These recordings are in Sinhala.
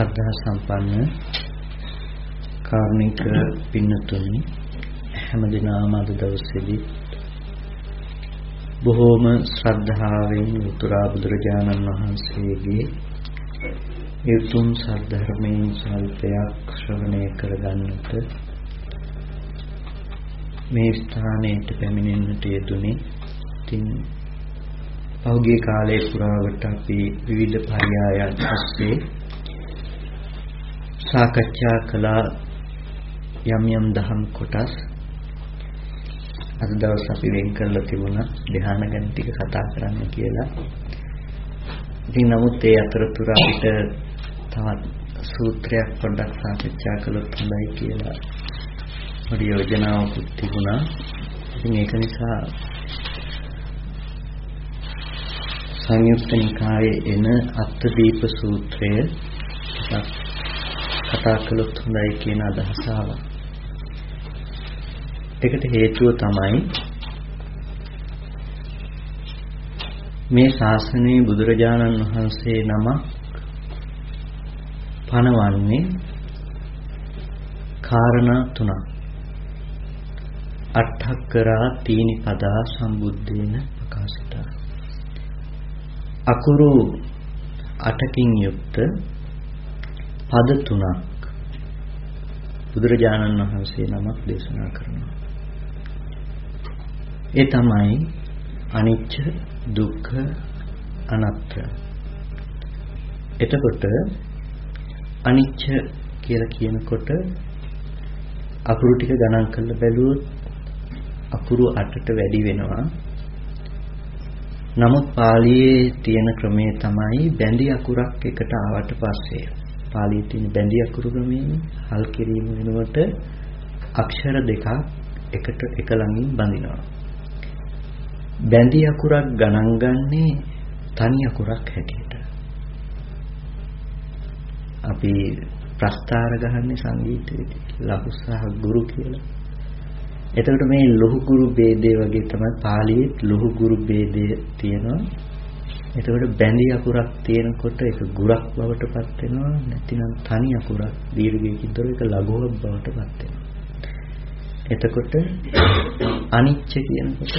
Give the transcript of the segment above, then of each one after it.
ශ්‍රද්ධා සම්පන්න කාරුණික පින්නතුනි හැමදිනම අද දවසේදී බොහෝම ශ්‍රද්ධාවෙන් උතුරා බුදුරජාණන් වහන්සේගේ යතුම් සද්ධර්මයෙන් සල්පයක් ශ්‍රවණය කරගන්නට මේ ස්ථානයට පැමිණෙන්නට යෙදුනේ. ඉතින් පහුගිය කාලයේ පුරාවට අපි විවිධ පරයයන් ඔස්සේ සාකච්ඡා කළ යම් යම් දහම් කොටස් අද දවස් අපි වෙන් කරලා තිබුණා ධ්‍යාන ගැන ටික කතා කරන්න කියලා. ඉතින් නමුත් ඒ අතරතුර අපිට තවත් සූත්‍රයක් පොඩ්ඩක් සාකච්ඡා කළොත් හොඳයි කියලා පොඩි යෝජනාවකුත් තිබුණා. ඉතින් ඒක නිසා සංයුක්ත නිකායේ එන අත්දීප සූත්‍රය කතා කළොත් හොඳයි කියන අදහස ආවා. ඒකට හේතුව තමයි මේ ශාසනයේ බුදුරජාණන් වහන්සේ නම පනවන්නේ කාරණා තුනක්. අට්ඨකරා තීනි පදා සම්බුද්දේන ප්‍රකාශිතා. අකුරු අටකින් යුක්ත පද තුනක් බුදුරජාණන් වහන්සේ නමක් දේශනා කරනවා. ඒ තමයි අනිච්ච දුක්ඛ අනාත්ම. එතකොට අනිච්ච කියලා කියනකොට අකුරු ටික ගණන් කරලා බැලුවොත් අකුරු 8ට වැඩි වෙනවා. නමුත් පාලියේ තියෙන ක්‍රමය තමයි බැඳි අකුරක් එකට ආවට පස්සේ පාලියේ තියෙන බැඳි අකුරු ක්‍රමයෙන් හල් කිරීම වෙනුවට අක්ෂර දෙකක් එකට එක ළඟින් බඳිනවා. බැඳි අකුරක් ගණන් ගන්නේ තනි අකුරක් හැටියට. අපි ප්‍රස්තාර ගහන්නේ සංගීතයේදී ලඝු සහ ගුරු කියලා. එතකොට මේ ලොහු ගුරු ભેදේ වගේ තමයි පාලියේ ලොහු ගුරු ભેදය තියෙනවා. එතකොට බැඳි අකුරක් තියෙනකොට ඒක ගුරක් බවට පත් වෙනවා නැතිනම් තනි අකුරක් දීර්ඝයකින් තොර ඒක ලඝුවක් බවට පත් වෙනවා. එතකොට අනිච්ච කියනකොට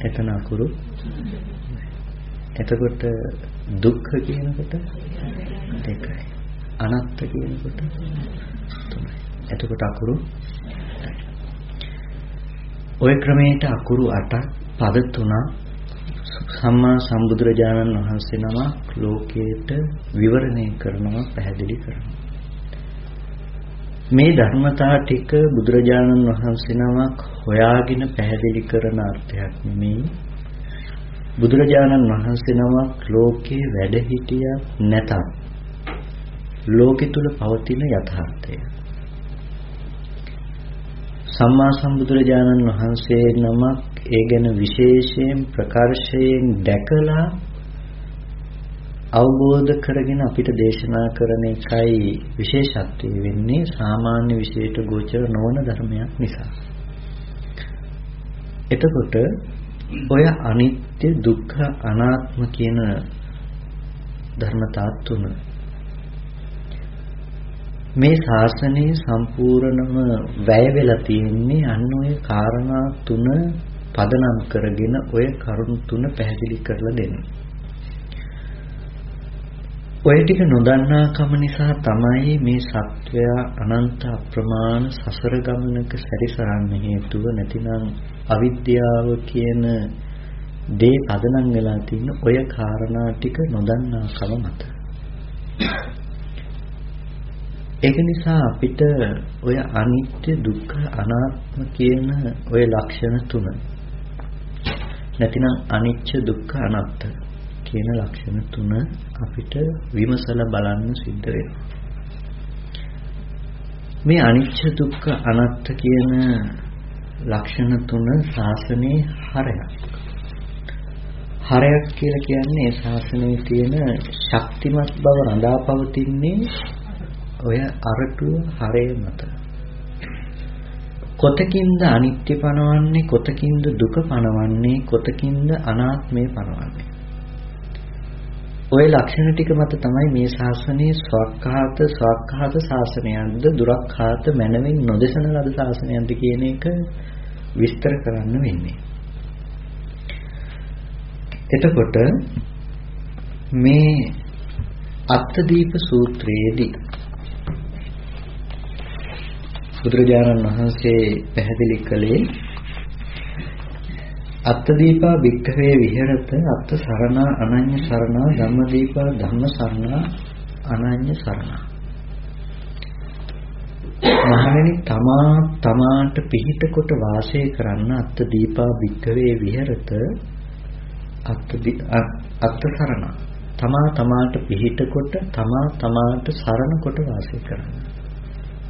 එතන අකුරු එතකොට දුක්ඛ කියනකොට දෙකයි. අනත්ත කියනකොට තුනයි. එතකොට අකුරු ওই ක්‍රමයට අකුරු 8ක් පද 3ක් සම්මා සම්බුදුරජාණන් වහන්සේ නමක් ලෝකයට විවරණය කරනවා පැහැදිලි කරනවා. මේ ධර්මතා ටික බුදුරජාණන් වහන්සේ නමක් හොයාගෙන පැහැදිලි කරන අර්ථයක් නෙමෙයි. බුදුරජාණන් වහන්සේ නමක් ලෝකේ වැඩ හිටියක් නැතත් ලෝකෙ තුල පවතින යථාර්ථය. සම්මා සම්බුදුරජාණන් වහන්සේ නමක් ඒ ගැන විශේෂයෙන් ප්‍රකර්ශයෙන් දැකලා අවබෝධ කරගෙන අපිට දේශනා කරන එකයි විශේෂත්වය වෙන්නේ සාමාන්‍ය විශේෂ ගෝචර නොවන ධර්මයක් නිසා. එතකොට ඔය අනිත්‍ය දුක්ඛ අනාත්ම කියන ධර්මතා තුන මේ ශාසනයේ සම්පූර්ණම වැය වෙලා තියෙන්නේ අන්න ඔය කාරණා තුන පදනම් කරගෙන ඔය කරුණු තුන පැහැදිලි කරලා දෙන්න. ඔය ටික නොදන්නා කම නිසා තමයි මේ සත්වයා අනන්ත අප්‍රමාණ සසර ගමනක සැරිසරන්න හේතුව නැතිනම් අවිද්‍යාව කියන දේ පදනම් වෙලා තියෙන ඔය කාරණා ටික නොදන්නා කම මත. ඒක නිසා අපිට ඔය අනිත්‍ය දුක්ඛ අනාත්ම කියන ඔය ලක්ෂණ තුන නැතිනම් අනිච්ච දුක්ඛ අනාත්ත කියන ලක්ෂණ තුන අපිට විමසලා බලන්න සිද්ධ වෙනවා. මේ අනිච්ච දුක්ඛ අනාත්ත කියන ලක්ෂණ තුන ශාසනයේ හරයක්. හරයක් කියලා කියන්නේ ශාසනයේ තියෙන ශක්තිමත් බව රඳා පවතින්නේ ඔය අරටුව හරය මත. කොතකින්ද අනිත්‍ය පනවන්නේ කොතකින්ද දුක පනවන්නේ කොතකින්ද අනාත්මය පනවන්නේ ওই ලක්ෂණ ටික මත තමයි මේ ශාසනයේ ස්වකහාත ස්වකහාත ශාසනයක්ද දුරක්ඛාත මනමින් නොදෙසන ලද ශාසනයක්ද කියන එක විස්තර කරන්න වෙන්නේ. එතකොට මේ අත්දීප සූත්‍රයේදී බුදුරජාණන් වහන්සේ පැහැදිලි කළේ අත්තදීපා වික්ඛවේ විහෙරත අත්ත සරණා අනඤ්‍ය සරණා ධම්මදීපා ධම්ම සරණා අනඤ්‍ය සරණා. මහණෙනි තමා තමාට පිහිට කොට වාසය කරන්න අත්තදීපා වික්ඛවේ විහෙරත අත්ත සරණා තමා තමාට පිහිට කොට තමා තමාට සරණ කොට වාසය කරන්න.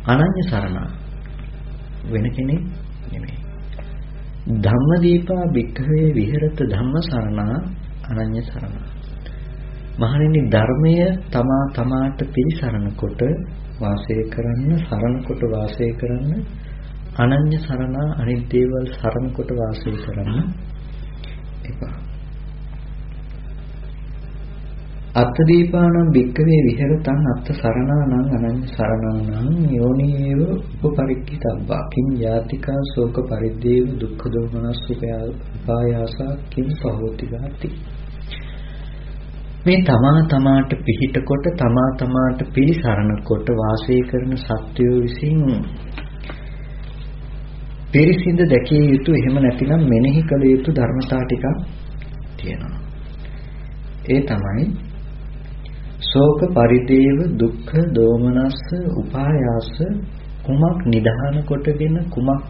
අනඤ්‍ය සරණා. වෙන කෙනෙක් නෙමෙයි. ධම්මදීපා භික්ඛවේ විහෙරත ධම්ම සරණා අනඤ්‍ය සරණා. මහණෙනි ධර්මය තමා තමාට පිළිසරණ කොට වාසය කරන්න සරණ කොට වාසය කරන්න අනඤ්‍ය සරණා අනිත් දේවල් සරණ කොට වාසය කරන්න එපා. අත්දීපානම් භික්කවේ විහෙරතං අත්ත සරණානං අනඤ්ඤ සරණානං යෝනීව උපපරික්ඛිතබ්බා කිං යාතිකා ශෝක පරිද්දේව දුක්ඛ දෝමනස්සුපයාසා කිං පහෝති ගාති මේ තමා තමාට පිහිට කොට තමා තමාට පිළිසරණ කොට වාසය කරන සත්වයෝ විසින් පිරිසිඳ දැකිය යුතු එහෙම නැතිනම් මෙනෙහි කළ යුතු ධර්මතා ටිකක් තියෙනවා. ඒ තමයි ශෝක පරිදේව දුක්ඛ දෝමනස්ස උපායාස කුමක් නිධාන කොටගෙන කුමක්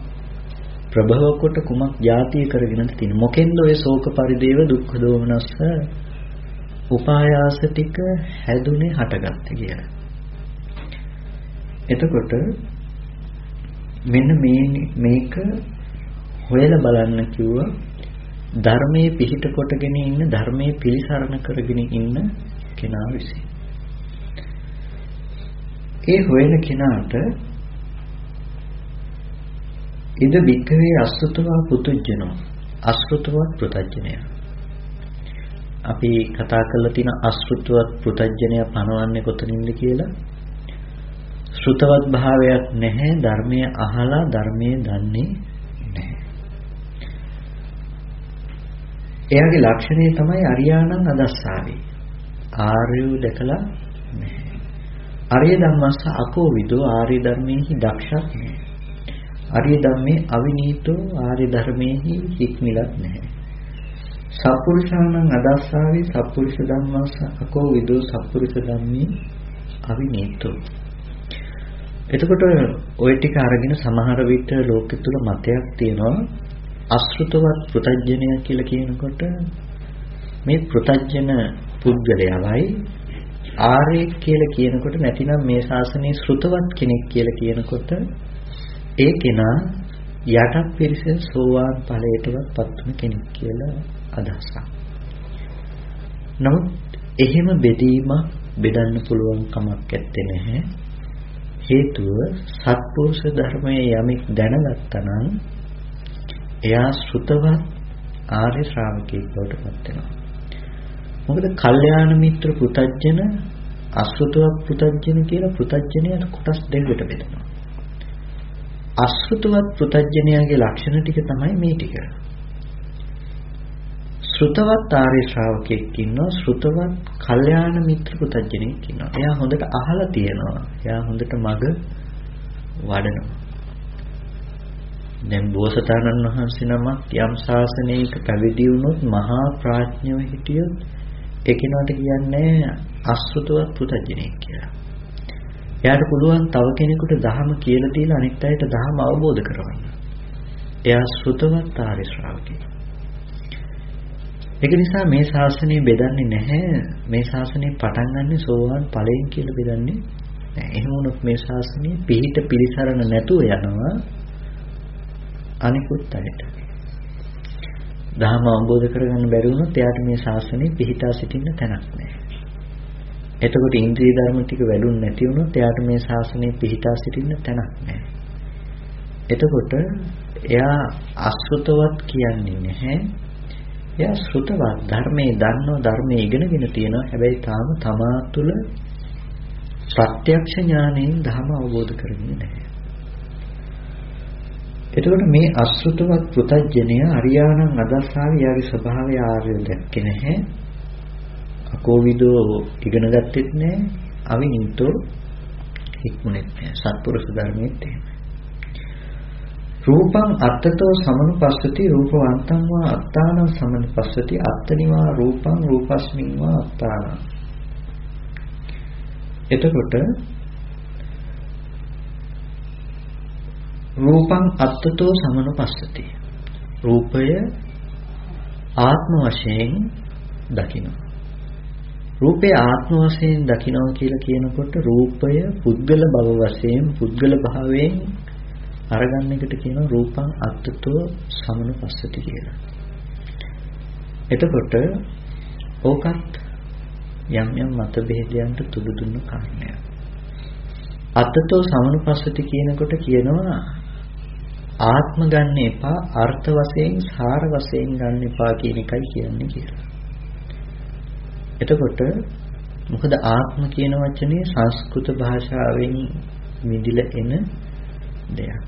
ප්‍රභව කොට කුමක් ಜಾතිය කරගෙනද තියෙන්නේ මොකෙන්ද ඔය ශෝක පරිදේව දුක්ඛ දෝමනස්ස උපායාස ටික හැදුනේ හටගත්තේ කියලා. එතකොට මෙන්න මේ මේක හොයලා බලන්න කිව්වා ධර්මයේ පිහිට කොටගෙන ඉන්න ධර්මයේ පිළිසරණ කරගෙන ඉන්න කෙනා විසින්. ඒ හොයන කෙනාට ඉද වික්කවේ අසෘතවා පුතුජනෝ අසෘතවත් පුතජනය. අපි කතා කරලා තියෙන අසෘතවත් පුතජනය පනවන්නේ කොතනින්ද කියලා? ශ්‍රුතවත් භාවයක් නැහැ ධර්මය අහලා ධර්මය දන්නේ නැහැ. එයාගේ ලක්ෂණය තමයි අරියාණං අදස්සාවේ. ආර්යව දැකලා නැහැ ආර්ය ධම්මස්ස අකෝ විදෝ ආර්ය ධර්මයේහි දක්ෂක් නැහැ. ආර්ය ධම්මේ අවිනීතෝ ආර්ය ධර්මයේහි හික්මිලක් නැහැ. සත්පුරුෂාණං අදස්සාවේ සත්පුරුෂ ධම්මස්ස අකෝ විදෝ සත්පුරුෂ ධම්මේ අවිනීතෝ එතකොට ওই ටික අරගෙන සමහර විට ලෝකෙ තුල මතයක් තියෙනවා අශෘතවත් පෘතජ්ජනය කියලා කියනකොට මේ පෘතජ්ජන පුද්ගලයාවයි ආර්ය කියලා කියනකොට නැතිනම් මේ ශාසනයේ ශ්‍රුතවත් කෙනෙක් කියලා කියනකොට ඒ කෙනා යටත් පිරිස සෝවාන් ඵලයටවත් පත්වන කෙනෙක් කියලා අදහසක්. නමුත් එහෙම බෙදීමක් බෙදන්න පුළුවන් කමක් නැත්තේ නැහැ. හේතුව සත්පුරුෂ ධර්මයේ යමෙක් දැනගත්තා නම් එයා ශ්‍රුතවත් ආර්ය ශ්‍රාවකයෙක් බවට පත් වෙනවා. මොකද කල්යාණ මිත්‍ර පුතඥන අසෘතවත් පුතඥන කියලා පුතඥයන් කොටස් දෙකකට බෙදෙනවා. අසෘතවත් පුතඥයාගේ ලක්ෂණ ටික තමයි මේ ටික. ශ්‍රුතවත් ආර්ය ශ්‍රාවකෙක් ඉන්නවා ශ්‍රුතවත් කල්යාණ මිත්‍ර පුතඥයෙක් ඉන්නවා. එයා හොඳට අහලා තියෙනවා. එයා හොඳට මග වඩනවා. දැන් බෝසතාණන් වහන්සේ නමක් යම් ශාසනයක පැවිදි වුණොත් මහා ප්‍රඥාව හිටියොත් ඒ කෙනාට කියන්නේ අසෘතවත් පුතජනෙක් කියලා. එයාට පුළුවන් තව කෙනෙකුට ධහම කියලා දීලා අනිත් අයට ධහම අවබෝධ කරවන්න. එයා ශ්‍රුතවත් ආර්ය ශ්‍රාවකෙක්. ඒක නිසා මේ ශාසනය බෙදන්නේ නැහැ. මේ ශාසනය පටන් ගන්න සෝවාන් ඵලයෙන් කියලා බෙදන්නේ නැහැ. එහෙම වුණොත් මේ ශාසනය පිහිට පිළිසරණ නැතුව යනවා අනිකුත් අයට. ධර්ම අවබෝධ කරගන්න බැරි වුණොත් එයාට මේ ශාසනය පිහිටා සිටින්න තැනක් නැහැ. එතකොට ඉන්ද්‍රිය ධර්ම ටික වැඩුන් නැති වුණොත් එයාට මේ ශාසනය පිහිටා සිටින්න තැනක් නැහැ. එතකොට එයා අසෘතවත් කියන්නේ නැහැ. එයා ශ්‍රුතවත් ධර්මයේ දන්නෝ ධර්මයේ ඉගෙනගෙන තියෙනවා හැබැයි තාම තමා තුළ ප්‍රත්‍යක්ෂ ඥාණයෙන් ධර්ම අවබෝධ කරගන්නේ නැහැ. එතකොට මේ අසෘතවත් පෘතජ්ජනය අරියාණන් අදස්සාවේ යාගේ ස්වභාවය ආර්ය දැක්කේ නැහැ. අකෝවිදෝ ඉගෙන ගත්තෙත් නැහැ. අවිනිතෝ ඉක්මුනෙත් නැහැ. සත්පුරුෂ ධර්මයේත් එහෙමයි. රූපං අත්තතෝ සමනුපස්සති රූපවන්තං වා අත්තානං සමනුපස්සති අත්තනිවා රූපං රූපස්මින් වා අත්තානං එතකොට රූපං අත්තතෝ සමනුපස්සති රූපය ආත්ම වශයෙන් දකිනවා රූපය ආත්ම වශයෙන් දකිනවා කියලා කියනකොට රූපය පුද්ගල භව වශයෙන් පුද්ගල භාවයෙන් අරගන්න එකට කියනවා රූපං අත්තතෝ සමනුපස්සති කියලා. එතකොට ඕකත් යම් යම් මත බෙහෙදයන්ට තුඩු දුන්න කාරණයක්. අත්තතෝ සමනුපස්සති කියනකොට කියනවා ආත්ම ගන්න එපා අර්ථ වශයෙන් සාර වශයෙන් ගන්න එපා කියන එකයි කියන්නේ කියලා. එතකොට මොකද ආත්ම කියන වචනේ සංස්කෘත භාෂාවෙන් මිදිලා එන දෙයක්.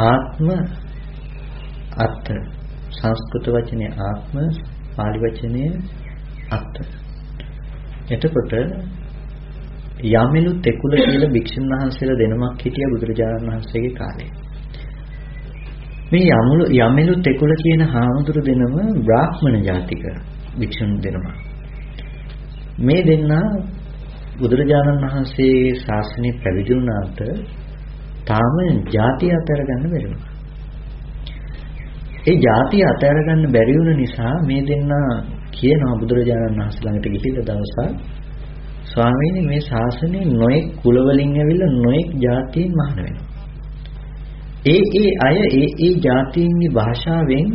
ආත්ම අර්ථ සංස්කෘත වචනේ ආත්ම පාලි වචනය අර්ථ. එතකොට යමෙලු තෙකුල කියලා භික්ෂුන් වහන්සේලා දෙනමක් හිටියා බුදුරජාණන් වහන්සේගේ කාලේ. මේ යමුළු යමෙලු තෙකුල කියන හාමුදුරු දෙනම බ්‍රාහ්මණ ජාතික වික්ෂුන් දෙනම. මේ දෙන්නා බුදුරජාණන් වහන්සේගේ ශාසනය පැවිදි වුණාට තාම ಜಾති අතර ගන්න බැරි වුණා. ඒ ಜಾති අතර ගන්න බැරි වුණ නිසා මේ දෙන්නා කියනවා බුදුරජාණන් වහන්සේ ළඟට ගිහිල්ලා දවසක් ස්වාමීනි මේ ශාසනය නොඑක් කුල වලින් ඇවිල්ලා නොඑක් ජාතීන් මහාන වෙනවා. ඒ ඒ අය ඒ ඒ ಜಾතියින්ගේ භාෂාවෙන්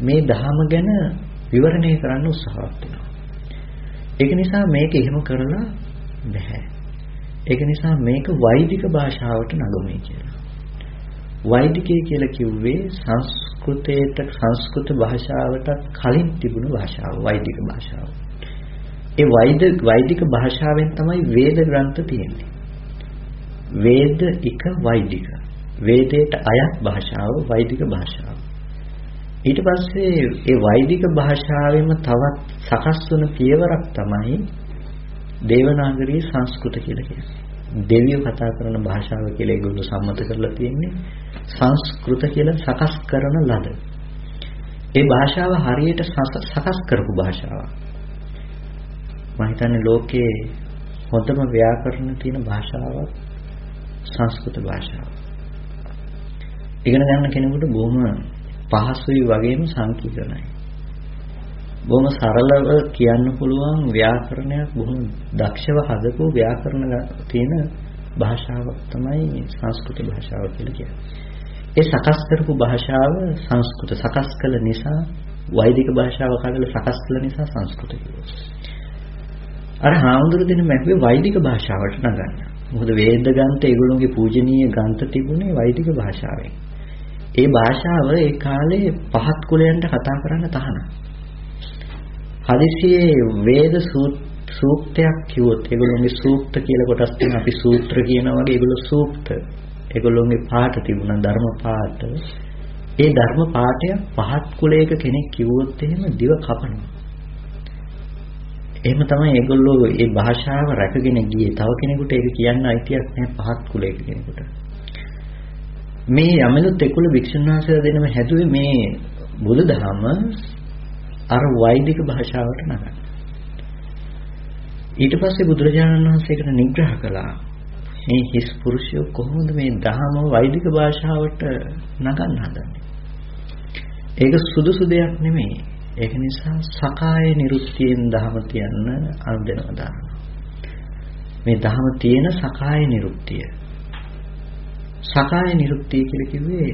මේ ධහම ගැන විවරණය කරන්න උත්සාහවත් වෙනවා. ඒක නිසා මේක එහෙම කරලා බෑ. ඒක නිසා මේක වෛදික භාෂාවට නගමයි කියලා. වෛදිකය කියලා කිව්වේ සංස්කෘතයට සංස්කෘත භාෂාවට කලින් තිබුණු භාෂාව වෛදික භාෂාව. ඒ වෛද වෛදික භාෂාවෙන් තමයි වේද ග්‍රන්ථ තියෙන්නේ. වේද එක වෛදික. වේදයට අයත් භාෂාව වෛදික භාෂාව. ඊට පස්සේ ඒ වෛදික භාෂාවෙම තවත් සකස් වන පියවරක් තමයි දේවනාගරී සංස්කෘත කියලා කියන්නේ. දෙවියෝ කතා කරන භාෂාව කියලා ඒගොල්ලෝ සම්මත කරලා තියෙන්නේ සංස්කෘත කියලා සකස් කරන ලද. ඒ භාෂාව හරියට සකස් කරපු භාෂාවක්. මම හිතන්නේ ලෝකයේ හොඳම ව්‍යාකරණ තියෙන භාෂාවක් සංස්කෘත භාෂාව. ඉගෙන ගන්න කෙනෙකුට බොහොම පහසුයි වගේම සංකීර්ණයි. බොහොම සරලව කියන්න පුළුවන් ව්‍යාකරණයක් බොහොම දක්ෂව හදපු ව්‍යාකරණ තියෙන භාෂාවක් තමයි සංස්කෘත භාෂාව කියලා කියන්නේ. ඒ සකස් කරපු භාෂාව සංස්කෘත සකස් කළ නිසා වෛදික භාෂාව කඩලා සකස් කළ නිසා සංස්කෘත කිව්වා. අර හාමුදුරු දෙන මැකුවේ වෛදික භාෂාවට නගන්න. මොකද වේද ග්‍රන්ථ ඒගොල්ලෝගේ පූජනීය ග්‍රන්ථ තිබුණේ වෛදික භාෂාවෙන්. ඒ භාෂාව ඒ කාලේ පහත් කුලයන්ට කතා කරන්න තහනම්. හදිසියේ වේද සූක්තයක් කිව්වොත් ඒගොල්ලෝගේ සූක්ත කියලා කොටස් තියෙනවා අපි සූත්‍ර කියනවා වගේ ඒගොල්ලෝ සූක්ත. ඒගොල්ලෝගේ පාඨ තිබුණා ධර්ම පාඨ. ඒ ධර්ම පාඨය පහත් කුලයක කෙනෙක් කිව්වොත් එහෙම දිව කපනවා. එහෙම තමයි ඒගොල්ලෝ මේ භාෂාව රැකගෙන ගියේ. තව කෙනෙකුට ඒක කියන්න අයිතියක් නැහැ පහත් කුලයක කෙනෙකුට. මේ යමලු තෙකුල වික්ෂුන් වහන්සේලා දෙනම හැදුවේ මේ බුදුදහම අර වෛදික භාෂාවට නගන්න. ඊට පස්සේ බුදුරජාණන් වහන්සේකට නිග්‍රහ කළා. මේ හිස් පුරුෂය කොහොමද මේ ධහම වෛදික භාෂාවට නගන්න හදන්නේ? ඒක සුදුසු දෙයක් නෙමෙයි. ඒක නිසා සකාය නිරුක්තියෙන් ධහම තියන්න අනුදෙනව දානවා. මේ ධහම තියෙන සකාය නිරුක්තිය. සකාය නිරුක්තිය කියලා කිව්වේ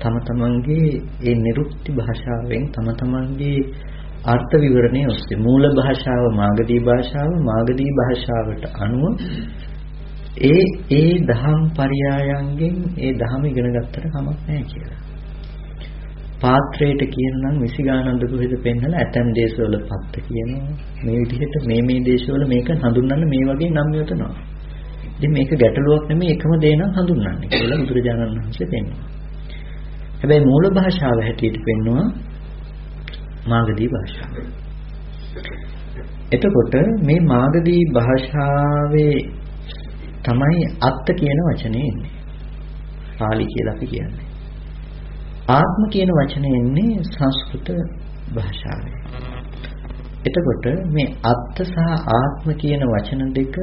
තම තමන්ගේ ඒ නිරුක්ති භාෂාවෙන් තම තමන්ගේ අර්ථ විවරණය ඔස්සේ මූල භාෂාව මාගදී භාෂාව මාගදී භාෂාවට අනුව ඒ ඒ දහම් පරයයන්ගෙන් ඒ දහම ඉගෙන ගත්තට කමක් නැහැ කියලා. පාත්‍රයට කියනනම් විසිගානන්ද කොහෙද පෙන්වලා ඇතැම් දේශවල පත්ත කියනවා. මේ විදිහට මේ මේ දේශවල මේක හඳුන්වන්න මේ වගේ නම් යොතනවා. ඉතින් මේක ගැටලුවක් නෙමෙයි එකම දේ නම් හඳුන්වන්නේ කියලා බුදුරජාණන් වහන්සේ පෙන්වනවා. හැබැයි මූල භාෂාව හැටියට පෙන්වනවා මාගදී භාෂාව. එතකොට මේ මාගදී භාෂාවේ තමයි අත්ත කියන වචනේ එන්නේ. පාලි කියලා අපි කියන්නේ. ආත්ම කියන වචනේ එන්නේ සංස්කෘත භාෂාවේ. එතකොට මේ අත්ත සහ ආත්ම කියන වචන දෙක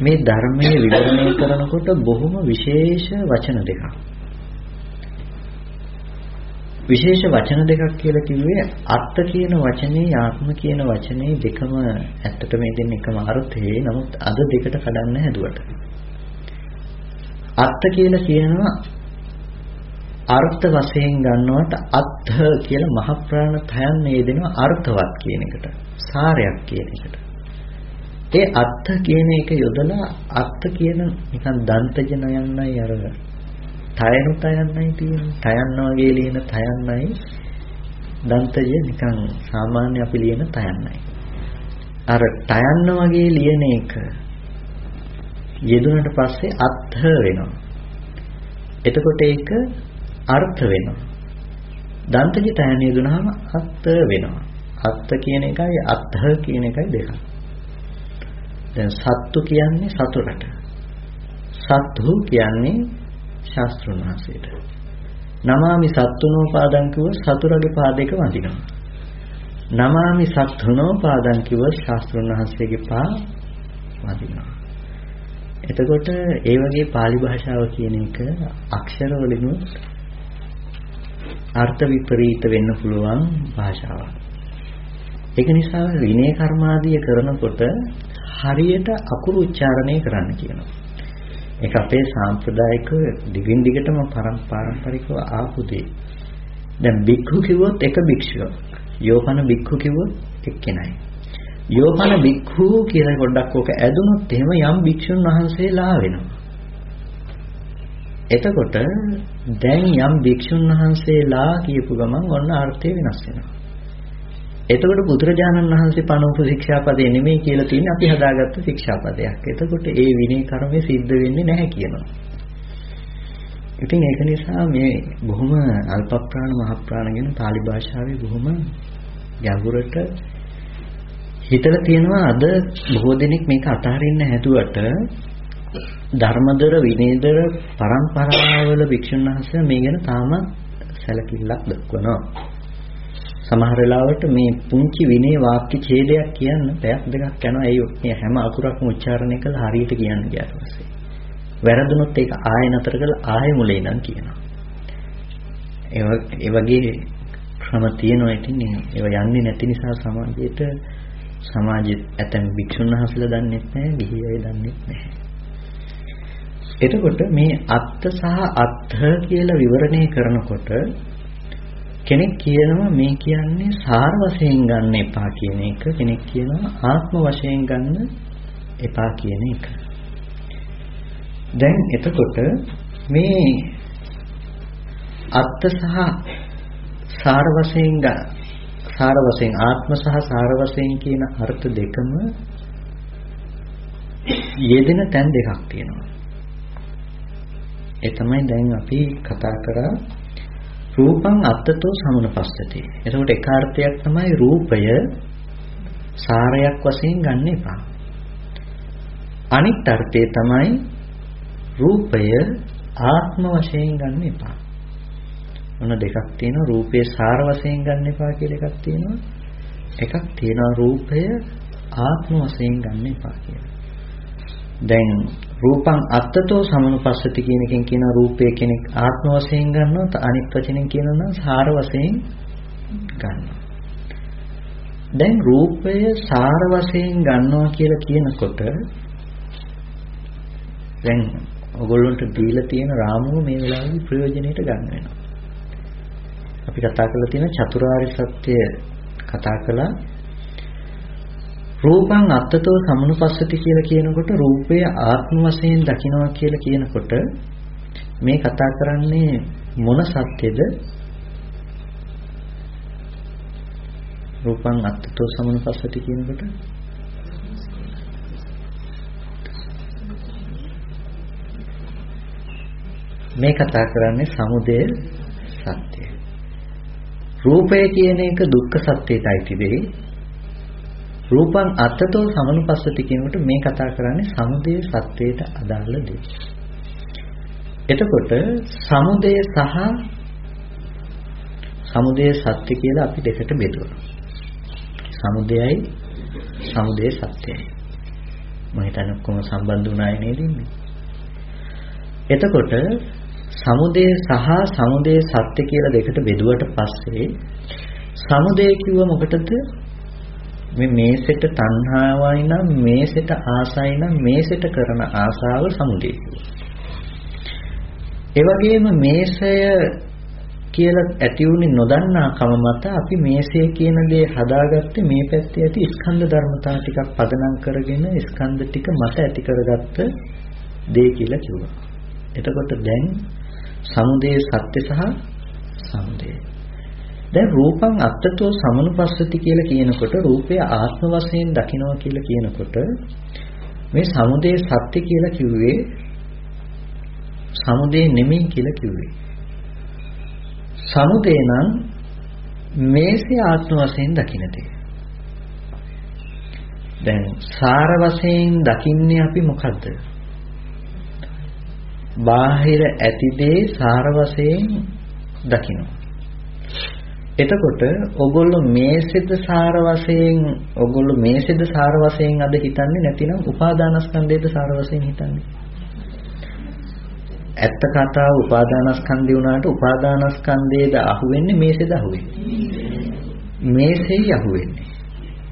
මේ ධර්මයේ විවරණය කරනකොට බොහොම විශේෂ වචන දෙකක්. විශේෂ වචන දෙකක් කියලා කිව්වේ අත්ත කියන වචනේ ආත්ම කියන වචනේ දෙකම ඇත්තට මේ දෙන්නේ එකම අර්ථේ. නමුත් අද දෙකට කඩන්න හැදුවට. අත්ත කියලා කියනවා අර්ථ වශයෙන් ගන්නවට අත්ථ කියලා මහ ප්‍රාණ තයන් නේදෙනවා අර්ථවත් කියන එකට. සාරයක් කියන එකට. ඒ අත්ථ කියන එක යොදලා අත්ථ කියන නිකන් දන්තජ නයන්නයි අර තයනු තයන්නයි තියෙන්නේ. තයන්න වගේ ලියන තයන්නයි දන්තජ නිකන් සාමාන්‍ය අපි ලියන තයන්නයි. අර තයන්න වගේ ලියන එක යෙදුනට පස්සේ අත්ථ වෙනවා. එතකොට ඒක අර්ථ වෙනවා. දන්තජ තයන යෙදුනහම අත්ථ වෙනවා. අත්ථ කියන එකයි අත්ථ කියන එකයි දෙකක්. දැන් සත්තු කියන්නේ සතුරට. සත්තු කියන්නේ ශාස්ත්‍රුන් වහන්සේට. නමාමි සත්තුනෝ පාදං කිව්ව සතුරගේ පාදයක වඳිනවා. නමාමි සත්තුනෝ පාදං කිව්ව ශාස්ත්‍රුන් වහන්සේගේ පා වඳිනවා. එතකොට ඒ වගේ pāli භාෂාව කියන එක අක්ෂර වලිනුත් අර්ථ විපරීත වෙන්න පුළුවන් භාෂාවක්. ඒක නිසා විනය කර්මාදිය කරනකොට හරියට අකුරු උච්චාරණය කරන්න කියනවා. ඒක අපේ සාම්ප්‍රදායික දිගින් දිගටම පාරම්පරිකව ආපු දෙයක්. දැන් බික්ඛු කිව්වොත් එක භික්ෂුවක්. යෝපන බික්ඛු කිව්වොත් එක්කෙනයි. යෝපන බික්ඛු කියලා පොඩ්ඩක් ඕක ඇදුනොත් එහෙම යම් භික්ෂුන් වහන්සේලා වෙනවා. එතකොට දැන් යම් භික්ෂුන් වහන්සේලා කියපු ගමන් ඔන්න අර්ථය වෙනස් වෙනවා. එතකොට බුදුරජාණන් වහන්සේ පනවපු ශික්ෂාපදේ නෙමෙයි කියලා තියෙන්නේ අපි හදාගත්ත ශික්ෂාපදයක්. එතකොට ඒ විනය කර්මය සිද්ධ වෙන්නේ නැහැ කියනවා. ඉතින් ඒක නිසා මේ බොහොම අල්ප ප්‍රාණ මහ ප්‍රාණ කියන pāli භාෂාවේ බොහොම ගැඹුරට හිතලා තියෙනවා අද බොහෝ දෙනෙක් මේක අතහරින්න හැදුවට ධර්මදර විනයදර පරම්පරාවල වික්ෂුන් වහන්සේ මේ ගැන තාමත් සැලකිල්ලක් දක්වනවා. සමහර වෙලාවට මේ පුංචි විනය වාක්‍ය ඡේදයක් කියන්න පැයක් දෙකක් යනවා. ඒ මේ හැම අකුරක්ම උච්චාරණය කරලා හරියට කියන්න ගියාට පස්සේ. වැරදුනොත් ඒක ආයෙ නතර කරලා ආයෙ මුලින් ඉඳන් කියනවා. ඒ වගේ ක්‍රම තියෙනවා. ඉතින් ඒවා යන්නේ නැති නිසා සමාජයේට සමාජයේ ඇතැම් භික්ෂුන් වහන්සේලා දන්නේ නැහැ ගිහි අය දන්නේ නැහැ. එතකොට මේ අත්ත සහ අත්ථ කියලා විවරණය කරනකොට කෙනෙක් කියනවා මේ කියන්නේ සාර වශයෙන් ගන්න එපා කියන එක. කෙනෙක් කියනවා ආත්ම වශයෙන් ගන්න එපා කියන එක. දැන් එතකොට මේ අත්ත සහ සාර වශයෙන් සාර වශයෙන් ආත්ම සහ සාර වශයෙන් කියන අර්ථ දෙකම යෙදෙන තැන් දෙකක් තියෙනවා. ඒ තමයි දැන් අපි කතා කරා රූපං අත්තතෝ සමනපස්සති. එතකොට එක අර්ථයක් තමයි රූපය සාරයක් වශයෙන් ගන්න එපා. අනිත් අර්ථය තමයි රූපය ආත්ම වශයෙන් ගන්න එපා. මොන දෙකක් තියෙනවා රූපේ සාර වශයෙන් ගන්න එපා කියලා එකක් තියෙනවා. එකක් තියෙනවා රූපය ආත්ම වශයෙන් ගන්න එපා කියලා. දැන් රූපං අත්තතෝ සමනුපස්සති කියන එකෙන් කියන රූපය කෙනෙක් ආත්ම වශයෙන් ගන්නවා අනිත් වචනෙන් කියනවා නම් සාර වශයෙන් ගන්නවා. දැන් රූපය සාර වශයෙන් ගන්නවා කියලා කියනකොට දැන් ඔයගොල්ලන්ට දීලා තියෙන රාමුව මේ වෙලාවේ ප්‍රයෝජනෙට ගන්න වෙනවා. අපි කතා කරලා තියෙන චතුරාර්ය සත්‍ය කතා කළා. රූපං අත්තතෝ සමනුපස්සති කියලා කියනකොට රූපය ආත්ම වශයෙන් දකිනවා කියලා කියනකොට මේ කතා කරන්නේ මොන සත්‍යද? රූපං අත්තතෝ සමනුපස්සති කියනකොට මේ කතා කරන්නේ සමුදය සත්‍යය. රූපය කියන එක දුක්ඛ සත්‍යයටයි වෙයි. රූපං අත්තතෝ සමනුපස්සති කියනකොට මේ කතා කරන්නේ සමුදය සත්‍යයට අදාළ දේ. එතකොට සමුදය සහ සමුදය සත්‍ය කියලා අපි දෙකට බෙදුවා. සමුදයයි සමුදය සත්‍යයි. මම හිතන්නේ ඔක්කොම සම්බන්ධ වුණායි නේද ඉන්නේ. එතකොට සමුදය සහ සමුදය සත්‍ය කියලා දෙකට බෙදුවට පස්සේ සමුදය කිව්ව මොකටද? මේ මේසෙට තණ්හාවයි නම් මේසෙට ආසයි නම් මේසෙට කරන ආසාව සමුදය ඒ වගේම මේසය කියලා ඇති වුණේ නොදන්නාකම මත අපි මේසය කියන දේ හදාගත්තේ මේ පැත්තේ ඇති ස්කන්ධ ධර්මතා ටිකක් පදනම් කරගෙන ස්කන්ධ ටික මත ඇති කරගත්ත දේ කියලා කිව්වා. එතකොට දැන් සමුදය සත්‍ය සහ සමුදය. දැන් රූපං අත්තතෝ සමනුපස්සති කියලා කියනකොට රූපය ආත්ම වශයෙන් දකිනවා කියලා කියනකොට මේ සමුදය සත්‍ය කියලා කිව්වේ සමුදය නෙමෙයි කියලා කිව්වේ. සමුදය නම් මේසේ ආත්ම වශයෙන් දකින්න දෙය. දැන් සාර වශයෙන් දකින්නේ අපි මොකද්ද? බාහිර ඇති දේ සාර වශයෙන් දකිනවා. එතකොට ඔගොල්ලෝ මේසෙද සාර වශයෙන් ඔගොල්ලෝ මේසෙද සාර වශයෙන් අද හිතන්නේ නැතිනම් උපාදානස්කන්ධයේද සාර වශයෙන් හිතන්නේ. ඇත්ත කතාව උපාදානස්කන්ධය වුණාට උපාදානස්කන්ධයේද අහුවෙන්නේ මේසෙද අහුවෙන්නේ. මේසෙයි අහුවෙන්නේ.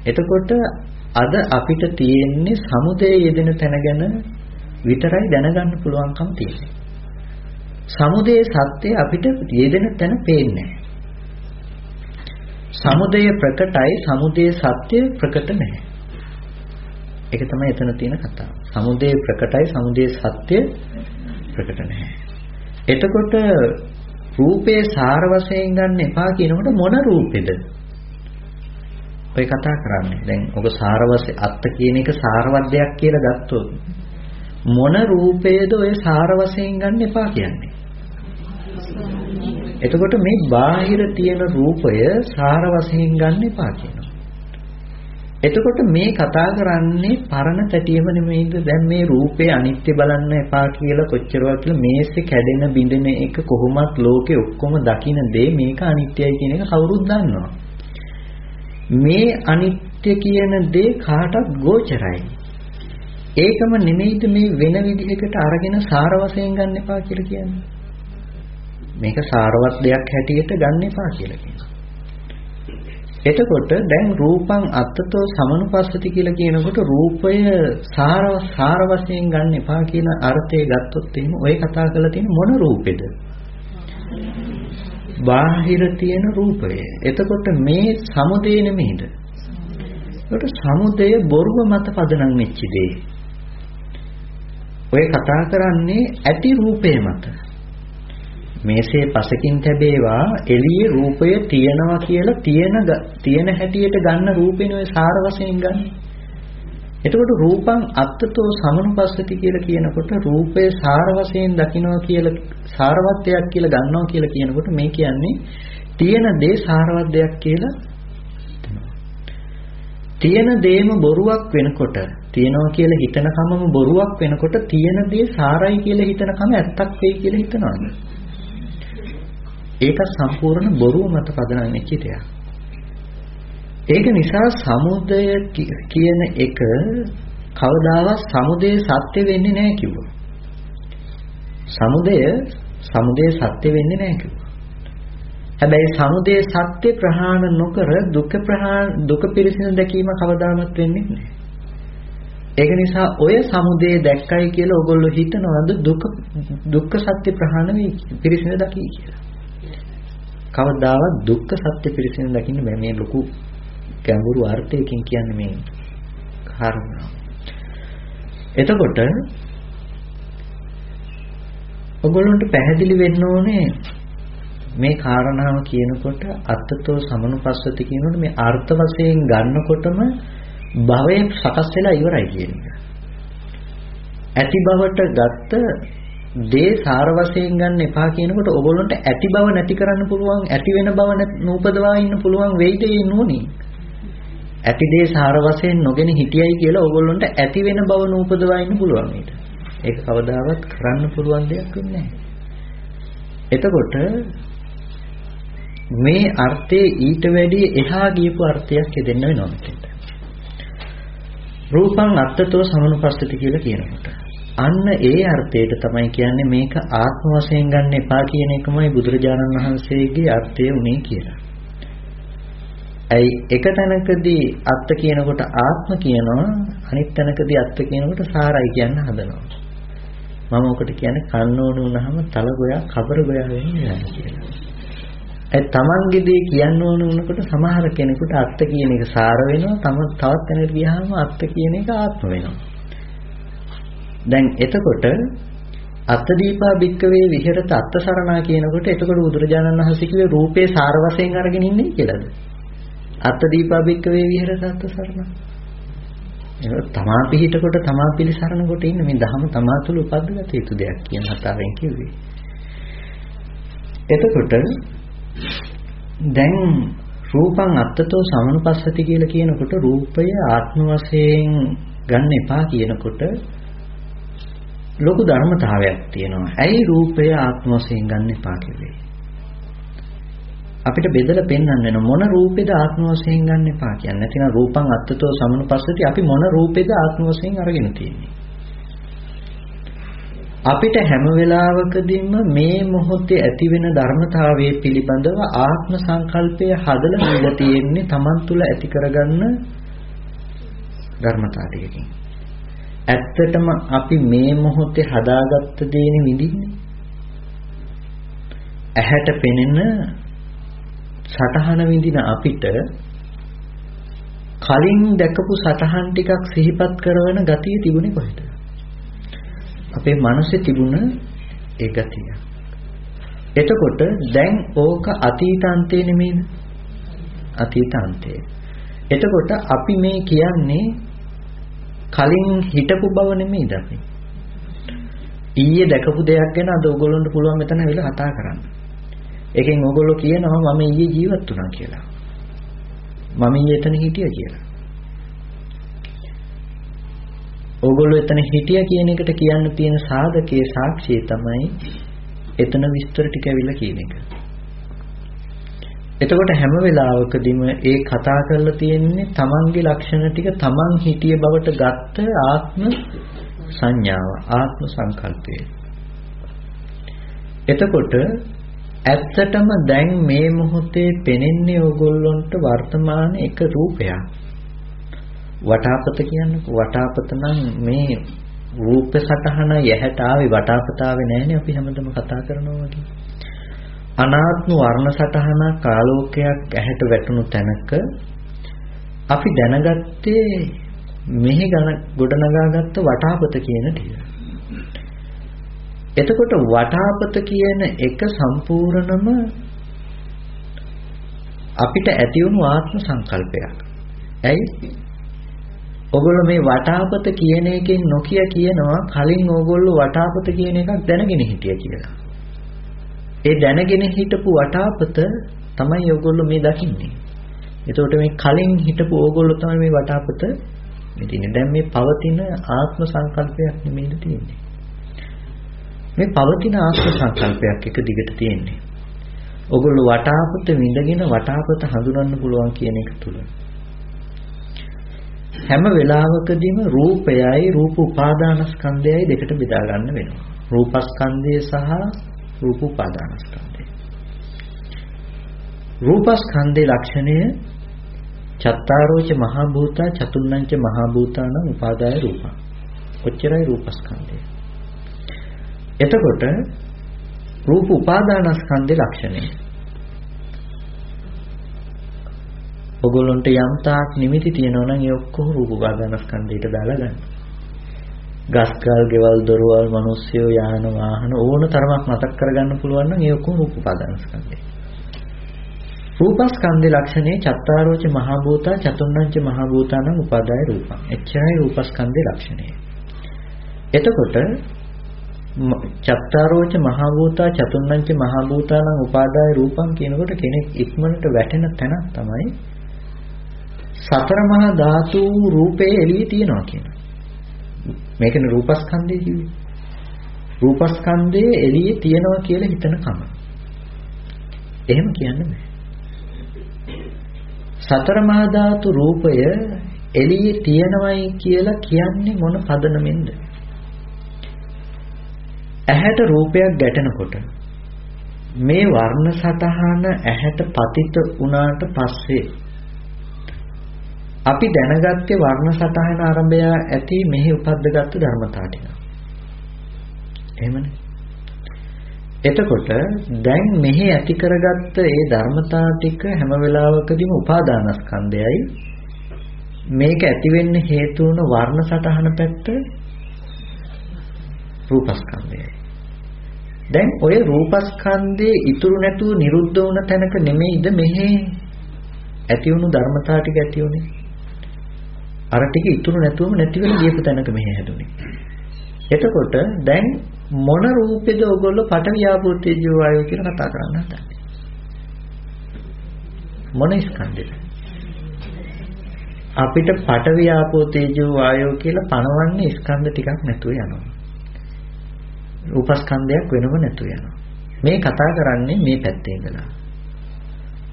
එතකොට අද අපිට තියෙන්නේ සමුදේ යෙදෙන තැන ගැන විතරයි දැනගන්න පුළුවන්කම තියෙන්නේ. සමුදේ සත්‍ය අපිට යෙදෙන තැන පේන්නේ සමුදය ප්‍රකටයි සමුදේ සත්‍ය ප්‍රකට නැහැ. ඒක තමයි එතන තියෙන කතාව. සමුදේ ප්‍රකටයි සමුදේ සත්‍ය ප්‍රකට නැහැ. එතකොට රූපේ සාර වශයෙන් ගන්න එපා කියනකොට මොන රූපෙද? ඔය කතා කරන්නේ. දැන් ඔක සාර වශයෙන් අත්ත කියන එක සාරවත් දෙයක් කියලා ගත්තොත් මොන රූපයද ඔය සාර වශයෙන් ගන්න එපා කියන්නේ. එතකොට මේ බාහිර තියෙන රූපය සාර වශයෙන් ගන්න එපා කියනවා. එතකොට මේ කතා කරන්නේ පරණ තැටියම නෙමෙයිද දැන් මේ රූපේ අනිත්‍ය බලන්න එපා කියලා කොච්චරවත් කියලා මේසේ කැඩෙන බිඳෙන එක කොහොමත් ලෝකේ ඔක්කොම දකින දේ මේක අනිත්‍යයි කියන එක කවුරුත් දන්නවා. මේ අනිත්‍ය කියන දේ කාටත් ගෝචරයි. ඒකම නෙමෙයිද මේ වෙන විදිහකට අරගෙන සාර වශයෙන් ගන්න එපා කියලා කියන්නේ. මේක සාරවත් දෙයක් හැටියට ගන්න එපා කියලා කියනවා. එතකොට දැන් රූපං අත්තතෝ සමනුපස්සති කියලා කියනකොට රූපය සාර සාර වශයෙන් ගන්න එපා කියන අර්ථය ගත්තොත් එහෙම ඔය කතා කරලා තියෙන මොන රූපෙද? බාහිර තියෙන රූපය. එතකොට මේ සමුදය නෙමෙයිද? ඒකට සමුදය බොරුව මත පදනම් වෙච්ච දෙයක්. ඔය කතා කරන්නේ ඇති රූපය මත. මේසේ පසකින් තැබේවා එළියේ රූපය තියනවා කියලා තියෙන තියෙන හැටියට ගන්න රූපේන ඔය සාර වශයෙන් ගන්න. එතකොට රූපං අත්තතෝ සමනුපස්සති කියලා කියනකොට රූපය සාර වශයෙන් දකිනවා කියලා සාරවත්යක් කියලා ගන්නවා කියලා කියනකොට මේ කියන්නේ තියෙන දේ සාරවත් දෙයක් කියලා තියෙන දේම බොරුවක් වෙනකොට තියනවා කියලා හිතන කමම බොරුවක් වෙනකොට තියෙන දේ සාරයි කියලා හිතන කම ඇත්තක් වෙයි කියලා හිතනවා. ඒක සම්පූර්ණ බොරුව මත පදනම් වෙච්ච දෙයක්. ඒක නිසා සමුදය කියන එක කවදාවත් සමුදය සත්‍ය වෙන්නේ නැහැ කිව්වා. සමුදය සමුදය සත්‍ය වෙන්නේ නැහැ කිව්වා. හැබැයි සමුදය සත්‍ය ප්‍රහාණ නොකර දුක ප්‍රහාණ දුක පිරිසින දැකීම කවදාවත් වෙන්නේ නැහැ. ඒක නිසා ඔය සමුදය දැක්කයි කියලා ඔයගොල්ලෝ හිතනවද දුක දුක්ඛ සත්‍ය ප්‍රහාණ වෙයි පිරිසින දකි කියලා. කවදාවත් දුක්ඛ සත්‍ය පිරිසින දකින්න බෑ මේ ලොකු ගැඹුරු අර්ථයකින් කියන්නේ මේ කාරණා. එතකොට ඔගොල්ලන්ට පැහැදිලි වෙන්න ඕනේ මේ කාරණාව කියනකොට අත්තතෝ සමනුපස්සති කියනකොට මේ අර්ථ වශයෙන් ගන්නකොටම භවයේ සකස් වෙලා ඉවරයි කියන එක. ඇති බවට ගත්ත දේ සාර වශයෙන් ගන්න එපා කියනකොට ඔයගොල්ලන්ට ඇති බව නැති කරන්න පුළුවන් ඇති වෙන බව නූපදවා ඉන්න පුළුවන් වෙයිද ඒ නුවණින් ඇති දේ සාර වශයෙන් නොගෙන හිටියයි කියලා ඔයගොල්ලන්ට ඇති වෙන බව නූපදවා ඉන්න පුළුවන් ඊට ඒක කවදාවත් කරන්න පුළුවන් දෙයක් වෙන්නේ එතකොට මේ අර්ථයේ ඊට වැඩිය එහා ගියපු අර්ථයක් හදෙන්න වෙනවා මෙතෙන්ට. රූපං අත්තතෝ සමනුපස්සති කියලා කියනකොට. අන්න ඒ අර්ථයට තමයි කියන්නේ මේක ආත්ම වශයෙන් ගන්න එපා කියන එකමයි බුදුරජාණන් වහන්සේගේ අර්ථය උනේ කියලා. ඇයි එක තැනකදී අත්ත කියනකොට ආත්ම කියනවා අනිත් තැනකදී අත්ත කියනකොට සාරයි කියන්න හදනවා. මම ඔකට කියන්නේ කන්න ඕන වුණාම තල ගෝයා කබර ගෝයා වෙන්නේ නැහැ කියලා. ඒ තමන්ගේ දේ කියන්න ඕන වුණකොට සමහර කෙනෙකුට අත්ත කියන එක සාර වෙනවා තම තවත් කෙනෙකුට ගියාම අත්ත කියන එක ආත්ම වෙනවා. දැන් එතකොට අත්දීපා භික්කවේ විහෙරත අත්සරණා කියනකොට එතකොට බුදුරජාණන් වහන්සේ කිව්වේ රූපේ සාර වශයෙන් අරගෙන ඉන්නේ කියලාද? අත්දීපා භික්කවේ විහෙරත අත්සරණා. ඒක තමා පිහිටකොට තමා පිළිසරණ කොට ඉන්න මේ ධහම තමා තුළ උපද්දගත යුතු දෙයක් කියන හතාවෙන් කිව්වේ. එතකොට දැන් රූපං අත්තතෝ සමනුපස්සති කියලා කියනකොට රූපය ආත්ම වශයෙන් ගන්න එපා කියනකොට ලොකු ධර්මතාවයක් තියෙනවා. ඇයි රූපය ආත්ම වශයෙන් ගන්න එපා කිව්වේ? අපිට බෙදලා පෙන්වන්න වෙන මොන රූපෙද ආත්ම වශයෙන් ගන්න එපා කියන්නේ. නැතිනම් රූපං අත්තතෝ සමනුපස්සති අපි මොන රූපෙද ආත්ම වශයෙන් අරගෙන තියෙන්නේ. අපිට හැම වෙලාවකදීම මේ මොහොතේ ඇතිවෙන ධර්මතාවයේ පිළිබඳව ආත්ම සංකල්පය හදලා නිල තියෙන්නේ Taman තුල ඇති කරගන්න ධර්මතාවයකින්. ඇත්තටම අපි මේ මොහොතේ හදාගත්ත දේනේ විඳින්නේ. ඇහැට පෙනෙන සටහන විඳින අපිට කලින් දැකපු සටහන් ටිකක් සිහිපත් කරන ගතිය තිබුණේ කොහෙද? අපේ මනසේ තිබුණ ඒ ගතිය. එතකොට දැන් ඕක අතීතාන්තේ නෙමෙයිද? අතීතාන්තේ. එතකොට අපි මේ කියන්නේ කලින් හිටපු බව නෙමෙයිද අපි. ඊයේ දැකපු දෙයක් ගැන අද ඕගොල්ලන්ට පුළුවන් මෙතන වෙලා කතා කරන්න. ඒකෙන් ඕගොල්ලෝ කියනවා මම ඊයේ ජීවත් වුණා කියලා. මම ඊයේ එතන හිටියා කියලා. ඕගොල්ලෝ එතන හිටියා කියන එකට කියන්න තියෙන සාධකයේ සාක්ෂිය තමයි එතන විස්තර ටික ඇවිල්ලා කියන එක. එතකොට හැම වෙලාවකදීම ඒ කතා කරලා තියෙන්නේ තමන්ගේ ලක්ෂණ ටික තමන් හිතිය බවට ගත්ත ආත්ම සංඥාව ආත්ම සංකල්පය. එතකොට ඇත්තටම දැන් මේ මොහොතේ පෙනෙන්නේ ඕගොල්ලොන්ට වර්තමාන එක රූපයක්. වටාපත කියන්නේ වටාපත නම් මේ රූප සටහන යැහැට ආවේ වටාපතාවේ නැහැනේ අපි හැමදෙම කතා කරනවා වගේ. අනාත්ම වර්ණ සටහන කාලෝකයක් ඇහැට වැටුණු තැනක අපි දැනගත්තේ මෙහි ගොඩනගාගත්ත වටාපත කියන ටික. එතකොට වටාපත කියන එක සම්පූර්ණම අපිට ඇති වුණු ආත්ම සංකල්පයක්. ඇයි? ඔගොල්ලෝ මේ වටාපත කියන එකෙන් නොකිය කියනවා කලින් ඕගොල්ලෝ වටාපත කියන එකක් දැනගෙන හිටිය කියලා. ඒ දැනගෙන හිටපු වටාපත තමයි ඔයගොල්ලෝ මේ දකින්නේ. එතකොට මේ කලින් හිටපු ඕගොල්ලෝ තමයි මේ වටාපත මෙතිනේ. දැන් මේ පවතින ආත්ම සංකල්පයක් නෙමෙයිද තියෙන්නේ. මේ පවතින ආත්ම සංකල්පයක් එක දිගට තියෙන්නේ. ඔගොල්ලෝ වටාපත විඳගෙන වටාපත හඳුනන්න පුළුවන් කියන එක තුල. හැම වෙලාවකදීම රූපයයි රූප උපාදානස්කන්ධයයි දෙකට බෙදා ගන්න වෙනවා. රූපස්කන්ධය සහ රූප උපාදානස්කන්ධය. රූපස්කන්ධේ ලක්ෂණය චත්තාරෝච මහා භූතා චතුර්ණංච මහා භූතාන උපාදාය රූපං. ඔච්චරයි රූපස්කන්ධය. එතකොට රූප උපාදානස්කන්ධේ ලක්ෂණය. ඔගොල්ලන්ට යම් තාක් නිමිති තියෙනවා නම් ඒ ඔක්කොම රූප උපාදානස්කන්ධයට දාලා ගන්න. ගස්කල්, ගෙවල්, දොරවල්, මිනිස්සු, යාන වාහන ඕන තරමක් මතක් කරගන්න පුළුවන් නම් ඒ ඔක්කොම රූප උපාදානස්කන්ධය. රූපස්කන්ධේ ලක්ෂණේ චත්තාරෝච මහ භූතා චතුර්ණංච මහ භූතානම් උපාදාය රූපං. එච්චරයි රූපස්කන්ධේ ලක්ෂණය. එතකොට චත්තාරෝච මහ භූතා චතුර්ණංච මහ භූතානම් උපාදාය රූපං කියනකොට කෙනෙක් ඉක්මනට වැටෙන තැනක් තමයි සතර මහා ධාතු රූපේ එළියේ තියනවා කියනවා. මේකනේ රූපස්කන්ධය කිව්වේ. රූපස්කන්ධයේ එළියේ තියනවා කියලා හිතන කම. එහෙම කියන්න බෑ. සතර මහා ධාතු රූපය එළියේ තියනවයි කියලා කියන්නේ මොන පදනමෙන්ද? ඇහැට රූපයක් ගැටෙනකොට මේ වර්ණ සතහන ඇහැට පතිත වුණාට පස්සේ අපි දැනගත්තේ වර්ණ සතහන ආරම්භය ඇති මෙහි උපද්දගත් ධර්මතා ටික. එහෙමනේ. එතකොට දැන් මෙහි ඇති කරගත්ත ඒ ධර්මතා ටික හැම වෙලාවකදීම උපාදානස්කන්ධයයි මේක ඇති වෙන්න හේතු වුණ වර්ණ සතහන පැත්ත රූපස්කන්ධයයි. දැන් ඔය රූපස්කන්ධයේ ඉතුරු නැතුව නිරුද්ධ වුණ තැනක නෙමෙයිද මෙහි ඇති වුණු ධර්මතා ටික ඇති වුනේ. අර ටික ඉතුරු නැතුවම නැති වෙලා ගියපු තැනක මෙහි හැදුනේ. එතකොට දැන් මොන රූපෙද ඔයගොල්ලෝ පඨවි ආපෝ තේජෝ වායෝ කියලා කතා කරන්න හදන්නේ? මොන ස්කන්ධෙද? අපිට පඨවි ආපෝ තේජෝ වායෝ කියලා පණවන්නේ ස්කන්ධ ටිකක් නැතුව යනවා. රූපස්කන්ධයක් වෙනම නැතුව යනවා. මේ කතා කරන්නේ මේ පැත්තේ ඉඳලා.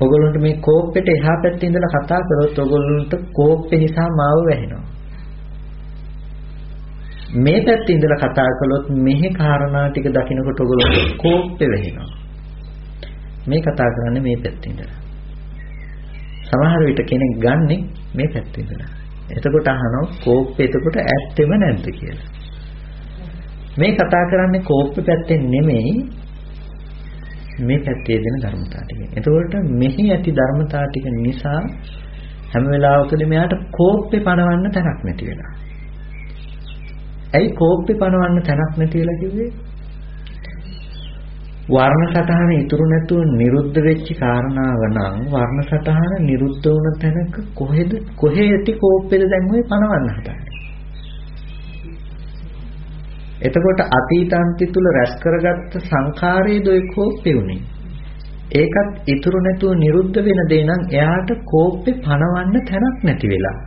ඔයගොල්ලන්ට මේ කෝප්පෙට එහා පැත්තේ ඉඳලා කතා කරොත් ඔයගොල්ලන්ට කෝප්පේ නිසා මාව වැහෙනවා. මේ පැත්තේ ඉඳලා කතා කළොත් මෙහි කාරණා ටික දකිනකොට ඔයගොල්ලෝ කෝප්පේ වැහෙනවා. මේ කතා කරන්නේ මේ පැත්තේ ඉඳලා. සමහර විට කෙනෙක් ගන්නෙ මේ පැත්තේ ඉඳලා. එතකොට අහනවා කෝප්පේ එතකොට ඇත්තෙම නැද්ද කියලා. මේ කතා කරන්නේ කෝප්පේ පැත්තෙන් නෙමෙයි මේ පැත්තේ දෙන ධර්මතා ටික. එතකොට මෙහි ඇති ධර්මතා ටික නිසා හැම වෙලාවකදී මෙයාට කෝප්පේ පණවන්න තැනක් නැති වෙනවා. ඇයි කෝප්පේ පණවන්න තැනක් නැති වෙලා කිව්වේ? වර්ණ සටහන ඉතුරු නැතුව නිරුද්ධ වෙච්ච කාරණාව නම් වර්ණ සටහන නිරුද්ධ වුණ තැනක කොහෙද කොහේ ඇති කෝප්පේද දැන් ඔය පණවන්න හදන්නේ? එතකොට අතීතාන්ති තුල රැස් කරගත්ත සංඛාරයේ දොයි කෝප්පේ උනේ. ඒකත් ඉතුරු නැතුව නිරුද්ධ වෙන දේ නම් එයාට කෝප්පේ පණවන්න තැනක් නැති වෙලා.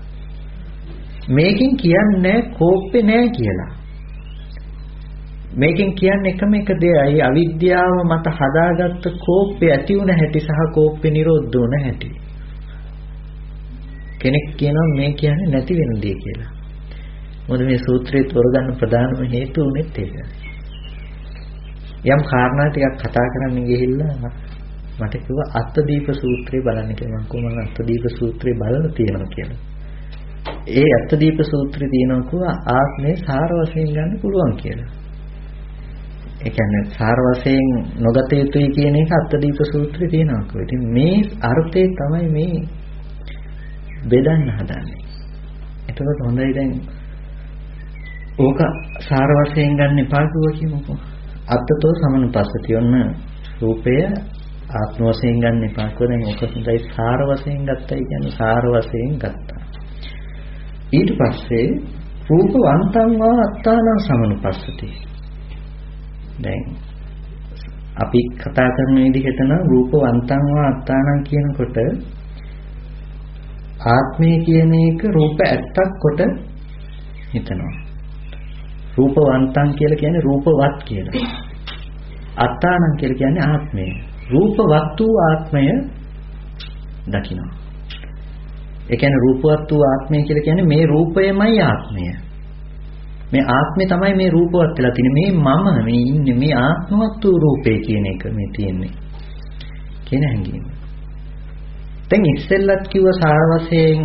මේකෙන් කියන්නේ කෝප්පේ නෑ කියලා. මේකෙන් කියන්නේ එකම එක දෙයයි අවිද්‍යාව මත හදාගත්ත කෝප්පේ ඇති වුණ හැටි සහ කෝප්පේ නිරෝධ වුණ හැටි. කෙනෙක් කියනවා මේ කියන්නේ නැති වෙන දේ කියලා. මොකද මේ සූත්‍රයේ තෝරගන්න ප්‍රධානම හේතුව උනේත් ඒක. යම් කාරණා ටිකක් කතා කරන්න ගිහිල්ලා මට කිව්වා අත්දීප සූත්‍රය බලන්න කියලා. මම කොහොමද අත්දීප සූත්‍රය බලලා තියෙනවා කියලා. ඒ අත්දීප සූත්‍රය තියෙනවා කිව්වා ආත්මේ සාර වශයෙන් ගන්න පුළුවන් කියලා. ඒ කියන්නේ සාර වශයෙන් නොගත යුතුයි කියන එක අත්දීප සූත්‍රය තියෙනවා කිව්වා. ඉතින් මේ අර්ථය තමයි මේ බෙදන්න හදන්නේ. එතකොට හොඳයි දැන් ඕක සාර වශයෙන් ගන්න එපා කිව්වා කියමුකෝ. අත්තතෝ සමනුපස්සති ඔන්න රූපය ආත්ම වශයෙන් ගන්න එපා කිව්වා. දැන් ඕක හොඳයි සාර වශයෙන් ගත්තයි කියන්නේ සාර වශයෙන් ගත්තා. ඊට පස්සේ රූප වන්තං වා අත්තාන සමනුපස්සති. දැන් අපි කතා කරන විදිහට නම් රූප වන්තං වා අත්තාන කියනකොට ආත්මය කියන එක රූප ඇත්තක් කොට හිතනවා. රූපවන්තං කියලා කියන්නේ රූපවත් කියලා. අත්තානං කියලා කියන්නේ ආත්මය. රූපවත් වූ ආත්මය දකිනවා. ඒ කියන්නේ රූපවත් වූ ආත්මය කියලා කියන්නේ මේ රූපයමයි ආත්මය. මේ ආත්මය තමයි මේ රූපවත් වෙලා තියෙන්නේ. මේ මම මේ ඉන්නේ මේ ආත්මවත් වූ රූපේ කියන එක මේ තියෙන්නේ. කියන හැඟීම. දැන් ඉස්සෙල්ලත් කිව්ව සාර වශයෙන්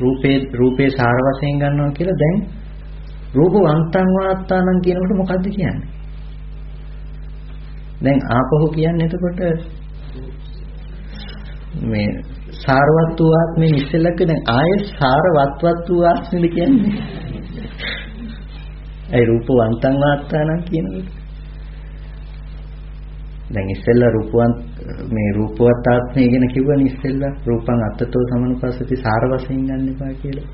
රූපේ රූපේ සාර වශයෙන් ගන්නවා කියලා දැන් රූපවන්තං වාත්තානං කියනකොට මොකද්ද කියන්නේ? දැන් ආපහු කියන්නේ එතකොට මේ සාරවත් වූ ආත්මෙ ඉස්සෙල්ලක දැන් ආයේ සාරවත්වත් වූ ආත්මෙද කියන්නේ ඒ රූපවන්තං වාත්තානම් කියනකොට. දැන් ඉස්සෙල්ලා රූපවන්ත මේ රූපවත් ආත්මය ගැන කිව්වනේ ඉස්සෙල්ලා රූපං අත්තතෝ සමනුපස්සති සාර වශයෙන් ගන්න එපා කියලා.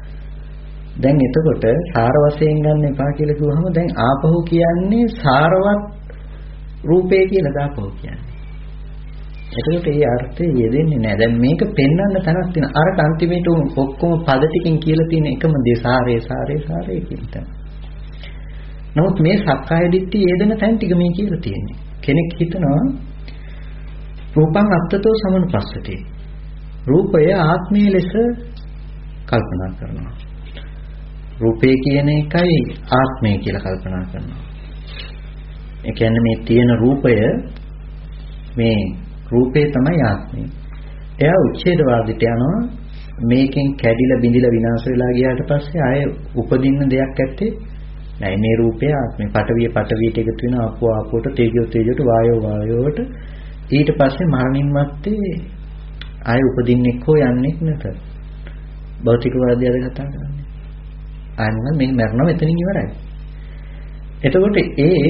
දැන් එතකොට සාර වශයෙන් ගන්න එපා කියලා කිව්වහම දැන් ආපහු කියන්නේ සාරවත් රූපේ කියලා දාපහු කියන්නේ. එතකොට ඒ අර්ථය යෙදෙන්නේ නැහැ. දැන් මේක පෙන්වන්න තැනක් තියෙන. අර අන්තිමේට ඔක්කොම පද ටිකෙන් කියලා තියෙන එකම දේ සාරේ සාරේ සාරේ කියන තැන. නමුත් මේ සක්කාය දිට්ඨිය යෙදෙන තැන් ටික මේ කියලා තියෙන්නේ. කෙනෙක් හිතනවා රූපං අත්තතෝ සමනුපස්සති. රූපය ආත්මීය ලෙස කල්පනා කරනවා. රූපය කියන එකයි ආත්මය කියලා කල්පනා කරනවා. ඒ කියන්නේ මේ තියෙන රූපය මේ රූපේ තමයි ආත්මය. එයා උච්ඡේදවාදයට යනවා මේකෙන් කැඩිලා බිඳිලා විනාශ වෙලා ගියාට පස්සේ ආය උපදින්න දෙයක් ඇත්තේ නැහැ මේ රූපය ආත්මය. පටවිය පටවියට එකතු වෙන ආපෝ ආපෝට තේජෝ තේජෝට වායෝ වායෝට ඊට පස්සේ මරණින් මත්තේ ආය උපදින්නෙක් හෝ යන්නෙක් නැත. භෞතිකවාදී අද කතා කරන්නේ. අන්න මේ මරණ මෙතනින් ඉවරයි. එතකොට ඒ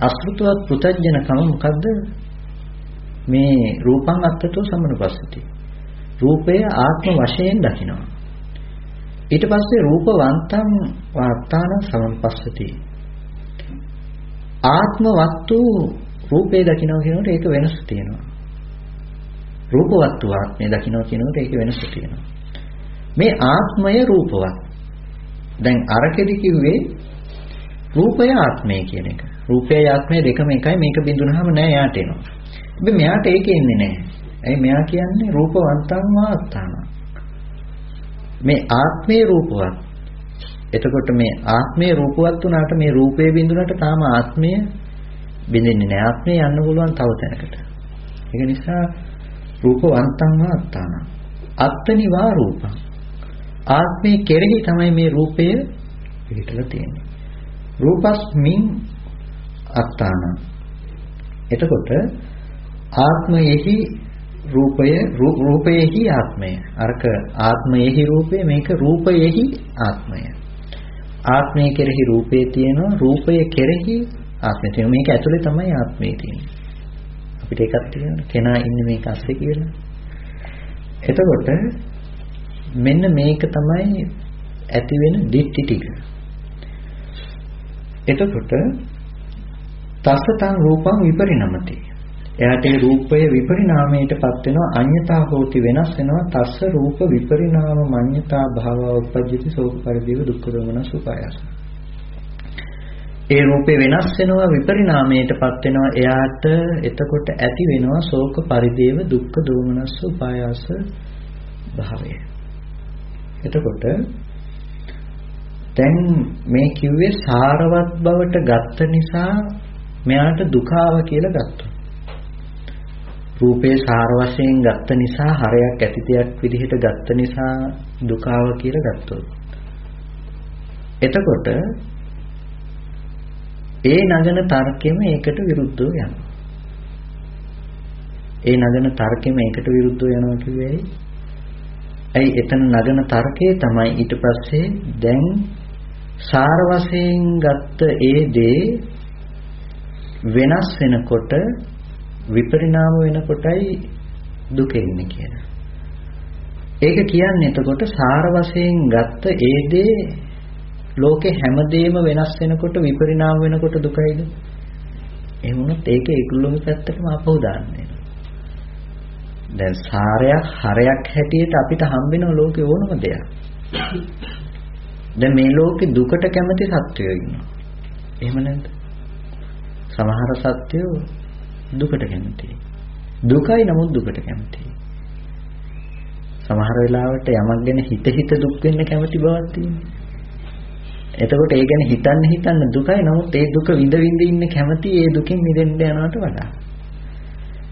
අසෘතවත් පුතඥකම මොකද්ද මේ රූපං අත්තතෝ සමනුපස්සති. රූපය ආත්ම වශයෙන් දකිනවා. ඊට පස්සේ රූපවන්තං වාත්තාන සමනුපස්සති. ආත්ම වස්තු රූපේ දකිනවා කියනකොට ඒක වෙනස තියෙනවා. රූපවත්තු ආත්මය දකිනවා කියනකොට ඒක වෙනස තියෙනවා. මේ ආත්මය රූපවත්. දැන් අරකෙදි කිව්වේ රූපය ආත්මය කියන එක. රූපයයි ආත්මය දෙකම එකයි මේක බිඳුනහම නෑ යාට එනවා. හැබැයි මෙයාට ඒක එන්නේ නැහැ. ඇයි මෙයා කියන්නේ රූපවන්තං වාත්තාන. මේ ආත්මේ රූපවත්. එතකොට මේ ආත්මේ රූපවත් වුණාට මේ රූපේ බිඳුනට තාම ආත්මය බිඳින්නේ නැහැ. ආත්මය යන්න පුළුවන් තව තැනකට. ඒක නිසා රූපවන්තං වාත්තාන. අත්තනිවා රූපං. ආත්මේ කෙරෙහි තමයි මේ රූපය පිළිතලා තියෙන්නේ. රූපස්මින් අත්තාන. එතකොට ආත්මයෙහි රූපය රූපයෙහි ආත්මය. අරක ආත්මයෙහි රූපය මේක රූපයෙහි ආත්මය. ආත්මය කෙරෙහි රූපේ තියෙනවා රූපය කෙරෙහි ආත්මය තියෙනවා. මේක ඇතුලේ තමයි ආත්මය තියෙන්නේ. අපිට ඒකක් තියෙනවා කෙනා ඉන්නේ මේක අස්සේ කියලා. එතකොට මෙන්න මේක තමයි ඇති වෙන දිට්ටි ටික. එතකොට තස්සතං රූපං විපරිණමති. එයාට ඒ රූපය විපරිණාමයටපත් වෙනවා අඤ්‍යතා හෝති වෙනස් වෙනවා. තස්ස රූප විපරිණාම මඤ්ඤතා භාව උපජ්ජති සෝක පරිදේව දුක්ඛ දෝමන සුඛායස. ඒ රූපේ වෙනස් වෙනවා විපරිණාමයටපත් වෙනවා. එයාට එතකොට ඇති වෙනවා ශෝක පරිදේව දුක්ඛ දෝමනස්ස උපායාස භාවය. එතකොට දැන් මේ කිව්වේ සාරවත් බවට ගත්ත නිසා මෙයාට දුක කියලා ගත්තා. රූපේ සාර වශයෙන් ගත්ත නිසා හරයක් ඇතිතයක් විදිහට ගත්ත නිසා දුකාව කියලා ගත්තොත්. එතකොට ඒ නගන තර්කෙම ඒකට විරුද්ධව යනවා. ඒ නගන තර්කෙම ඒකට විරුද්ධව යනවා කිව්වේ ඇයි? එතන නගන තර්කයේ තමයි ඊට පස්සේ දැන් සාර වශයෙන් ගත්ත ඒ දේ වෙනස් වෙනකොට විපරිණාම වෙනකොටයි දුක එන්නේ කියලා. ඒක කියන්නේ එතකොට සාර වශයෙන් ගත්ත ඒ දේ ලෝකේ හැමදේම වෙනස් වෙනකොට විපරිණාම වෙනකොට දුකයිද? එහෙම වුණොත් ඒක ඒගොල්ලෝගේ පැත්තටම අපහු දාන්නේ. දැන් සාරයක් හරයක් හැටියට අපිට හම්බෙන ලෝකේ ඕනම දෙයක්. දැන් මේ ලෝකේ දුකට කැමති සත්වයෝ ඉන්නවා. එහෙම නැද්ද? සමහර සත්වයෝ දුකට කැමතියි. දුකයි නමුත් දුකට කැමතියි. සමහර වෙලාවට යමක් ගැන හිත හිත දුක් වෙන්න කැමති බවක් තියෙනවා. එතකොට ඒ ගැන හිතන්න හිතන්න දුකයි නමුත් ඒ දුක විඳ විඳ ඉන්න කැමති ඒ දුකින් මිදෙන්න යනවට වඩා.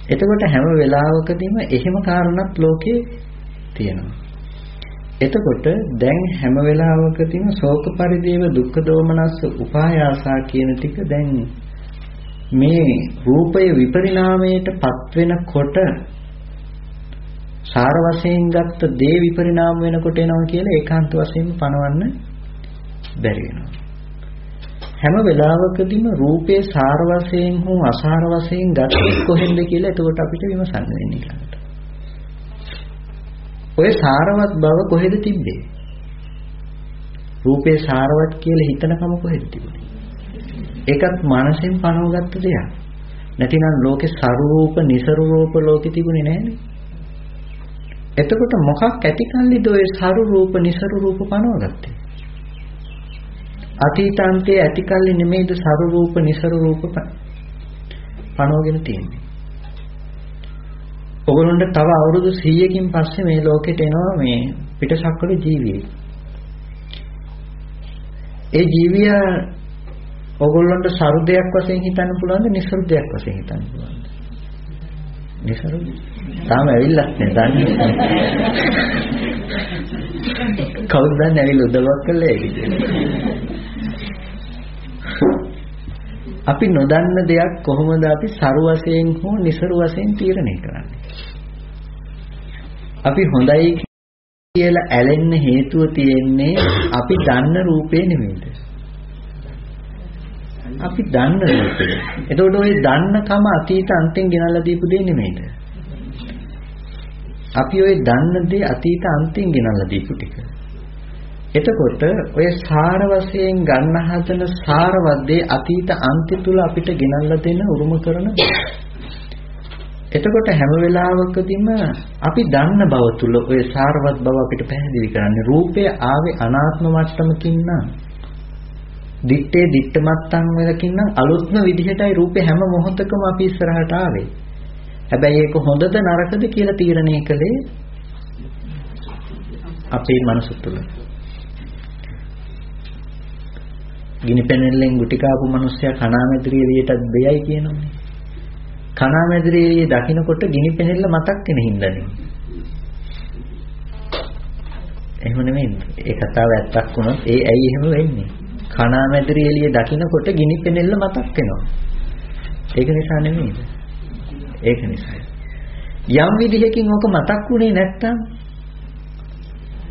එතකොට හැම වෙලාවකදීම එහෙම කාරණාත් ලෝකේ තියෙනවා. එතකොට දැන් හැම වෙලාවකදීම ශෝක පරිදේව දුක්ඛ දෝමනස්ස උපායාසා කියන ටික දැන් මේ රූපය විපරිණාමයට පත් වෙනකොට සාර වශයෙන් ගත්ත දේ විපරිණාම වෙනකොට එනවා කියලා ඒකාන්ත වශයෙන් පනවන්න බැරි වෙනවා. හැම වෙලාවකදීම රූපේ සාර වශයෙන් හෝ අසාර වශයෙන් ගත්තේ කොහෙන්ද කියලා එතකොට අපිට විමසන්න වෙන්නේ ඊළඟට. ඔය සාරවත් බව කොහෙද තිබ්බේ? රූපේ සාරවත් කියලා හිතනකම කොහෙද තිබුණේ? ඒකත් මනසෙන් පනවගත්ත දෙයක්. නැතිනම් ලෝකේ සරූප, નિසරූප ලෝකෙ තිබුණේ නැහැනේ. එතකොට මොකක් ඇතිකල්ලිද ඔය සරු රූප, નિසරු රූප පනවගත්තේ? අතීතාන්තයේ ඇතිකල්ලි නෙමෙයිද සරු රූප, નિසරු රූප පනවගෙන තියෙන්නේ. ඔගොල්ලන්ට තව අවුරුදු 100කින් පස්සේ මේ ලෝකෙට එනවා මේ පිටසක්වල ජීවියෙක්. ඒ ජීවියා ඔගොල්ලන්ට සරු දෙයක් වශයෙන් හිතන්න පුළුවන්ද නිසරු දෙයක් වශයෙන් හිතන්න පුළුවන්ද? නිසරු තාම ඇවිල්ලා නැහැ දන්නේ. කවුද දන්නේ ඇවිල්ලා උදව්වක් කළේ ඒක අපි නොදන්න දෙයක් කොහොමද අපි සරු වශයෙන් හෝ නිසරු වශයෙන් තීරණය කරන්නේ? අපි හොඳයි කියලා ඇලෙන්න හේතුව තියෙන්නේ අපි දන්න රූපේ නෙමෙයිද? අපි දන්න රූපේ. එතකොට ওই දන්නකම අතීත අන්තෙන් ගෙනල්ලා දීපු දෙයක් නෙමෙයිද? අපි ওই දන්න දේ අතීත අන්තෙන් ගෙනල්ලා දීපු ටික. එතකොට ඔය සාර වශයෙන් ගන්න හදන සාරවත් දේ අතීත අන්තය තුල අපිට ගෙනල්ලා දෙන උරුම කරන එතකොට හැම වෙලාවකදීම අපි දන්න බව තුල ඔය සාරවත් බව අපිට පැහැදිලි කරන්නේ රූපය ආවේ අනාත්ම මට්ටමකින් නම් දිත්තේ දිත්ත මත්තන් වලකින් නම් අලුත්ම විදිහටයි රූපේ හැම මොහොතකම අපි ඉස්සරහට ආවේ. හැබැයි ඒක හොඳද නරකද කියලා තීරණය කළේ අපේ මනස තුළ. ගිනි පෙනෙල්ලෙන් ගුටි කාපු මිනිස්සයා කණාමැදිරිය එළියටත් දෙයයි කියනෝනේ. කණාමැදිරිය එළිය දකින්නකොට ගිනි පෙනෙල්ල මතක් වෙන හින්දානේ. එහෙම නෙමෙයි. ඒ කතාව ඇත්තක් වුණොත් ඒ ඇයි එහෙම වෙන්නේ? කණාමැදිරිය එළිය දකින්නකොට ගිනි පෙනෙල්ල මතක් වෙනවා. ඒක නිසා නෙමෙයිද? ඒක නිසායි. යම් විදිහකින් ඔක මතක් වුණේ නැත්තම්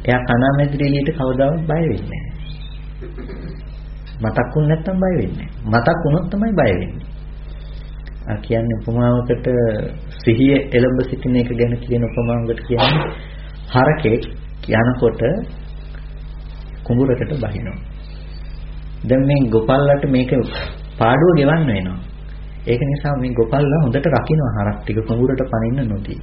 එයා කණාමැදිරිය එළියට කවදාවත් බය වෙන්නේ නැහැ. මතක් වුණ නැත්නම් බය වෙන්නේ මතක් වුණොත් තමයි බය වෙන්නේ. ආ කියන්නේ උපමාවකට සිහිය එළඹ සිටින එක ගැන කියන උපමාවකට කියන්නේ හරකෙක් යනකොට කුඹුරකට බහිනවා. දැන් මේ ගොපල්ලට මේක පාඩුව ගෙවන්න වෙනවා. ඒක නිසා මේ ගොපල්ලා හොඳට රකින්න හරක් ටික කුඹුරට පනින්න නොදී.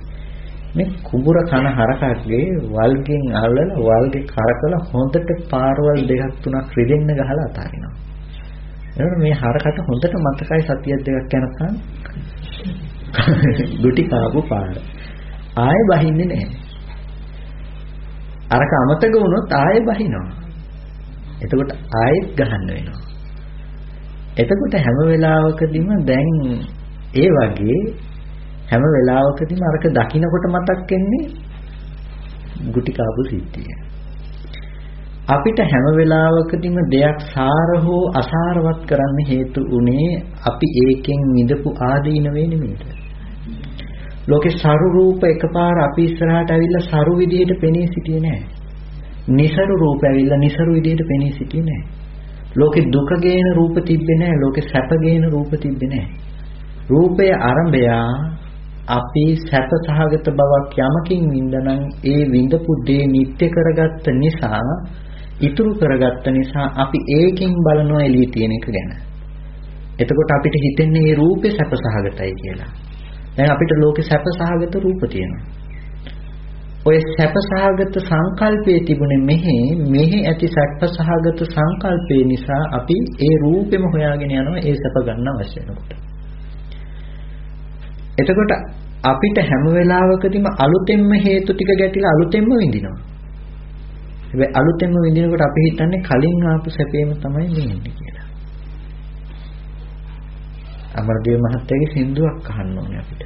මේ කුඹුර කන හරකගේ වල්ගෙන් අල්ලලා වල්ගේ කරකලා හොඳට පාරවල් දෙකක් තුනක් රිදෙන්න ගහලා අතාරිනවා. එතකොට මේ හරකට හොඳට මතකයි සතියක් දෙකක් යනකම් ගුටි කාපු පාර. ආයෙ බහින්නේ නැහැ. අරක අමතක වුණොත් ආයෙ බහිනවා. එතකොට ආයෙත් ගහන්න වෙනවා. එතකොට හැම වෙලාවකදීම දැන් ඒ වගේ හැම වෙලාවකදීම අරක දකින්නකොට මතක් වෙන්නේ ගුටි කාපු සිද්ධිය. අපිට හැම වෙලාවකදීම දෙයක් සාර හෝ අසාරවත් කරන්න හේතු උනේ අපි ඒකෙන් මිදපු ආදීනවේ නෙමෙයිද? ලෝකේ සරු රූප එකපාර අපි ඉස්සරහට ඇවිල්ලා සරු විදිහට පෙනී සිටියේ නැහැ. નિසරු රූප ඇවිල්ලා નિසරු විදිහට පෙනී සිටියේ නැහැ. ලෝකේ දුක ගේන රූප තිබ්බේ නැහැ. ලෝකේ සැප ගේන රූප තිබ්බේ නැහැ. රූපය ආරම්භයා අපි සැප සහගත බවක් යමකින් වින්දනම් ඒ විඳපු දේ නිත්‍ය කරගත්ත නිසා ඉතුරු කරගත්ත නිසා අපි ඒකෙන් බලනවා එළිය තියෙන එක ගැන. එතකොට අපිට හිතෙන්නේ මේ රූපේ සැප සහගතයි කියලා. දැන් අපිට ලෝකේ සැප සහගත රූප තියෙනවා. ඔය සැප සහගත සංකල්පයේ තිබුණේ මෙහි මෙහි ඇති සැප සහගත සංකල්පේ නිසා අපි ඒ රූපෙම හොයාගෙන යනවා ඒ සැප ගන්න අවශ්‍ය වෙනකොට. එතකොට අපිට හැම වෙලාවකදීම අලුතෙන්ම හේතු ටික ගැටිලා අලුතෙන්ම විඳිනවා. හැබැයි අලුතෙන්ම විඳිනකොට අපි හිතන්නේ කලින් ආපු සැපේම තමයි මේ ඉන්නේ කියලා. අමරදේව මහත්තයාගේ සින්දුවක් අහන්න ඕනේ අපිට.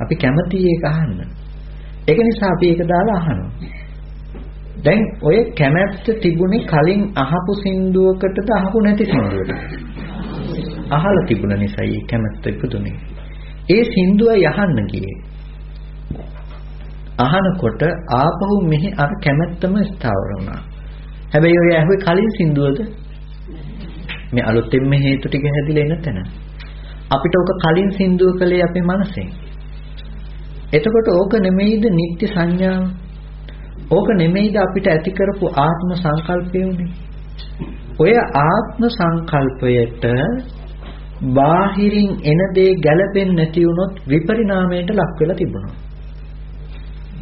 අපි කැමති ඒක අහන්න. ඒක නිසා අපි ඒක දාලා අහනවා. දැන් ඔය කැමැත්ත තිබුණේ කලින් අහපු සින්දුවකටද අහපු නැති සින්දුවකටද? අහලා තිබුණ නිසා ඒ කැමැත්ත ඉපදුනේ. ඒ සින්දුව යහන්න ගියේ. අහනකොට ආපහු මෙහි අර කැමැත්තම ස්ථාවර වුණා. හැබැයි ඔය ඇහුවේ කලින් සින්දුවද? මේ අලුතෙන් මේ හේතු ටික හැදිලා එන තැන. අපිට ඕක කලින් සින්දුව කළේ අපේ මනසෙන්. එතකොට ඕක නෙමෙයිද නිත්‍ය සංඥාව? ඕක නෙමෙයිද අපිට ඇති කරපු ආත්ම සංකල්පය උනේ? ඔය ආත්ම සංකල්පයට බාහිරින් එන දේ ගැළපෙන්නේ නැති වුණොත් විපරිණාමයට ලක් වෙලා තිබුණා.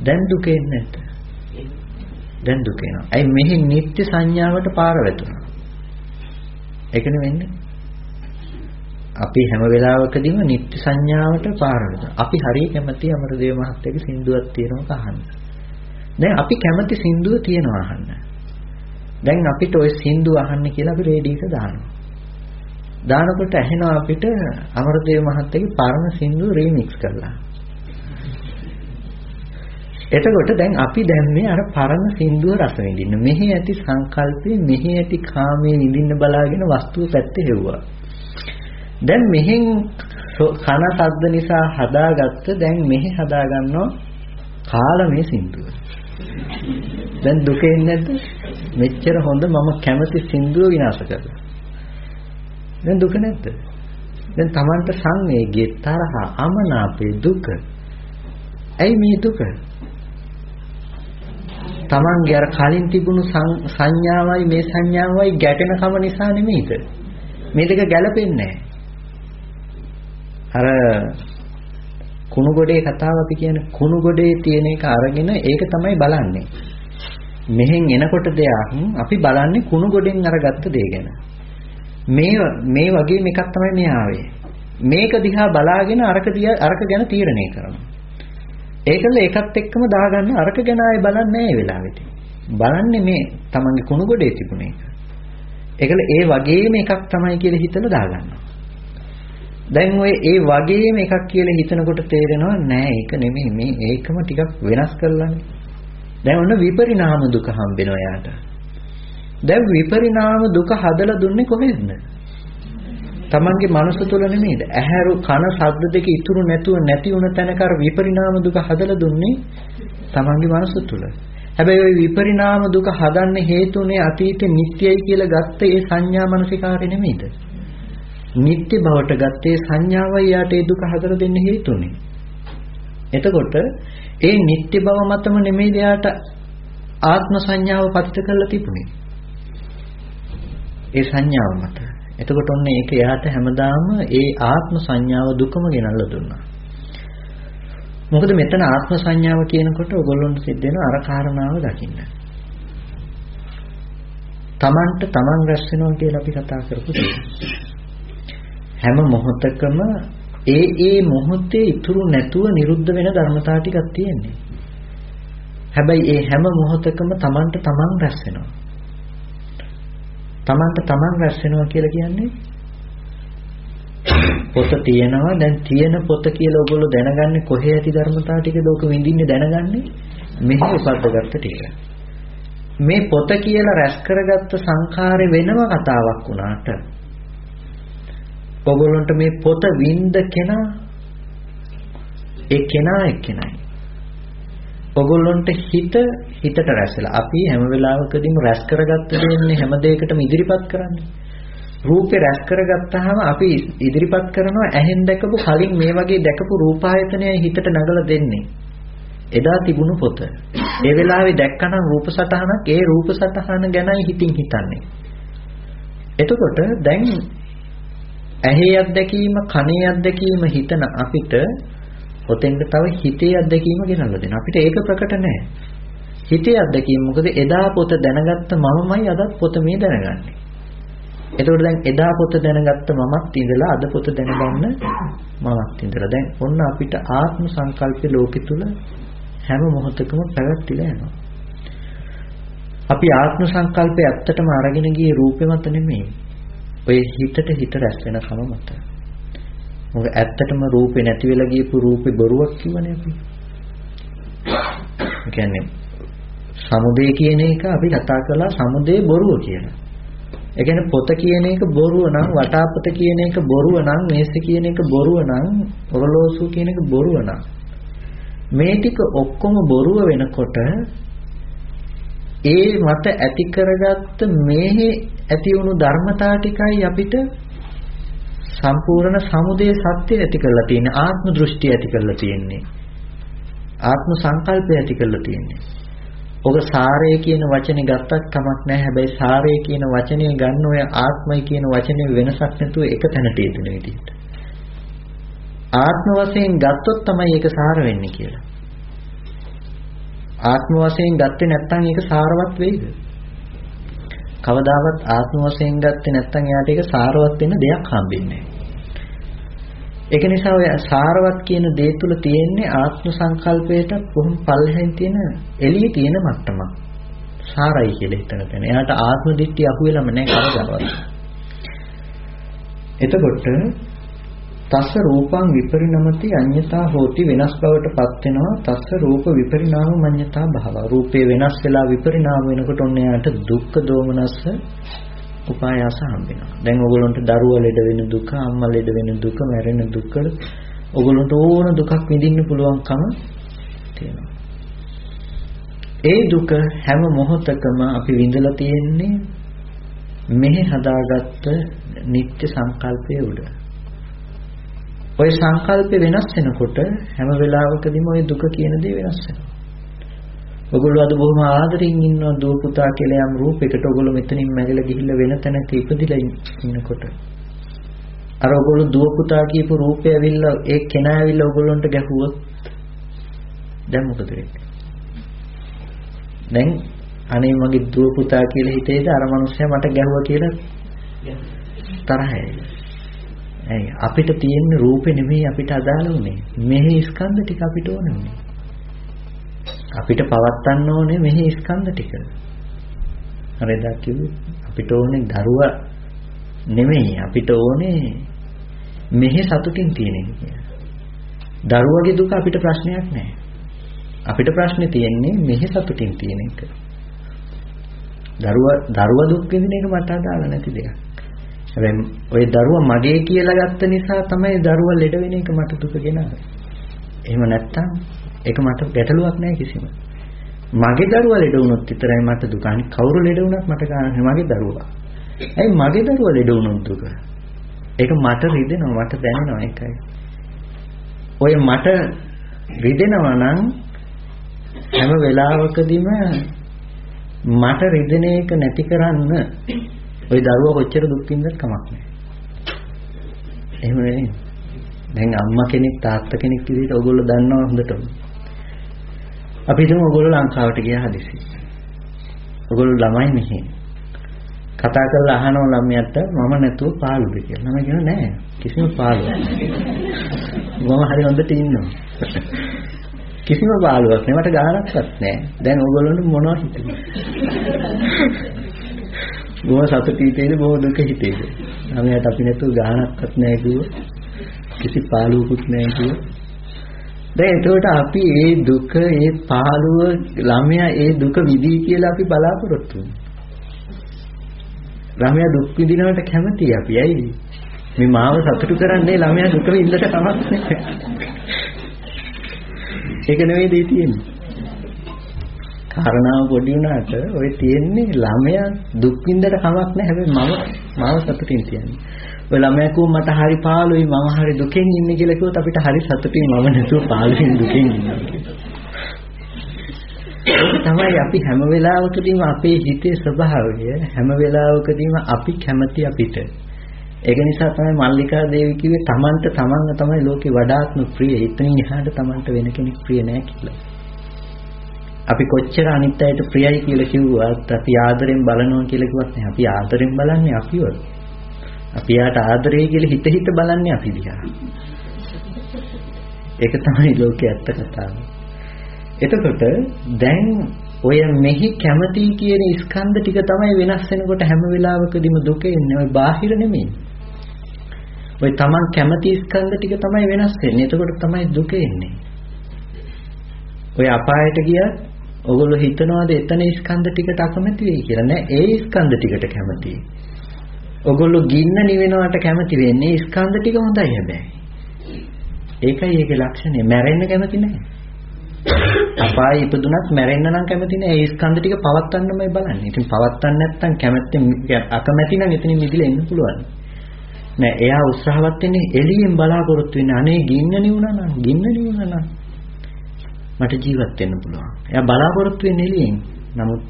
දැන් දුකේ නැද්ද? දැන් දුක එනවා. ඇයි මෙහි නිත්‍ය සංඥාවට පාර වැටුණා. ඒකනේ වෙන්නේ. අපි හැම වෙලාවකදීම නිත්‍ය සංඥාවට පාර වැටෙනවා. අපි හරිය කැමති අමරදේව මහත්තයාගේ සින්දුවක් තියෙනවා අහන්න. දැන් අපි කැමති සින්දුව තියෙනවා අහන්න. දැන් අපිට ওই සින්දුව අහන්න කියලා අපි රේඩියෝ එක දානවා. දානකොට ඇහෙනවා අපිට අමරදේව මහත්තයාගේ පරණ සින්දුව රීමික්ස් කරලා. එතකොට දැන් අපි දැන් මේ අර පරණ සින්දුව රස විඳින්න. මෙහි ඇති සංකල්පේ මෙහි ඇති කාමයේ විඳින්න බලාගෙන වස්තුව පැත්තේ හෙව්වා. දැන් මෙහෙන් කන සද්ද නිසා හදාගත්ත දැන් මෙහි හදාගන්නවා කාලමේ සින්දුව. දැන් දුකෙන් නැද්ද? මෙච්චර හොඳ මම කැමති සින්දුව විනාශ කරලා. දැන් දුක නැද්ද? දැන් Tamanට සංවේගයේ තරහ අමනාපේ දුක. ඇයි මේ දුක? Tamange අර කලින් තිබුණු සංඥාවයි මේ සංඥාවයි ගැටෙනකම නිසා නෙමෙයිද? මේ දෙක ගැලපෙන්නේ අර කුණු ගොඩේ කතාව අපි කියන්නේ කුණු ගොඩේ තියෙන එක අරගෙන ඒක තමයි බලන්නේ. මෙහෙන් එනකොට දෙයක් අපි බලන්නේ කුණු ගොඩෙන් අරගත්ත දේ ගැන. මේ මේ වගේ එකක් තමයි මේ ආවේ. මේක දිහා බලාගෙන අරක දිහා අරක ගැන තීරණය කරනවා. ඒකල ඒකත් එක්කම දාගන්න අරක ගැන ආයේ බලන්නේ නැහැ ඒ වෙලාවෙදී. බලන්නේ මේ තමන්ගේ කුණු ගොඩේ තිබුණ එක. ඒකල ඒ වගේම එකක් තමයි කියලා හිතලා දාගන්නවා. දැන් ඔය ඒ වගේම එකක් කියලා හිතනකොට තේරෙනවා නෑ ඒක නෙමෙයි මේ ඒකම ටිකක් වෙනස් කරලානේ. දැන් ඔන්න විපරිණාම දුක හම්බෙනවා යාට. දැන් විපරිණාම දුක හදලා දුන්නේ කොහෙන්ද? තමන්ගේ මනස තුළ නෙමෙයිද? ඇහැරු කන ශබ්ද දෙක ඉතුරු නැතුව නැති වුණ තැනක අර විපරිණාම දුක හදලා දුන්නේ තමන්ගේ මනස තුළ. හැබැයි ওই විපරිණාම දුක හදන්න හේතුනේ අතීතේ නිට්ටයයි කියලා ගත්ත ඒ සංඥා මනසිකාරය නෙමෙයිද? නිට්ටය බවට ගත්තේ සංඥාවයි යාට ඒ දුක හදලා දෙන්න හේතුනේ. එතකොට ඒ නිට්ටය බව මතම නෙමෙයි යාට ආත්ම සංඥාව පතිත කරලා තිබුණේ. ඒ සංඥාව මත. එතකොට ඔන්න ඒක එයාට හැමදාම ඒ ආත්ම සංඥාව දුකම ගෙනල්ලා දුන්නා. මොකද මෙතන ආත්ම සංඥාව කියනකොට ඔයගොල්ලොන්ට සිද්ධ වෙන අර කාරණාව දකින්න. තමන්ට තමන් රැස් වෙනවා කියලා අපි කතා කරපු හැම මොහොතකම ඒ ඒ මොහොතේ ඉතුරු නැතුව නිරුද්ධ වෙන ධර්මතාව ටිකක් තියෙන්නේ. හැබැයි ඒ හැම මොහොතකම තමන්ට තමන් රැස් වෙනවා. තමන්ට තමන් රැස් වෙනවා කියලා කියන්නේ පොත තියෙනවා දැන් තියෙන පොත කියලා ඔයගොල්ලෝ දැනගන්නේ කොහේ ඇති ධර්මතාව ටිකද ඔක විඳින්නේ දැනගන්නේ මෙහි උපද්දගත්ත ටික මේ පොත කියලා රැස් කරගත්ත සංඛාරේ වෙනම කතාවක් වුණාට ඔයගොල්ලන්ට මේ පොත විඳ කෙනා ඒ කෙනා එක්කෙනයි ඔගොල්ලොන්ට හිත හිතට රැස්ලා අපි හැම වෙලාවකදීම රැස් කරගත්ත දෙන්නේ හැම දෙයකටම ඉදිරිපත් කරන්නේ. රූපේ රැස් කරගත්තාම අපි ඉදිරිපත් කරනවා ඇහෙන් දැකපු කලින් මේ වගේ දැකපු රූපායතනයයි හිතට නගලා දෙන්නේ. එදා තිබුණු පොත. ඒ වෙලාවේ දැක්කනම් රූප සටහනක් ඒ රූප සටහන ගැනයි හිතින් හිතන්නේ. එතකොට දැන් ඇහි අත්දැකීම කනේ අත්දැකීම හිතන අපිට ඔතෙන්ට තව හිතේ අත්දැකීම ගෙනල්ලා දෙනවා. අපිට ඒක ප්‍රකට නැහැ. හිතේ අත්දැකීම මොකද එදා පොත දැනගත්ත මමමයි අදත් පොත මේ දැනගන්නේ. එතකොට දැන් එදා පොත දැනගත්ත මමත් ඉඳලා අද පොත දැනගන්න මමත් ඉඳලා දැන් ඔන්න අපිට ආත්ම සංකල්ප ලෝකෙ තුල හැම මොහොතකම පැවැත්තිලා යනවා. අපි ආත්ම සංකල්පය ඇත්තටම අරගෙන ගියේ රූපෙ මත නෙමෙයි. ඔය හිතට හිත රැස් වෙන කම මත. මොකද ඇත්තටම රූපේ නැති වෙලා ගියපු රූපේ බොරුවක් කියවනේ අපි. ඒ කියන්නේ සමුදේ කියන එක අපි කතා කළා සමුදේ බොරුව කියලා. ඒ කියන්නේ පොත කියන එක බොරුව නම් වටාපත කියන එක බොරුව නම් මේස කියන එක බොරුව නම් ඔරලෝසු කියන එක බොරුව නම් මේ ටික ඔක්කොම බොරුව වෙනකොට ඒ මත ඇති කරගත්ත මේ ඇති වුණු ධර්මතා ටිකයි අපිට සම්පූර්ණ සමුදය සත්‍ය ඇති කරලා තියෙන්නේ ආත්ම දෘෂ්ටි ඇති කරලා තියෙන්නේ. ආත්ම සංකල්පය ඇති කරලා තියෙන්නේ. ඔබ සාරය කියන වචනේ ගත්තත් කමක් නැහැ. හැබැයි සාරය කියන වචනේ ගන්න ඔය ආත්මය කියන වචනේ වෙනසක් නැතුව එක තැනට යෙදෙන විදිහට. ආත්ම වශයෙන් ගත්තොත් තමයි ඒක සාර වෙන්නේ කියලා. ආත්ම වශයෙන් ගත්තේ නැත්නම් ඒක සාරවත් වෙයිද? කවදාවත් ආත්ම වශයෙන් ගත්තේ නැත්නම් එයාට ඒක සාරවත් වෙන්න දෙයක් හම්බෙන්නේ ඒක නිසා ඔය සාරවත් කියන දේ තුල තියෙන්නේ ආත්ම සංකල්පයට කොහොම පල්ලෙහෙන් තියෙන එළිය තියෙන මට්ටමක්. සාරයි කියලා හිතන තැන. එයාට ආත්ම දිට්ඨිය අහුවෙලම නැහැ කවදාවත්. එතකොට තස්ස රූපං විපරිණමති අඤ්ඤතා හෝති වෙනස් බවට පත් වෙනවා. තස්ස රූප විපරිණාම මඤ්ඤතා භව. රූපේ වෙනස් වෙලා විපරිණාම වෙනකොට ඔන්න යාට දුක්ඛ දෝමනස්ස උපායාස හම්බ වෙනවා දැන් ඕගොල්ලන්ට දරුවා ලෙඩ වෙන දුක අම්මා ලෙඩ වෙන දුක මැරෙන දුක ඕගොල්ලන්ට ඕන දුකක් විඳින්න පුළුවන්කම තියෙනවා. ඒ දුක හැම මොහොතකම අපි විඳලා තියෙන්නේ මෙහි හදාගත්ත නිත්‍ය සංකල්පයේ උඩ. ওই සංකල්ප වෙනස් වෙනකොට හැම වෙලාවකදීම ওই දුක කියන දේ වෙනස් වෙනවා. ඔගොල්ලෝ අද බොහොම ආදරෙන් ඉන්නවා දුව පුතා කියලා යම් රූපයකට ඔගොල්ලෝ මෙතනින් මැගලා ගිහිල්ලා වෙන තැනක ඉපදිලා ඉන්නකොට අර ඔගොල්ලෝ දුව පුතා කියපු රූපය ඇවිල්ලා ඒ කෙනා ඇවිල්ලා ඔගොල්ලන්ට ගැහුවොත් දැන් මොකද වෙන්නේ? දැන් අනේ මගේ දුව පුතා කියලා හිතේද අර මනුස්සයා මට ගැහුවා කියලා තරහයි. ඇයි අපිට තියෙන රූපේ නෙමෙයි අපිට අදාළ උනේ. මෙහි ස්කන්ධ ටික අපිට ඕන උනේ. අපිට පවත්න්න ඕනේ මෙහි ස්කන්ධ ටික. හරිද කිව්වේ? අපිට ඕනේ දරුවා නෙමෙයි අපිට ඕනේ මෙහි සතුටින් තියෙන එක කියලා. දරුවගේ දුක අපිට ප්‍රශ්නයක් නෑ. අපිට ප්‍රශ්නේ තියෙන්නේ මෙහි සතුටින් තියෙන එක. දරුවා දරුවා දුක් විඳින එක මට අදාළ නැති දෙයක්. හැබැයි ওই දරුවා මගේ කියලා ගත්ත නිසා තමයි දරුවා ලෙඩ වෙන එක මට දුක ගෙනාවේ. එහෙම නැත්තම් ඒක මට ගැටලුවක් නෑ කිසිම. මගේ දරුවා ලෙඩ වුණොත් විතරයි මට දුක. අනික කවුරු ලෙඩ වුණත් මට ගන්න මගේ දරුවා. ඇයි මගේ දරුවා ලෙඩ වුණොත් දුක? ඒක මට රිදෙනවා මට දැනෙනවා ඒකයි. ඔය මට රිදෙනවා නම් හැම වෙලාවකදීම මට රිදෙන එක නැති කරන්න ওই දරුවා කොච්චර දුක් විඳත් කමක් නැහැ. එහෙම නෙවෙයි. දැන් අම්මා කෙනෙක් තාත්තා කෙනෙක් විදිහට ඔයගොල්ලෝ දන්නවා හොඳටම. අපි හිතමු ඔයගොල්ලෝ ලංකාවට ගියා හදිසි. ඔයගොල්ලෝ ළමයි මෙහි. කතා කරලා අහනවා ළමයාට මම නැතුව පාළුද කියලා. ළමයි කියනවා නෑ කිසිම පාළුවක් නෑ. මම හරි හොඳට ඉන්නවා. කිසිම පාළුවක් නෑ මට ගානක්වත් නෑ. දැන් ඕගොල්ලන්ට මොනවද හිතෙන්නේ? බොහොම සතුටු හිතේද බොහොම දුක හිතේද? ළමයාට අපි නැතුව ගානක්වත් නැහැ කිව්ව කිසි පාළුවකුත් නැහැ කිව්ව දැන් එතකොට අපි ඒ දුක ඒ පාළුව ළමයා ඒ දුක විඳී කියලා අපි බලාපොරොත්තු ළමයා දුක් විඳිනවට කැමතියි අපි ඇයි? මේ මාව සතුටු කරන්නේ ළමයා දුක විඳලා තමයි ඒක නෙවෙයි දෙය තියෙන්නේ? කාරණාව පොඩි වුණාට ඔය තියෙන්නේ ළමයා දුක් විඳලා කමක් නැහැ හැබැයි මම මාව සතුටින් තියන්නේ. ඔය ළමයා කෝ මට හරි පාළුයි මම හරි දුකෙන් ඉන්නේ කියලා කිව්වොත් අපිට හරි සතුටින් මම නැතුව පාළුවෙන් දුකෙන් ඉන්නවා තමයි අපි හැම වෙලාවකදීම අපේ හිතේ ස්වභාවය හැම වෙලාවකදීම අපි කැමති අපිට. ඒක නිසා තමයි මල්ලිකා දේවී කිව්වේ තමන්ට තමන්ව තමයි ලෝකේ වඩාත්ම ප්‍රිය. එතනින් එහාට තමන්ට වෙන කෙනෙක් ප්‍රිය නෑ කියලා. අපි කොච්චර අනිත් අයට ප්‍රියයි කියලා කිව්වත් අපි ආදරෙන් බලනවා කියලා කිව්වත් නෑ. අපි ආදරෙන් බලන්නේ අපිව. අපි යාට ආදරේ කියලා හිත හිත බලන්නේ අපි දිහා. ඒක තමයි ලෝකයේ ඇත්ත කතාව. එතකොට දැන් ඔය මෙහි කැමති කියන ස්කන්ධ ටික තමයි වෙනස් වෙනකොට හැම වෙලාවකදීම දුක එන්නේ. ඔය බාහිර නෙමෙයි. ඔය Taman කැමති ස්කන්ධ ටික තමයි වෙනස් වෙන්නේ. එතකොට තමයි දුක එන්නේ. ඔය අපායට ගියත් ඔගොල්ලෝ හිතනවාද එතන ස්කන්ධ ටිකට අකමැති වෙයි කියලා නෑ ඒ ස්කන්ධ ටිකට කැමතියි. ඔගොල්ලෝ ගින්න නිවෙනවට කැමති වෙන්නේ ස්කන්ධ ටික හොඳයි හැබැයි. ඒකයි ඒකේ ලක්ෂණය. මැරෙන්න කැමති නෑ. අපායේ ඉපදුනත් මැරෙන්න නම් කැමති නෑ. ඒ ස්කන්ධ ටික පවත්වන්නමයි බලන්නේ. ඉතින් පවත්වන්න නැත්නම් කැමැත්තෙන් අකමැති නම් එතනින් මිදිලා එන්න පුළුවන්. නෑ එයා උත්සාහවත් වෙන්නේ එළියෙන් බලාපොරොත්තු වෙන්නේ අනේ ගින්න නිවුණා නම් ගින්න නිවුණා නම් මට ජීවත් වෙන්න පුළුවන්. එයා බලාපොරොත්තු වෙන්නේ එළියෙන්. නමුත්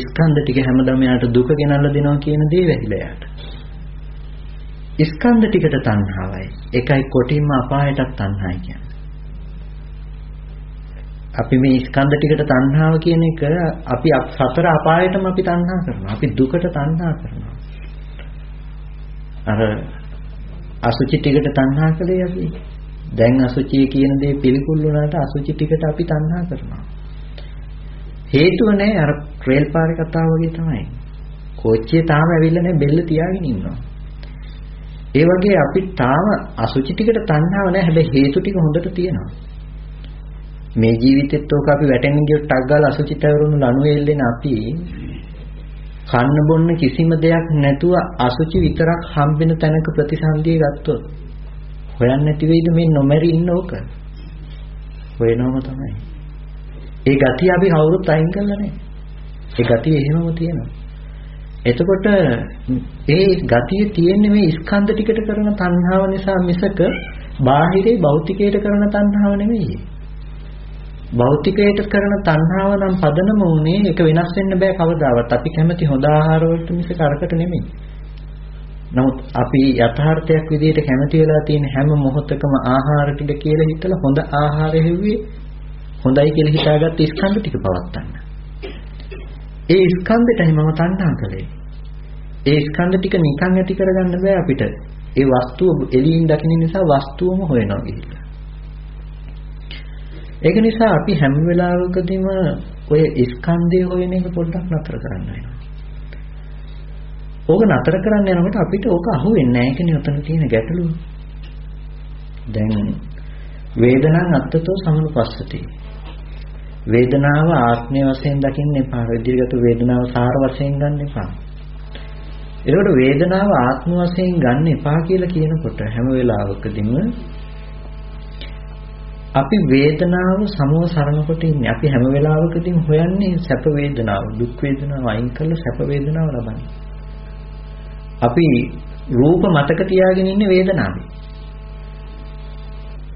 ස්කන්ධ ටික හැමදාම යාට දුක ගෙනල්ලා දෙනවා කියන දේ වැහිලා යාට. ස්කන්ධ ටිකට තණ්හාවයි. ඒකයි කොටින්ම අපායටත් තණ්හායි කියන්නේ. අපි මේ ස්කන්ධ ටිකට තණ්හාව කියන එක අපි සතර අපායටම අපි තණ්හා කරනවා. අපි දුකට තණ්හා කරනවා. අර අසුචි ටිකට තණ්හා කළේ අපි. දැන් අසුචිය කියන දේ පිළිකුල් වුණාට අසුචි ටිකට අපි තණ්හා කරනවා. හේතුව නැහැ අර ට්‍රේල් පාරේ කතාව වගේ තමයි. කෝච්චිය තාම ඇවිල්ලා නැහැ බෙල්ල තියාගෙන ඉන්නවා. ඒ වගේ අපි තාම අසුචි ටිකට තණ්හාව නැහැ හැබැයි හේතු ටික හොඳට තියෙනවා. මේ ජීවිතෙත් ඕක අපි වැටෙන්න ගියොත් ටක් ගාලා අසුචිතවරුණු ලනු වේල්ලෙන අපි කන්න බොන්න කිසිම දෙයක් නැතුව අසුචි විතරක් හම්බෙන තැනක ප්‍රතිසන්දිය ගත්තොත් හොයන්න නැති වෙයිද මේ නොමැරි ඉන්න ඕක? හොයනවම තමයි. ඒ ගතිය අපි කවුරුත් අයින් කරලා නැහැ. ඒ ගතිය එහෙමම තියෙනවා. එතකොට ඒ ගතිය තියෙන්නේ මේ ස්කන්ධ ටිකට කරන තණ්හාව නිසා මිසක බාහිරේ භෞතිකයට කරන තණ්හාව නෙමෙයි භෞතිකයට කරන තණ්හාව නම් පදනම උනේ ඒක වෙනස් වෙන්න බෑ කවදාවත්. අපි කැමති හොඳ ආහාර වලට මිස කරකට නෙමෙයි. නමුත් අපි යථාර්ථයක් විදිහට කැමති වෙලා තියෙන හැම මොහොතකම ආහාර ටික කියලා හිතලා හොඳ ආහාර හැව්වේ හොඳයි කියලා හිතාගත්ත ස්කන්ධ ටික පවත්තන්න. ඒ ස්කන්ධෙටයි මම තණ්හා කළේ. ඒ ස්කන්ධ ටික නිකන් ඇති කරගන්න බෑ අපිට. ඒ වස්තුව එළියින් දකින්න නිසා වස්තුවම හොයනවා ගිහිල්ලා. ඒක නිසා අපි හැම වෙලාවකදීම ඔය ස්කන්ධය හොයන එක පොඩ්ඩක් නතර කරන්න වෙනවා. ඕක නතර කරන්න යනකොට අපිට ඕක අහු වෙන්නේ නැහැ කියන්නේ උතන තියෙන ගැටලුව. දැන් වේදනං අත්තතෝ සමනුපස්සති. වේදනාව ආත්මය වශයෙන් දකින්න එපා. ඉදිරියට වේදනාව සාර වශයෙන් ගන්න එපා. ඒකට වේදනාව ආත්ම වශයෙන් ගන්න එපා කියලා කියනකොට හැම වෙලාවකදීම අපි වේදනාව සමව සරණකොට ඉන්නේ. අපි හැම වෙලාවකදීම හොයන්නේ සැප වේදනාව, දුක් වේදනාව අයින් කරලා සැප වේදනාව ලබන්නේ. අපි රූප මතක තියාගෙන ඉන්නේ වේදනාවේ.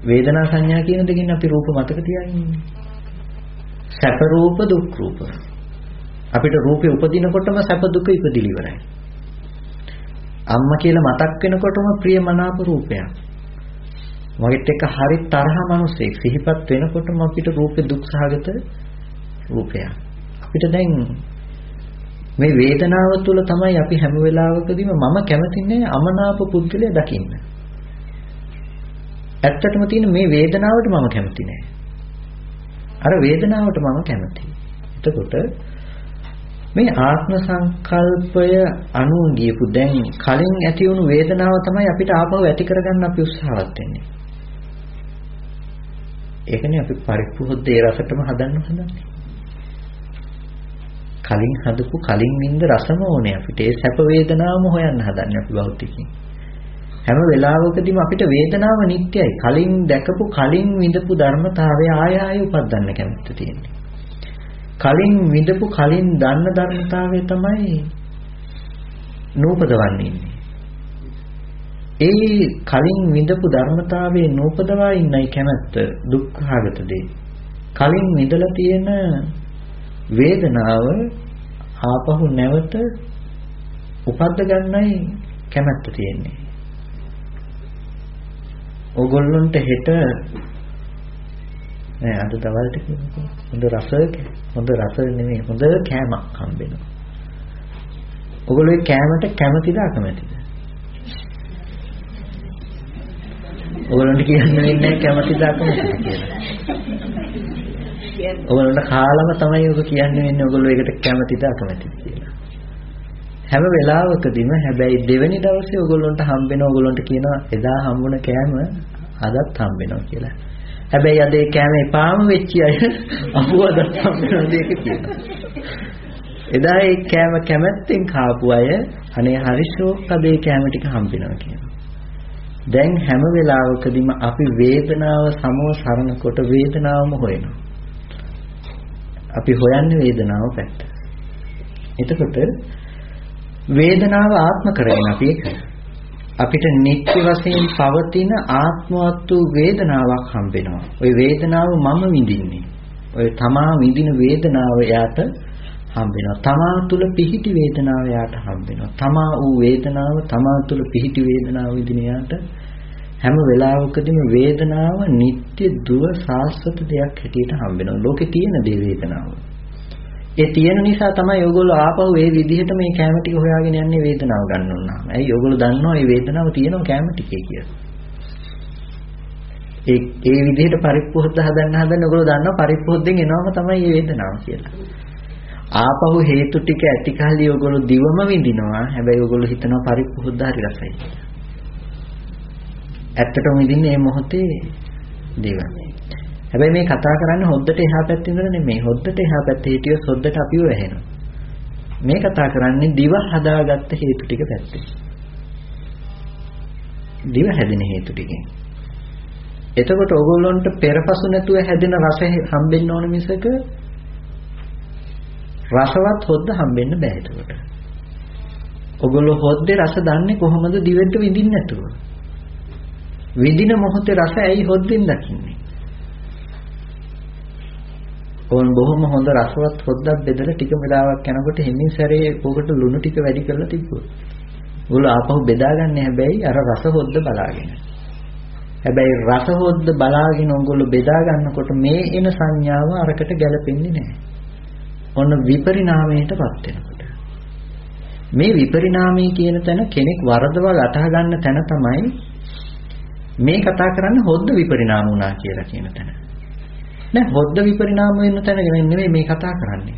වේදනා සංඥා කියන දෙකින් අපි රූප මතක තියාගෙන ඉන්නේ. සැප රූප දුක් රූප. අපිට රූපේ උපදිනකොටම සැප දුක ඉපදිලි ඉවරයි. අම්මා කියලා මතක් වෙනකොටම ප්‍රියමනාප රූපයක්. මගෙත් එක්ක හරි තරහ මිනිස්සෙක් සිහිපත් වෙනකොටම අපිට රූපේ දුක් සහගත රූපයක්. අපිට දැන් මේ වේදනාව තුළ තමයි අපි හැම වෙලාවකදීම මම කැමතින්නේ අමනාප පුද්ගලයා දකින්න. ඇත්තටම තියෙන මේ වේදනාවට මම කැමති නෑ. අර වේදනාවට මම කැමතියි. එතකොට මේ ආත්ම සංකල්පය අනුව ගියපු දැන් කලින් ඇති වුණු වේදනාව තමයි අපිට ආපහු ඇති කරගන්න අපි උත්සාහවත් වෙන්නේ. ඒකනේ අපි පරිප්පුහොද්ද ඒ රසටම හදන්න හදන්නේ. කලින් හදපු කලින් වින්ද රසම ඕනේ අපිට. ඒ සැප වේදනාවම හොයන්න හදන්නේ අපි භෞතිකයෙන්. හැම වෙලාවකදීම අපිට වේදනාව නිට්ටයයි. කලින් දැකපු කලින් විඳපු ධර්මතාවය ආය ආය උපදින්න කැමති තියෙන්නේ. කලින් විඳපු කලින් දන්න ධර්මතාවය තමයි නූපදවන්නේ ඉන්නේ. ඒ කලින් විඳපු ධර්මතාවයේ නූපදවා ඉන්නයි කැමැත්ත දුක්ඛාගත දේ. කලින් විඳලා තියෙන වේදනාව ආපහු නැවත උපද්ද ගන්නයි කැමැත්ත තියෙන්නේ. ඕගොල්ලන්ට හෙට නෑ අද දවල්ට කියනකොට හොඳ රස හොඳ රස නෙමෙයි හොඳ කෑමක් හම්බෙනවා. ඔයගොල්ලෝ කෑමට කැමතිද අකමැතිද? ඔයගොල්ලන්ට කියන්න වෙන්නේ කැමතිද අකමැතිද කියලා. ඔයගොල්ලන්ට කාලම තමයි ඔබ කියන්න වෙන්නේ ඔයගොල්ලෝ ඒකට කැමතිද අකමැතිද කියලා. හැම වෙලාවකදීම හැබැයි දෙවෙනි දවසේ ඔයගොල්ලන්ට හම්බෙන ඔයගොල්ලන්ට කියනවා එදා හම්බුණ කෑම අදත් හම්බෙනවා කියලා. හැබැයි අද ඒ කෑම එපාම වෙච්ච අය අහුවදත් හම්බෙනවා දෙක කියනවා. එදා ඒ කෑම කැමැත්තෙන් කාපු අය අනේ හරිෂෝක් අද ඒ කෑම ටික හම්බෙනවා කියනවා. දැන් හැම වෙලාවකදීම අපි වේදනාව සමව සරණ කොට වේදනාවම හොයනවා. අපි හොයන්නේ වේදනාව පැත්ත. එතකොට වේදනාව ආත්ම කරගෙන අපි ඒක අපිට නිත්‍ය වශයෙන් පවතින ආත්මවත් වූ වේදනාවක් හම්බෙනවා. ওই වේදනාව මම විඳින්නේ. ඔය තමා විඳින වේදනාව යාට හම්බෙනවා. තමා තුල පිහිටි වේදනාව යාට හම්බෙනවා. තමා වූ වේදනාව තමා තුල පිහිටි වේදනාව විඳින යාට හැම වෙලාවකදීම වේදනාව නিত্য දුව සාස්වත දෙයක් හැටියට හම්බෙනවා. ලෝකේ තියෙන දේ වේදනාව. ඒ තියෙන නිසා තමයි ඔයගොල්ලෝ ආපහු ඒ විදිහට මේ කැම ටික හොයාගෙන යන්නේ වේදනාව ගන්න උනාම. ඇයි ඔයගොල්ලෝ දන්නවා මේ වේදනාව තියෙනවා කැම ටිකේ කියලා. ඒ ඒ විදිහට පරිප්පුහොද්ද හදන්න හදන්න ඔයගොල්ලෝ දන්නවා පරිප්පුහොද්දෙන් එනවම තමයි මේ වේදනාව කියලා. ආපහු හේතු ටික ඇති කල්ලි ඔයගොල්ලෝ දිවම විඳිනවා. හැබැයි ඔයගොල්ලෝ හිතනවා පරිප්පුහොද්ද හරි රසයි කියලා. ඇත්තටම විඳින්නේ මේ මොහොතේ දිවම. හැබැයි මේ කතා කරන්නේ හොද්දට එහා පැත්තේ ඉඳලා නෙමෙයි. හොද්දට එහා පැත්තේ හිටියොත් හොද්දට අපිව වැහෙනවා. මේ කතා කරන්නේ දිව හදාගත්ත හේතු ටික පැත්තේ. දිව හැදෙන හේතු ටිකෙන්. එතකොට ඕගොල්ලන්ට පෙරපසු නැතුව හැදෙන රස හම්බෙන්න ඕන මිසක රසවත් හොද්ද හම්බෙන්න බෑ එතකොට. ඔගොල්ලෝ හොද්දේ රස දන්නේ කොහොමද දිවෙත් විඳින්න නැතුව? විඳින මොහොතේ රස ඇයි හොද්දෙන් දකින්නේ? ඕන් බොහොම හොඳ රසවත් හොද්දක් බෙදලා ටික වෙලාවක් යනකොට හිමින් සැරේ ඕකට ලුණු ටික වැඩි කරලා තිබ්බොත්. උගල ආපහු බෙදාගන්නේ හැබැයි අර රස හොද්ද බලාගෙන. හැබැයි රස හොද්ද බලාගෙන ඕගොල්ලෝ බෙදා ගන්නකොට මේ එන සංඥාව අරකට ගැලපෙන්නේ නැහැ. ඔන්න විපරිණාමයටපත් වෙනකොට. මේ විපරිණාමය කියන තැන කෙනෙක් වරදවා ලටහ ගන්න තැන තමයි මේ කතා කරන්නේ හොද්ද විපරිණාම වුණා කියලා කියන තැන. නෑ හොද්ද විපරිණාම වෙන තැන නෙමෙයි මේ කතා කරන්නේ.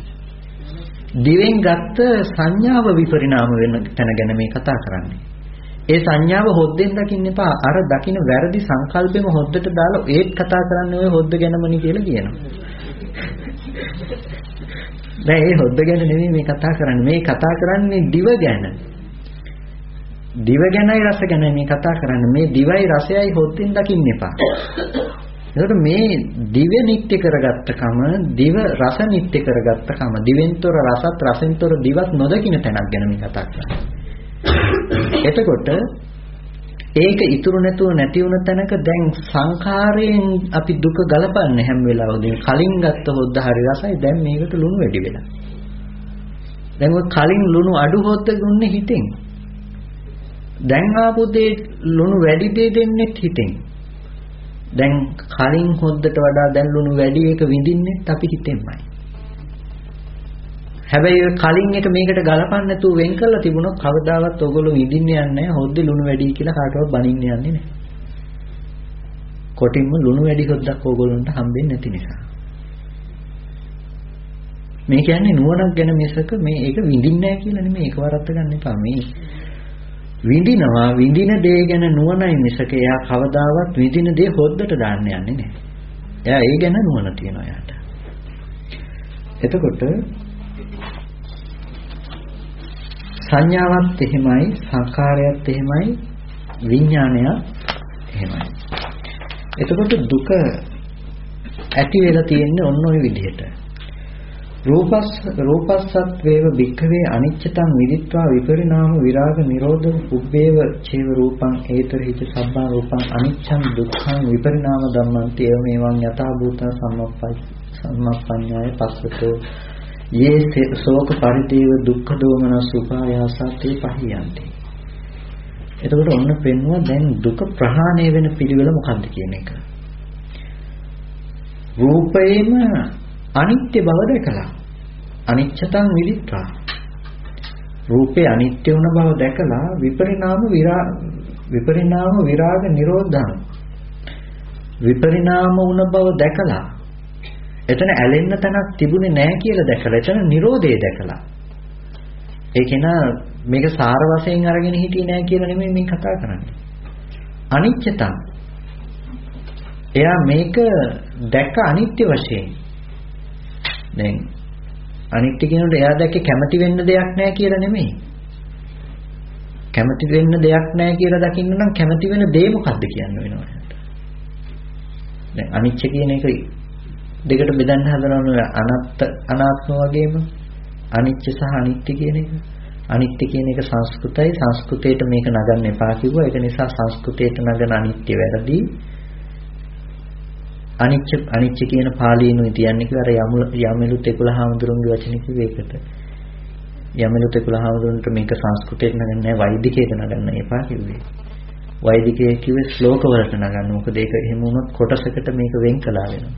දිවෙන් ගත්ත සංඥාව විපරිණාම වෙන තැන ගැන මේ කතා කරන්නේ. ඒ සංඥාව හොද්දෙන් දකින්න එපා. අර දකින්න වැරදි සංකල්පෙම හොද්දට දාලා ඒත් කතා කරන්නේ ඔය හොද්ද ගැනමනි කියලා කියනවා. නෑ ඒ හොද්ද ගැන නෙමෙයි මේ කතා කරන්නේ. මේ කතා කරන්නේ දිව ගැන. දිව ගැනයි රස ගැනයි මේ කතා කරන්නේ. මේ දිවයි රසයයි හොද්දෙන් දකින්න එපා. එතකොට මේ දිව නිත්‍ය කරගත්තකම දිව රස නිත්‍ය කරගත්තකම දිවෙන්තර රසත් රසෙන්තර දිවත් නොදකින්න තැනක් ගැන මේ කතා කරන්නේ. එතකොට ඒක ඉතුරු නැතුව නැති වුණ තැනක දැන් සංඛාරයෙන් අපි දුක ගලපන්නේ හැම වෙලාවෙදී කලින් ගත්ත හොද්ද හරි රසයි දැන් මේකට ලුණු වැඩි වෙලා. දැන් ඔය කලින් ලුණු අඩු හොද්ද දුන්නේ හිතෙන්. දැන් ආපු දේ ලුණු වැඩි දේ දෙන්නේ හිතෙන්. දැන් කලින් හොද්දට වඩා දැන් ලුණු වැඩි එක විඳින්නෙත් අපි හිතෙන්මයි. හැබැයි කලින් එක මේකට ගලපන්න නැතුව වෙන් කරලා තිබුණොත් කවදාවත් ඔයගොල්ලෝ විඳින්න යන්නේ නැහැ හොද්දේ ලුණු වැඩි කියලා කාටවත් බනින්න යන්නේ නැහැ. කොටින්ම ලුණු වැඩි හොද්දක් ඕගොල්ලන්ට හම්බෙන්නේ නැති නිසා. මේ කියන්නේ නුවණක් ගැන මිසක මේ ඒක විඳින්නේ නැහැ කියලා නෙමෙයි ඒක වරද්ද ගන්න එපා. මේ විඳිනවා විඳින දේ ගැන නුවණයි මිසක එයා කවදාවත් විඳින දේ හොද්දට දාන්න යන්නේ නැහැ. එයා ඒ ගැන නුවණ තියනවා එයාට. එතකොට සංඥාවත් එහෙමයි සංකාරයත් එහෙමයි විඥානයත් එහෙමයි. එතකොට දුක ඇති වෙලා තියෙන්නේ ඔන්න ඔය විදිහට. රූපස් රූපස්සත්වේව භික්ඛවේ අනිච්චතං විදිත්වා විපරිණාම විරාග නිරෝධ උබ්බේව චේව රූපං ඒතරිච සබ්බා රූපං අනිච්ඡං දුක්ඛං විපරිණාම ධම්මං තේව මේවං යථා භූත සම්මප්පයි සම්මප්පඤ්ඤාය පස්සතෝ. යේ සෝක පරිදේව දුක්ඛ දෝමන සුඛායාසතේ පහියන්ති. එතකොට ඔන්න පෙන්වුවා දැන් දුක ප්‍රහාණය වෙන පිළිවෙල මොකක්ද කියන එක. රූපේම අනිත්‍ය බව දැකලා අනිච්චතං විදිත්වා රූපේ අනිත්‍ය වුණ බව දැකලා විපරිණාම විරා විපරිණාම විරාග නිරෝධං. විපරිණාම වුණ බව දැකලා එතන ඇලෙන්න තැනක් තිබුණේ නැහැ කියලා දැකලා එතන නිරෝධය දැකලා. ඒකේන මේක සාර වශයෙන් අරගෙන හිටියේ නැහැ කියලා නෙමෙයි මේ කතා කරන්නේ. අනිච්චතං එයා මේක දැක්ක අනිත්‍ය වශයෙන්. දැන් අනිත්‍ය කියනකොට එයා දැක්කේ කැමති වෙන්න දෙයක් නැහැ කියලා නෙමෙයි. කැමති වෙන්න දෙයක් නැහැ කියලා දකින්න නම් කැමති වෙන දේ මොකද්ද කියන්න වෙනවා. දැන් අනිච්ච කියන එක දෙකට බෙදන්න හදනවනේ අනත්ත් අනාත්ම වගේම අනිත්‍ය සහ අනිත්‍ය කියන එක. අනිත්‍ය කියන එක සංස්කෘතයි සංස්කෘතයට මේක නගන්න එපා කිව්වා. ඒක නිසා සංස්කෘතයට නගන අනිත්‍ය වැරදි. අනිච්ච අනිච්ච කියන පාලියෙනුයි තියන්නේ කියලා අර යමලුත් 11 හාමුදුරුන්ගේ වචනේ කිව්ව එකට. යමලුත් 11 හාමුදුරුන්ට මේක සංස්කෘතයට නගන්නේ නැහැ වෛදිකයට නගන්න එපා කිව්වේ. වෛදිකයේ කිව්වේ ශ්ලෝක වලට නගන්න. මොකද ඒක එහෙම වුණොත් කොටසකට මේක වෙන් කළා වෙනවා.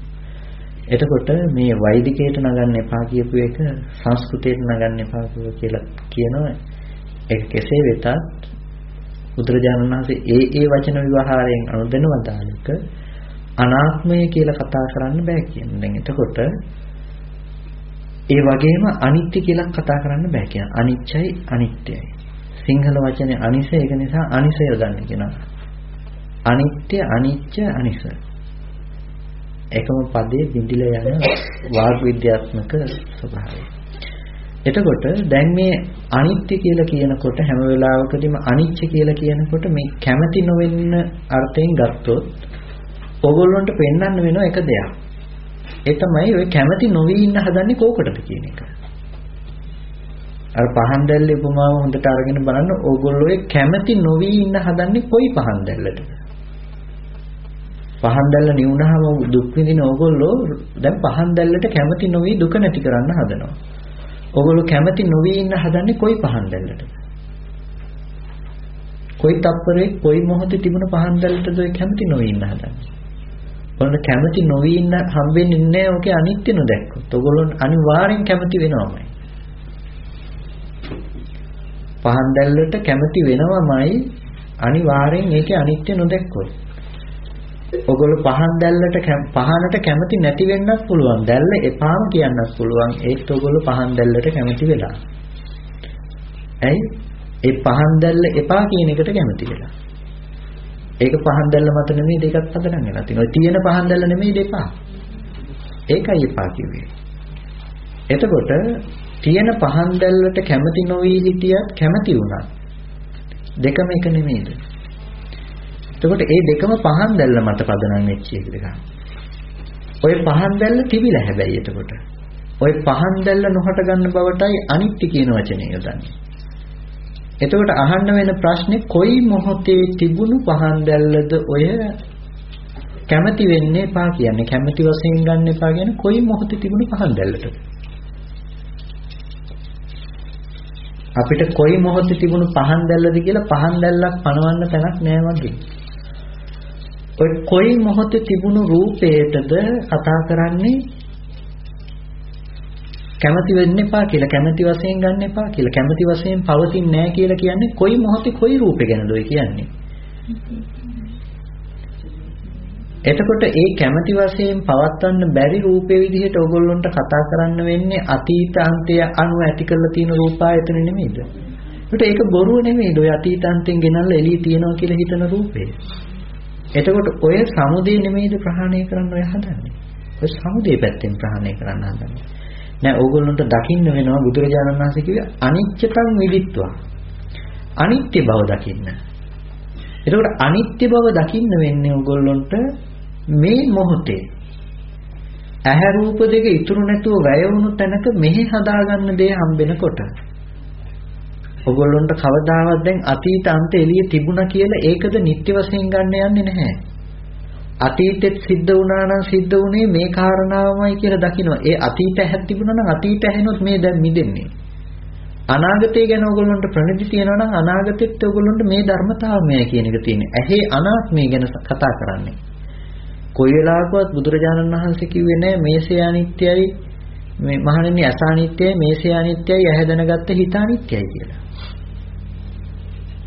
එතකොට මේ වෛදිකයට නගන්න එපා කියපු එක සංස්කෘතයට නගන්න එපා කියලා කියනවා. ඒක කෙසේ වෙතත් බුදුරජාණන් වහන්සේ ඒ ඒ වචන විවහාරයෙන් අනුදැනවදාලක අනාත්මය කියලා කතා කරන්න බෑ කියන. දැන් එතකොට ඒ වගේම අනිත්‍ය කියලා කතා කරන්න බෑ කියන. අනිච්චයි අනිත්‍යයි. සිංහල වචනේ අනිසය ඒක නිසා අනිසය යොදන්න කියනවා. අනිත්‍ය අනිච්ච අනිස. එකම පදේ බිඳිලා යන වාග් විද්‍යාත්මක ස්වභාවය. එතකොට දැන් මේ අනිත්‍ය කියලා කියනකොට හැම වෙලාවකදීම අනිච්ච කියලා කියනකොට මේ කැමැති නොවෙන්න අර්ථයෙන් ගත්තොත් ඕගොල්ලන්ට පෙන්වන්න වෙන එක දෙයක්. ඒ තමයි ඔය කැමැති නොවි ඉන්න හදන්නේ කෝකටද කියන එක. අර පහන් දැල්ලේ උපමාව හොඳට අරගෙන බලන්න ඕගොල්ලෝ කැමැති නොවි ඉන්න හදන්නේ කොයි පහන් දැල්ලටද? පහන් දැල්ල නිවුනහම දුක් විඳින ඕගොල්ලෝ දැන් පහන් දැල්ලට කැමැති නොවි දුක නැති කරන්න හදනවා. ඕගොල්ලෝ කැමැති නොවි ඉන්න හදන්නේ කොයි පහන් දැල්ලටද? කොයි තප්පරේ කොයි මොහොතේ තිබුණ පහන් දැල්ලටද ඔය කැමැති නොවි ඉන්න හදන්නේ? ඔන්න කැමති නොවි ඉන්න හම්බෙන්නේ නැහැ ඔකේ අනිත්‍ය නොදැක්කොත්. ඔයගොල්ලෝ අනිවාර්යෙන් කැමති වෙනවමයි. පහන් දැල්ලට කැමති වෙනවමයි අනිවාර්යෙන් ඒකේ අනිත්‍ය නොදැක්කොත්. ඔයගොල්ලෝ පහන් දැල්ලට පහනට කැමති නැති වෙන්නත් පුළුවන්. දැල්ල එපාම කියන්නත් පුළුවන්. ඒත් ඔයගොල්ලෝ පහන් දැල්ලට කැමති වෙලා. ඇයි? ඒ පහන් දැල්ල එපා කියන එකට කැමති වෙලා. ඒක පහන් දැල්ල මත නෙමෙයි දෙකක් පදනම් වෙලා තියෙනවා. ඔය තියෙන පහන් දැල්ල නෙමෙයි දෙපා. ඒකයි එපා කිව්වේ. එතකොට තියෙන පහන් දැල්ලට කැමති නොවි හිටියත් කැමති වුණා. දෙකම එක නෙමෙයිද? එතකොට ඒ දෙකම පහන් දැල්ල මත පදනම් වෙච්ච එක දෙක. ඔය පහන් දැල්ල තිබිලා හැබැයි එතකොට. ඔය පහන් දැල්ල නොහට ගන්න බවටයි අනිත්‍ය කියන වචනේ යොදන්නේ. එතකොට අහන්න වෙන ප්‍රශ්නේ කොයි මොහොතේ තිබුණු පහන් දැල්ලද ඔය කැමැති වෙන්නේ එපා කියන්නේ? කැමැති වශයෙන් ගන්න එපා කියන්නේ කොයි මොහොතේ තිබුණු පහන් දැල්ලට අපිට කොයි මොහොතේ තිබුණු පහන් දැල්ලද කියලා පහන් දැල්ලක් පනවන්න තැනක් නෑ වගේ. ඔය කොයි මොහොතේ තිබුණු රූපයටද කතා කරන්නේ? කැමැති වෙන්න එපා කියලා කැමැති වශයෙන් ගන්න එපා කියලා කැමැති වශයෙන් පවතින්නේ නැහැ කියලා කියන්නේ කොයි මොහොතේ කොයි රූපේ ගැනද ඔය කියන්නේ එතකොට ඒ කැමැති වශයෙන් පවත්වන්න බැරි රූපේ විදිහට ඕගොල්ලන්ට කතා කරන්න වෙන්නේ අතීතාන්තය අනුව ඇති කරලා තියෙන රූපායතන නෙමෙයිද? ඒකට ඒක බොරුව නෙමෙයිද? ඔය අතීතාන්තෙන් ගෙනල්ලා එළිය තියනවා කියලා හිතන රූපේ. එතකොට ඔය සමුදේ නෙමෙයිද ප්‍රහාණය කරන්න ඔය හදන්නේ? ඔය සමුදේ පැත්තෙන් ප්‍රහාණය කරන්න හදන්නේ. නෑ ඕගොල්ලන්ට දකින්න වෙනවා බුදුරජාණන් වහන්සේ කිව්වේ අනිච්චතං විදිත්වා. අනිත්‍ය බව දකින්න. එතකොට අනිත්‍ය බව දකින්න වෙන්නේ ඕගොල්ලන්ට මේ මොහොතේ ඇහැ රූප දෙක ඉතුරු නැතුව වැය වුණු තැනක මෙහි හදාගන්න දේ හම්බෙනකොට ඔගොල්ලන්ට කවදාවත් දැන් අතීත අන්ත එළිය තිබුණා කියලා ඒකද නිත්‍ය වශයෙන් ගන්න යන්නේ නැහැ. අතීතෙත් සිද්ධ වුණා නම් සිද්ධ වුණේ මේ කාරණාවමයි කියලා දකිනවා. ඒ අතීත ඇහක් තිබුණා නම් අතීත ඇහෙනොත් මේ දැන් මිදෙන්නේ. අනාගතය ගැන ඔයගොල්ලන්ට ප්‍රණිති තියෙනවා නම් අනාගතෙත් ඔයගොල්ලන්ට මේ ධර්මතාවමයි කියන එක තියෙන්නේ. ඇහි අනාත්මය ගැන කතා කරන්නේ. කොයි වෙලාවකවත් බුදුරජාණන් වහන්සේ කිව්වේ නෑ මේසේ අනිත්‍යයි මේ මහණෙනි අස අනිත්‍යයි මේසේ අනිත්‍යයි ඇහැ දැනගත්ත හිත අනිත්‍යයි කියලා.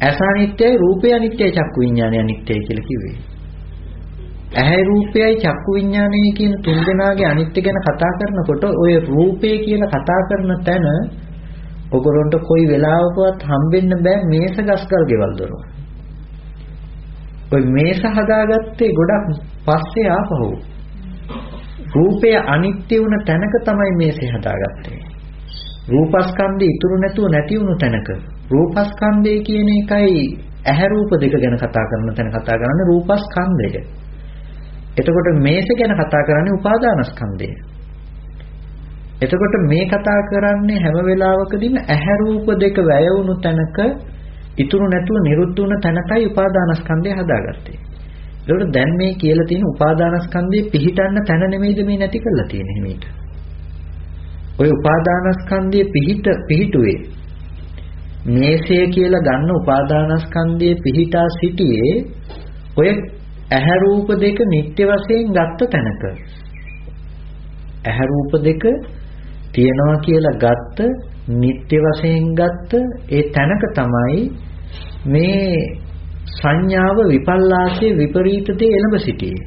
අස අනිත්‍යයි රූපය අනිත්‍යයි චක්කු විඥානය අනිත්‍යයි කියලා කිව්වේ. ඇහැ රූපයයි චක්කු විඥානයයි කියන තුන් දෙනාගේ අනිත්‍ය ගැන කතා කරනකොට ඔය රූපය කියලා කතා කරන තැන ඔගොල්ලන්ට කොයි වෙලාවකවත් හම්බෙන්න බෑ මේස ගස්කල් ගෙවල් දොර. ඔය මේස හදාගත්තේ ගොඩක් පස්සේ ආපහු. රූපය අනිත්‍ය වුණ තැනක තමයි මේසෙ හදාගත්තේ. රූපස්කන්ධය ඉතුරු නැතුව නැති වුණු තැනක. රූපස්කන්ධය කියන එකයි ඇහැ රූප දෙක ගැන කතා කරන තැන කතා කරන්නේ රූපස්කන්ධය. එතකොට මේස ගැන කතා කරන්නේ උපාදානස්කන්ධය. එතකොට මේ කතා කරන්නේ හැම වෙලාවකදීම ඇහැ රූප දෙක වැය වුණු තැනක ඉතුරු නැතුව නිරුද්ධ වුණ තැනකයි උපාදානස්කන්ධය හදාගත්තේ. ඒකට දැන් මේ කියලා තියෙන උපාදානස්කන්ධයේ පිහිටන්න තැන නෙමෙයිද මේ නැති කරලා තියෙන්නේ මේක. ඔය උපාදානස්කන්ධයේ පිහිට පිහිටුවේ මේසය කියලා ගන්න උපාදානස්කන්ධයේ පිහිටා සිටියේ ඔය ඇහැ රූප දෙක නිත්‍ය වශයෙන් ගත්ත තැනක. ඇහැ රූප දෙක තියනවා කියලා ගත්ත නිත්‍ය වශයෙන් ගත්ත ඒ තැනක තමයි මේ සංඥාව විපල්ලාසයේ විපරීත දේ එළඹ සිටියේ.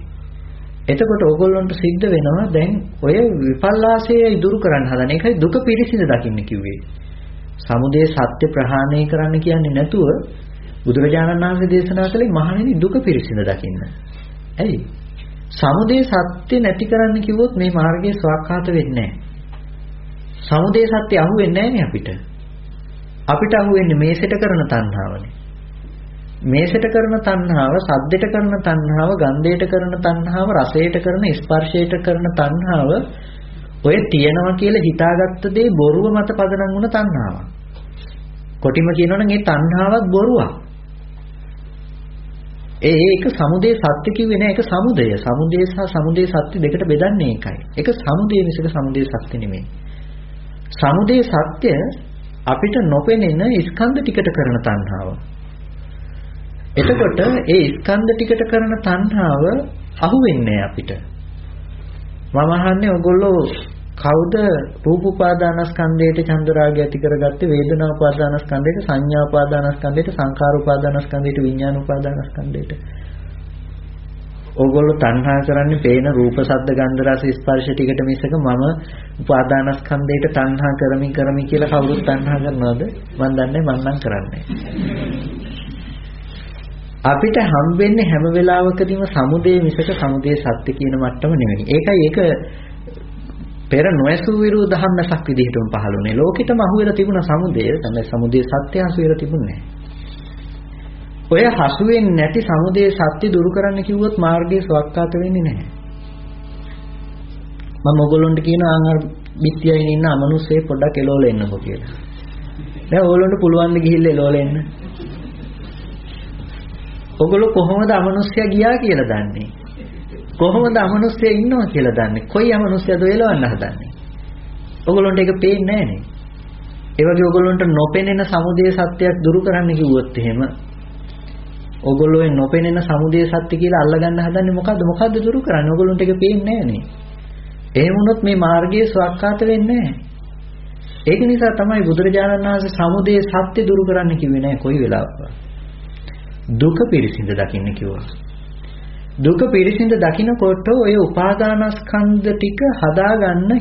එතකොට ඕගොල්ලන්ට සිද්ධ වෙනවා දැන් ඔය විපල්ලාසය ඉදුරු කරන්න හදන එකයි දුක පිරිසිඳ දකින්න කිව්වේ. සමුදය සත්‍ය ප්‍රහාණය කරන්න කියන්නේ නැතුව බුදුරජාණන් වහන්සේ දේශනා කළේ මහණෙනි දුක පිරිසිඳ දකින්න. ඇයි? සමුදය සත්‍ය නැති කරන්න කිව්වොත් මේ මාර්ගයේ ස්වාක්ඛාත වෙන්නේ නැහැ. සමුදය සත්‍ය අහුවෙන්නේ නැහැ අපිට. අපිට අහුවෙන්නේ මේසෙට කරන තණ්හාවනේ. මේසෙට කරන තණ්හාව, සද්දෙට කරන තණ්හාව, ගන්ධයට කරන තණ්හාව, රසයට කරන ස්පර්ශයට කරන තණ්හාව ඔය තියනවා කියලා හිතාගත්ත දේ බොරුව මත පදනම් වුණ තණ්හාවක්. කොටිම කියනවනම් ඒ තණ්හාවක් බොරුවක්. ඒ ඒක සමුදේ සත්‍ය කිව්වේ නෑ ඒක සමුදය. සමුදේ සහ සමුදේ සත්‍ය දෙකට බෙදන්නේ ඒකයි. ඒක සමුදේ මිසක සමුදේ සත්‍ය නෙමෙයි. සමුදේ සත්‍ය අපිට නොපෙනෙන ස්කන්ධ ටිකට කරන තණ්හාව. එතකොට ඒ ස්කන්ධ ටිකට කරන තණ්හාව අහුවෙන්නේ අපිට. මම අහන්නේ ඔයගොල්ලෝ කවුද රූප උපාදානස්කන්ධයට චන්දරාගය ඇති කරගත්තේ? වේදනා උපාදානස්කන්ධයට සංඥා උපාදානස්කන්ධයට සංකාර උපාදානස්කන්ධයට විඥාන උපාදානස්කන්ධයට ඕගොල්ලෝ තණ්හා කරන්නේ පේන රූප ශබ්ද ගන්ධ රස ස්පර්ශ ටිකට මිසක මම උපාදානස්කන්ධයට තණ්හා කරමින් කරමින් කියලා කවුරුත් තණ්හා කරනවද? මන් දන්නේ මන් නම් කරන්නේ. අපිට හම්බෙන්නේ හැම වෙලාවකදීම සමුදේ මිසක සමුදේ සත්‍ය කියන මට්ටම නෙවෙයි. ඒකයි ඒක පෙර නොඇසු විරු දහම් නැසක් විදිහටම පහළුනේ. ලෝකෙටම අහුවෙලා තිබුණ සමුදය තමයි සමුදේ සත්‍ය හසු වෙලා තිබුණේ ඔය හසු වෙන්නේ නැති සමුදේ සත්‍ය දුරු කරන්න කිව්වොත් මාර්ගයේ සවක්කාත වෙන්නේ නැහැ. මම ඔයගොල්ලන්ට කියන ආන්හර පිටියයින් ඉන්න අමනුස්සේ පොඩ්ඩක් එලෝල එන්නකෝ කියලා. දැන් ඕගොල්ලන්ට පුළුවන් ද ගිහිල්ලා එලෝල එන්න? ඔගොල්ලෝ කොහොමද අමනුෂ්‍යයා ගියා කියලා දන්නේ? කොහොමද අමනුෂ්‍යයා ඉන්නවා කියලා දන්නේ? කොයි අමනුෂ්‍යයද එලවන්න හදන්නේ? ඔගොල්ලන්ට ඒක පේන්නේ නැහනේ. ඒ වගේ ඔගොල්ලන්ට නොපෙනෙන සමුදය සත්‍යයක් දුරු කරන්න කිව්වොත් එහෙම ඔගොල්ලෝ ඒ නොපෙනෙන සමුදය සත්‍ය කියලා අල්ලගන්න හදන්නේ මොකද්ද? මොකද්ද දුරු කරන්නේ? ඔගොල්ලන්ට ඒක පේන්නේ නැහනේ. එහෙම වුණොත් මේ මාර්ගයේ ස්වකහාත වෙන්නේ නැහැ. ඒක නිසා තමයි බුදුරජාණන් වහන්සේ සමුදය සත්‍ය දුරු කරන්න කිව්වේ නැහැ කොයි වෙලාවකවත්. දුක පිරිසිඳ දකින්න කිව්වා. දුක පිරිසිඳ දකින්නකොට ඔය උපාදානස්කන්ධ ටික හදාගන්න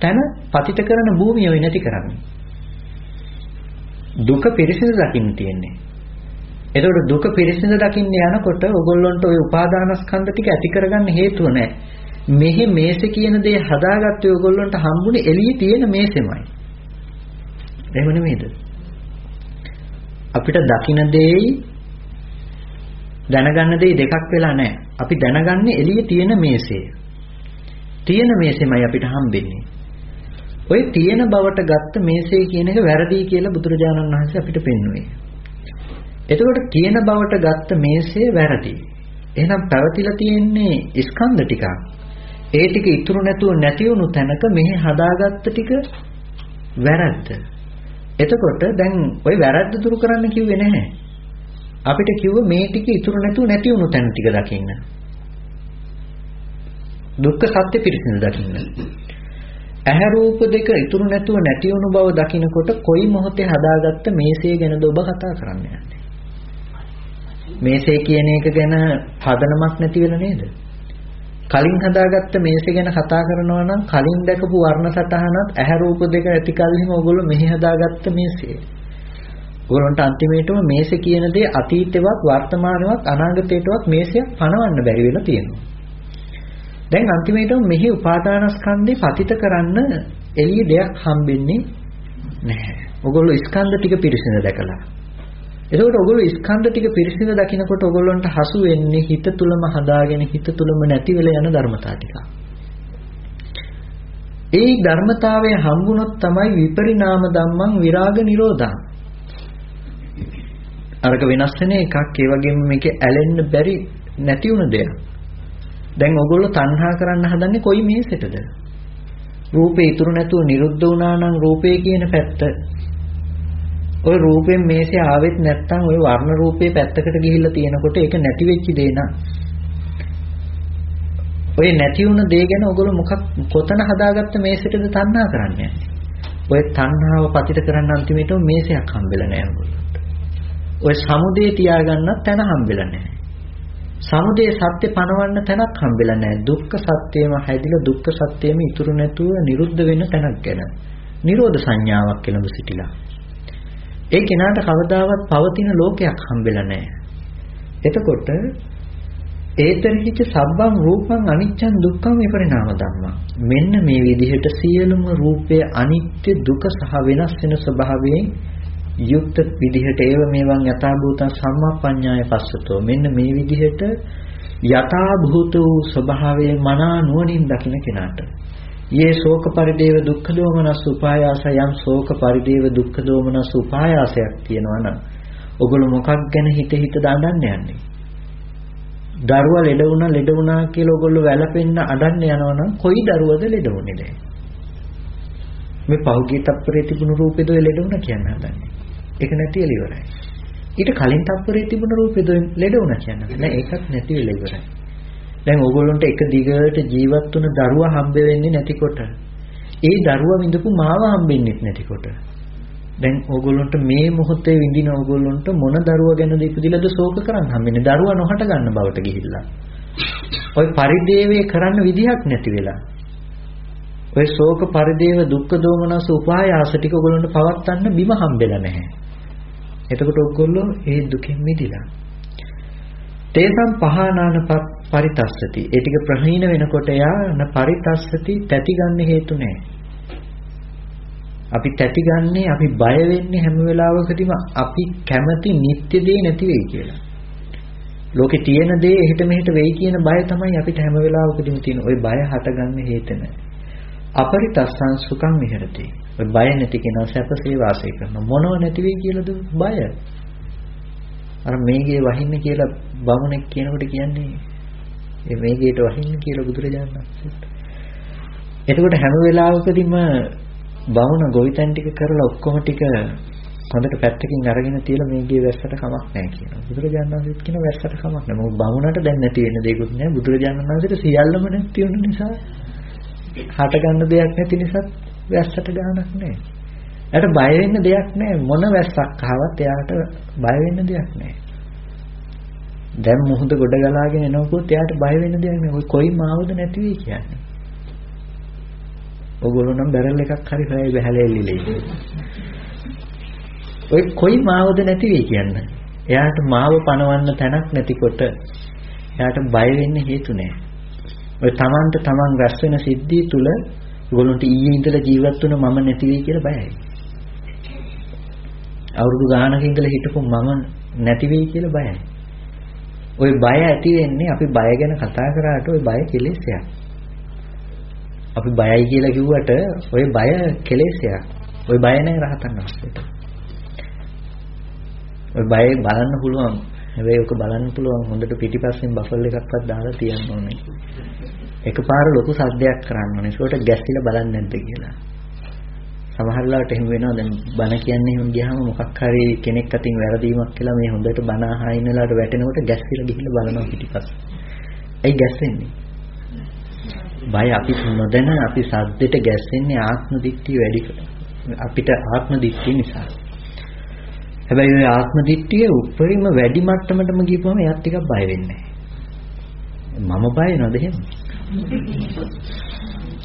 තැන පතිත කරන භූමිය වෙ නැති කරන්නේ. දුක පිරිසිඳ දකින්න තියෙන්නේ. එතකොට දුක පිරිසිඳ දකින්න යනකොට ඔයගොල්ලන්ට ওই උපාදානස්කන්ධ ටික ඇති කරගන්න හේතුව නැහැ. මෙහි මේසෙ කියන දේ හදාගත්තේ ඔයගොල්ලන්ට හම්බුනේ එළියේ තියෙන මේසෙමයි. එහෙම නෙමෙයිද? අපිට දකින්න දෙයි දැනගන්න දෙයි දෙකක් වෙලා නැහැ. අපි දැනගන්නේ එළියේ තියෙන මේසේ. තියෙන මේසෙමයි අපිට හම්බෙන්නේ. ඔය තියෙන බවට ගත්ත මේසේ කියන එක වැරදි කියලා බුදුරජාණන් වහන්සේ අපිට පෙන්වුවේ. එතකොට තියෙන බවට ගත්ත මේසේ වැරදි. එහෙනම් පැවතිලා තියෙන්නේ ස්කන්ධ ටිකක්. ඒ ටික ඉතුරු නැතුව නැති වුණු තැනක මෙහි හදාගත්ත ටික වැරද්ද. එතකොට දැන් ওই වැරද්ද දුරු කරන්න කිව්වේ නැහැ. අපිට කිව්ව මේ ටික ඉතුරු නැතුව නැති වුණු තැන ටික දකින්න. දුක්ඛ සත්‍ය පිරිසිදු දකින්න. ඇහැ රූප දෙක ඉතුරු නැතුව නැති වුණු බව දකිනකොට කොයි මොහොතේ හදාගත්ත මේසේ ගැනද ඔබ කතා කරන්න යන්නේ? මේසේ කියන එක ගැන පදනමක් නැති වෙලා නේද? කලින් හදාගත්ත මේසේ ගැන කතා කරනවා නම් කලින් දැකපු වර්ණ සටහනත් ඇහැ රූප දෙක ඇති කලින්ම ඔයගොල්ලෝ මෙහි හදාගත්ත මේසේ. ඔයගොල්ලන්ට අන්තිමේටම මේසෙ කියන දේ අතීතේවත් වර්තමානේවත් අනාගතේටවත් මේසයක් පනවන්න බැරි වෙලා තියෙනවා. දැන් අන්තිමේටම මෙහි උපාදානස්කන්ධේ පතිත කරන්න එළිය දෙයක් හම්බෙන්නේ නැහැ. ඔයගොල්ලෝ ස්කන්ධ ටික පිරිසිඳ දැකලා. එතකොට ඔයගොල්ලෝ ස්කන්ධ ටික පිරිසිදු දකිනකොට ඔයගොල්ලන්ට හසු වෙන්නේ හිත තුලම හදාගෙන හිත තුලම නැති වෙලා යන ධර්මතා ටික. ඒ ධර්මතාවය හම්බුනොත් තමයි විපරිණාම ධම්මං විරාග නිරෝධං. අරක වෙනස් වෙන එකක් ඒ වගේම මේකේ ඇලෙන්න බැරි නැති වුණ දෙයක්. දැන් ඔයගොල්ලෝ තණ්හා කරන්න හදන්නේ කොයි මේසෙටද? රූපේ ඉතුරු නැතුව නිරුද්ධ වුණා නම් රූපේ කියන පැත්ත ඔය රූපෙන් මේසේ ආවෙත් නැත්නම් ඔය වර්ණ රූපේ පැත්තකට ගිහිල්ලා තියෙනකොට ඒක නැති වෙච්ච දේ නා. ඔය නැති වුණ දේ ගැන ඔයගොල්ලෝ මොකක් කොතන හදාගත්ත මේසෙටද තණ්හා කරන්නේ? ඔය තණ්හාව පතිත කරන්න අන්තිමේට මේසයක් හම්බෙලා නෑ ඔයගොල්ලෝ. ඔය සමුදේ තියාගන්නත් තැන හම්බෙලා නැහැ. සමුදේ සත්‍ය පනවන්න තැනක් හම්බෙලා නැහැ. දුක්ඛ සත්‍යයම හැදිලා දුක්ඛ සත්‍යයම ඉතුරු නැතුව නිරුද්ධ වෙන තැනක් ගැන. නිරෝධ සංඥාවක් කෙලඹ සිටිලා. ඒ කෙනාට කවදාවත් පවතින ලෝකයක් හම්බෙලා නැහැ. එතකොට ඒතරිහිච සබ්බම් රූපං අනිච්චං දුක්ඛං විපරිණාම ධම්මා. මෙන්න මේ විදිහට සියලුම රූපය අනිත්‍ය දුක සහ වෙනස් වෙන ස්වභාවයෙන් යුක්ත විදිහට ඒව මේවන් යථා භූතං සම්මප්පඤ්ඤාය පස්සතෝ. මෙන්න මේ විදිහට යථා භූත වූ ස්වභාවයේ මනා නුවණින් දකින කෙනාට. යේ ශෝක පරිදේව දුක්ඛ දෝමනස් උපායාස යම් ශෝක පරිදේව දුක්ඛ දෝමනස් උපායාසයක් තියෙනවා නම් ඔගොල්ලෝ මොකක් ගැන හිත හිත දාන්න යන්නේ? දරුවා ලෙඩ වුණා ලෙඩ වුණා කියලා ඔයගොල්ලෝ වැළපෙන්න අඩන්න යනවනම් කොයි දරුවද ලෙඩ වුනේ දැන්? මේ පහුගිය තප්පරේ තිබුණු රූපෙද ඔය ලෙඩ වුණා කියන්න හදන්නේ? ඒක නැති වෙලා ඉවරයි. ඊට කලින් තප්පරේ තිබුණු රූපෙද ලෙඩ වුණා කියන්න. නෑ ඒකත් නැති වෙලා ඉවරයි. දැන් ඕගොල්ලන්ට එක දිගට ජීවත් වුණ දරුවා හම්බ වෙන්නේ නැතිකොට ඒ දරුවා විඳපු මාව හම්බෙන්නේ නැතිකොට දැන් ඕගොල්ලන්ට මේ මොහොතේ විඳින ඕගොල්ලන්ට මොන දරුවා ගැනද ඉපදිලාද ශෝක කරන්න හම්බෙන්නේ? දරුවා නොහට ගන්න බවට ගිහිල්ලා. ඔය පරිදේවේ කරන්න විදිහක් නැති වෙලා. ඔය ශෝක පරිදේව දුක්ඛ දෝමනස උපායාස ටික ඕගොල්ලන්ට පවත්වන්න බිම හම්බෙලා නැහැ. එතකොට ඕගොල්ලෝ ඒ දුකෙන් මිදිලා තේසම් පහනාන පරිතස්සති. ඒ ටික ප්‍රහීන වෙනකොට යාන පරිතස්සති තැති ගන්න හේතු නැහැ. අපි තැති ගන්නේ අපි බය වෙන්නේ හැම වෙලාවකදීම අපි කැමති නිත්‍ය දේ නැති වෙයි කියලා. ලෝකේ තියෙන දේ එහෙට මෙහෙට වෙයි කියන බය තමයි අපිට හැම වෙලාවකදීම තියෙන. ওই බය හටගන්න හේත නැහැ. අපරිතස්සං සුඛං විහෙරති. ඔය බය නැති කෙනා සැපසේ වාසය කරනවා. මොනව නැති වෙයි කියලාද බය? අර මේගේ වහින්න කියලා බමුණෙක් කියනකොට කියන්නේ ඒ මේගේට වහින්න කියලා බුදුරජාණන් වහන්සේ. එතකොට හැම වෙලාවකදීම බමුණ ගොවිතැන් ටික කරලා ඔක්කොම ටික හොඳට පැත්තකින් අරගෙන තියලා මේගේ වැස්සට කමක් නැහැ කියනවා. බුදුරජාණන් වහන්සේත් කියන වැස්සට කමක් නැහැ. මොකද බමුණට දැන් නැති වෙන දෙයක්වත් නැහැ. බුදුරජාණන් වහන්සේට සියල්ලම නැති වෙන නිසා හට ගන්න දෙයක් නැති නිසා වැස්සට ගානක් නැහැ. එයාට බය වෙන්න දෙයක් නැහැ මොන වැස්සක් ආවත් එයාට බය වෙන්න දෙයක් නැහැ. දැන් මුහුද ගොඩ ගලාගෙන එනකොට එයාට බය වෙන්න දෙයක් නැහැ. ඔය කොයි මාවද නැති වෙයි කියන්නේ. ඔයගොල්ලෝ නම් බැරල් එකක් හරි හොයයි බහැලා එල්ලිලා ඔය කොයි මාවද නැති වෙයි කියන්නේ. එයාට මාව පණවන්න තැනක් නැතිකොට එයාට බය වෙන්න හේතු නැහැ. ඔය තමන්ට තමන් රැස් වෙන සිද්ධිය තුල ඔයගොල්ලන්ට ඊයේ ඉඳලා ජීවත් වුණ මම නැති වෙයි කියලා බයයි. අවුරුදු ගානක ඉඳලා හිටපු මම නැති වෙයි කියලා බයයි. ওই බය ඇති වෙන්නේ අපි බය ගැන කතා කරාට ওই බය කෙලෙසයක්. අපි බයයි කියලා කිව්වට ওই බය කෙලෙසයක්. ওই බය නැහැ රහතන් වහන්සේට. ওই බය බලන්න පුළුවන්. හැබැයි ඔක බලන්න පුළුවන් හොඳට පිටිපස්සෙන් බෆල් එකක්වත් දාලා තියන්න ඕනේ. එකපාර ලොකු සද්දයක් කරන්න ඕනේ. ඒකට ගැස්සිලා බලන්නේ නැද්ද කියලා. සමහර වෙලාවට එහෙම වෙනවා දැන් බන කියන්නේ එහෙම ගියාම මොකක් හරි කෙනෙක් අතින් වැරදීමක් කියලා මේ හොඳට බන අහා ඉන්න වෙලාවට වැටෙනකොට ගැස්සිලා ගිහිල්ලා බලනවා පිටිපස්ස. ඇයි ගැස්සෙන්නේ? බය අපි නොදැන අපි සද්දෙට ගැස්සෙන්නේ ආත්ම දික්තිය වැඩි අපිට ආත්ම දික්තිය නිසා. හැබැයි ওই ආත්ම දික්තිය උඩරිම වැඩි මට්ටමටම ගිහපුවම එයාත් ටිකක් බය වෙන්නේ මම බය නේද එහෙම?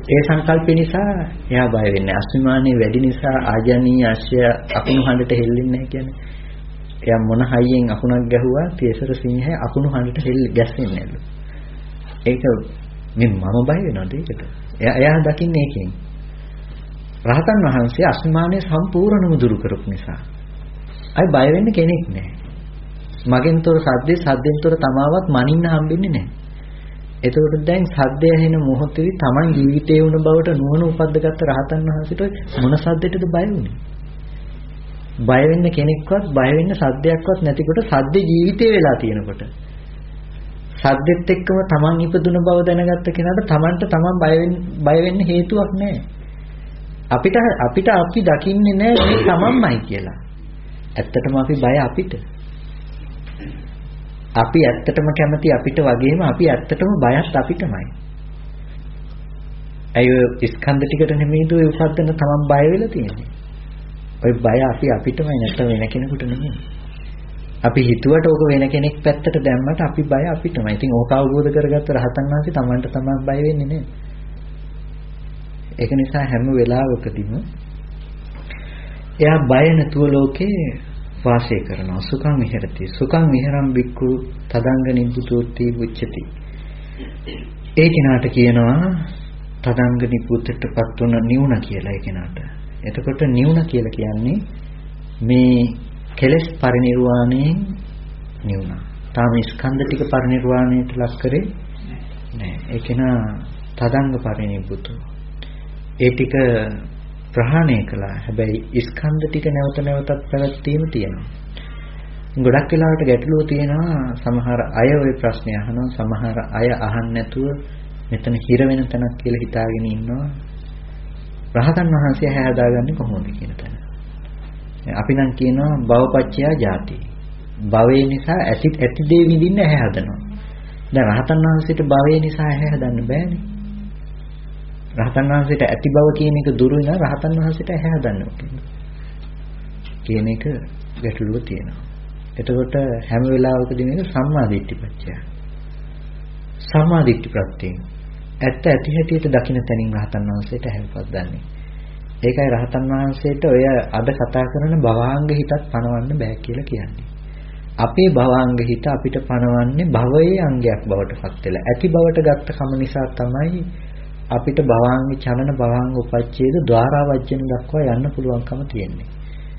ඒ සංකල්ප නිසා එයා බය වෙන්නේ. අස්මිමානිය වැඩි නිසා ආජනීය ආශ්‍රය අකුණු හඬට හෙල්ලෙන්නේ නැහැ කියන්නේ. එයා මොන හයියෙන් අකුණක් ගැහුවා තියසර සිංහය අකුණු හඬට හෙල්ල ගැස්සෙන්නේ නැලු. ඒක මේ මම බය වෙනවද ඒකට? එයා එයා දකින්නේ ඒකෙන්. රහතන් වහන්සේ අස්මිමානිය සම්පූර්ණම දුරු කරපු නිසා. අය බය වෙන්න කෙනෙක් නැහැ. මගෙන් තොර සද්දේ සද්දෙන් තොර තමාවත් මනින්න හම්බෙන්නේ නැහැ. එතකොට දැන් සද්දය ඇහෙන මොහොතේ Taman ජීවිතේ වුණ බවට නුවණ උපද්දගත්ත රහතන් වහන්සේට මොන සද්දෙටද බය වුනේ? බය වෙන්න කෙනෙක්වත් බය වෙන්න සද්දයක්වත් නැතිකොට සද්ද ජීවිතේ වෙලා තියෙනකොට සද්දෙත් එක්කම Taman ඉපදුන බව දැනගත්ත කෙනාට Tamanට Taman බය වෙන්න බය වෙන්න හේතුවක් නැහැ. අපිට අපිට අපි දකින්නේ නැහැ මේ Tamanමයි කියලා. ඇත්තටම අපි බය අපිට. අපි ඇත්තටම කැමති අපිට වගේම අපි ඇත්තටම බයත් අපිටමයි. ඇයි ඔය ස්කන්ධ ටිකට නෙමෙයිද ඔය උපද්දන තමන් බය වෙලා තියෙන්නේ. ඔය බය අපි අපිටමයි නැත්නම් වෙන කෙනෙකුට නෙමෙයි. අපි හිතුවට ඕක වෙන කෙනෙක් පැත්තට දැම්මට අපි බය අපිටමයි. ඉතින් ඕක අවබෝධ කරගත්ත රහතන් වහන්සේ තමන්ට තමන් බය වෙන්නේ නෑ. ඒක නිසා හැම වෙලාවකදීම එයා බය නැතුව ලෝකේ වාසය කරනවා. සුඛං විහෙරති. සුඛං විහෙරම් බික්කු තදංග නිබ්බුතෝති උච්චති. ඒ කෙනාට කියනවා තදංග නිබ්බුතටපත් වුණ නිවුණ කියලා ඒ කෙනාට. එතකොට නිවුණ කියලා කියන්නේ මේ කෙලෙස් පරිණිරවාණයෙන් නිවුණ. තාම ස්කන්ධ ටික පරිණිරවාණයට ලක් කරේ නෑ. ඒ කෙනා තදංග පරිණිබ්බුතෝ ඒ ටික ප්‍රහාණය කළා. හැබැයි ස්කන්ධ ටික නැවත නැවතත් පැවැත්වීම තියෙනවා. ගොඩක් වෙලාවට ගැටලුව තියෙනවා සමහර අය ওই ප්‍රශ්නේ අහනවා සමහර අය අහන්න නැතුව මෙතන හිර වෙන තැනක් කියලා හිතාගෙන ඉන්නවා. රහතන් වහන්සේ ඇහැ හදාගන්නේ කොහොමද කියන තැන. අපි නම් කියනවා භවපච්චයා ජාති. භවය නිසා ඇති ඇති දේ විඳින්න ඇහැ හදනවා. දැන් රහතන් වහන්සේට භවය නිසා ඇහැ හදන්න බෑනේ. රහතන් වහන්සේට ඇති බව කියන එක දුරු වෙන රහතන් වහන්සේට ඇහැ හදන්න කියන එක ගැටලුව තියෙනවා. එතකොට හැම වෙලාවකදී මේක සම්මාදිට්ඨිපච්චය. සම්මාදිට්ඨි ප්‍රත්‍යයෙන් ඇත්ත ඇති හැටියට දකින්න තැනින් රහතන් වහන්සේට හැල්පත් දන්නේ. ඒකයි රහතන් වහන්සේට ඔය අද කතා කරන භවාංග හිතත් පණවන්න බෑ කියලා කියන්නේ. අපේ භවාංග හිත අපිට පණවන්නේ භවයේ අංගයක් බවට පත් වෙලා. ඇති බවට ගත්ත කම නිසා තමයි අපිට භවාංග චලන භවාංග උපච්ඡේද ద్వාරාවජ්ජන දක්වා යන්න පුළුවන්කම තියෙන්නේ.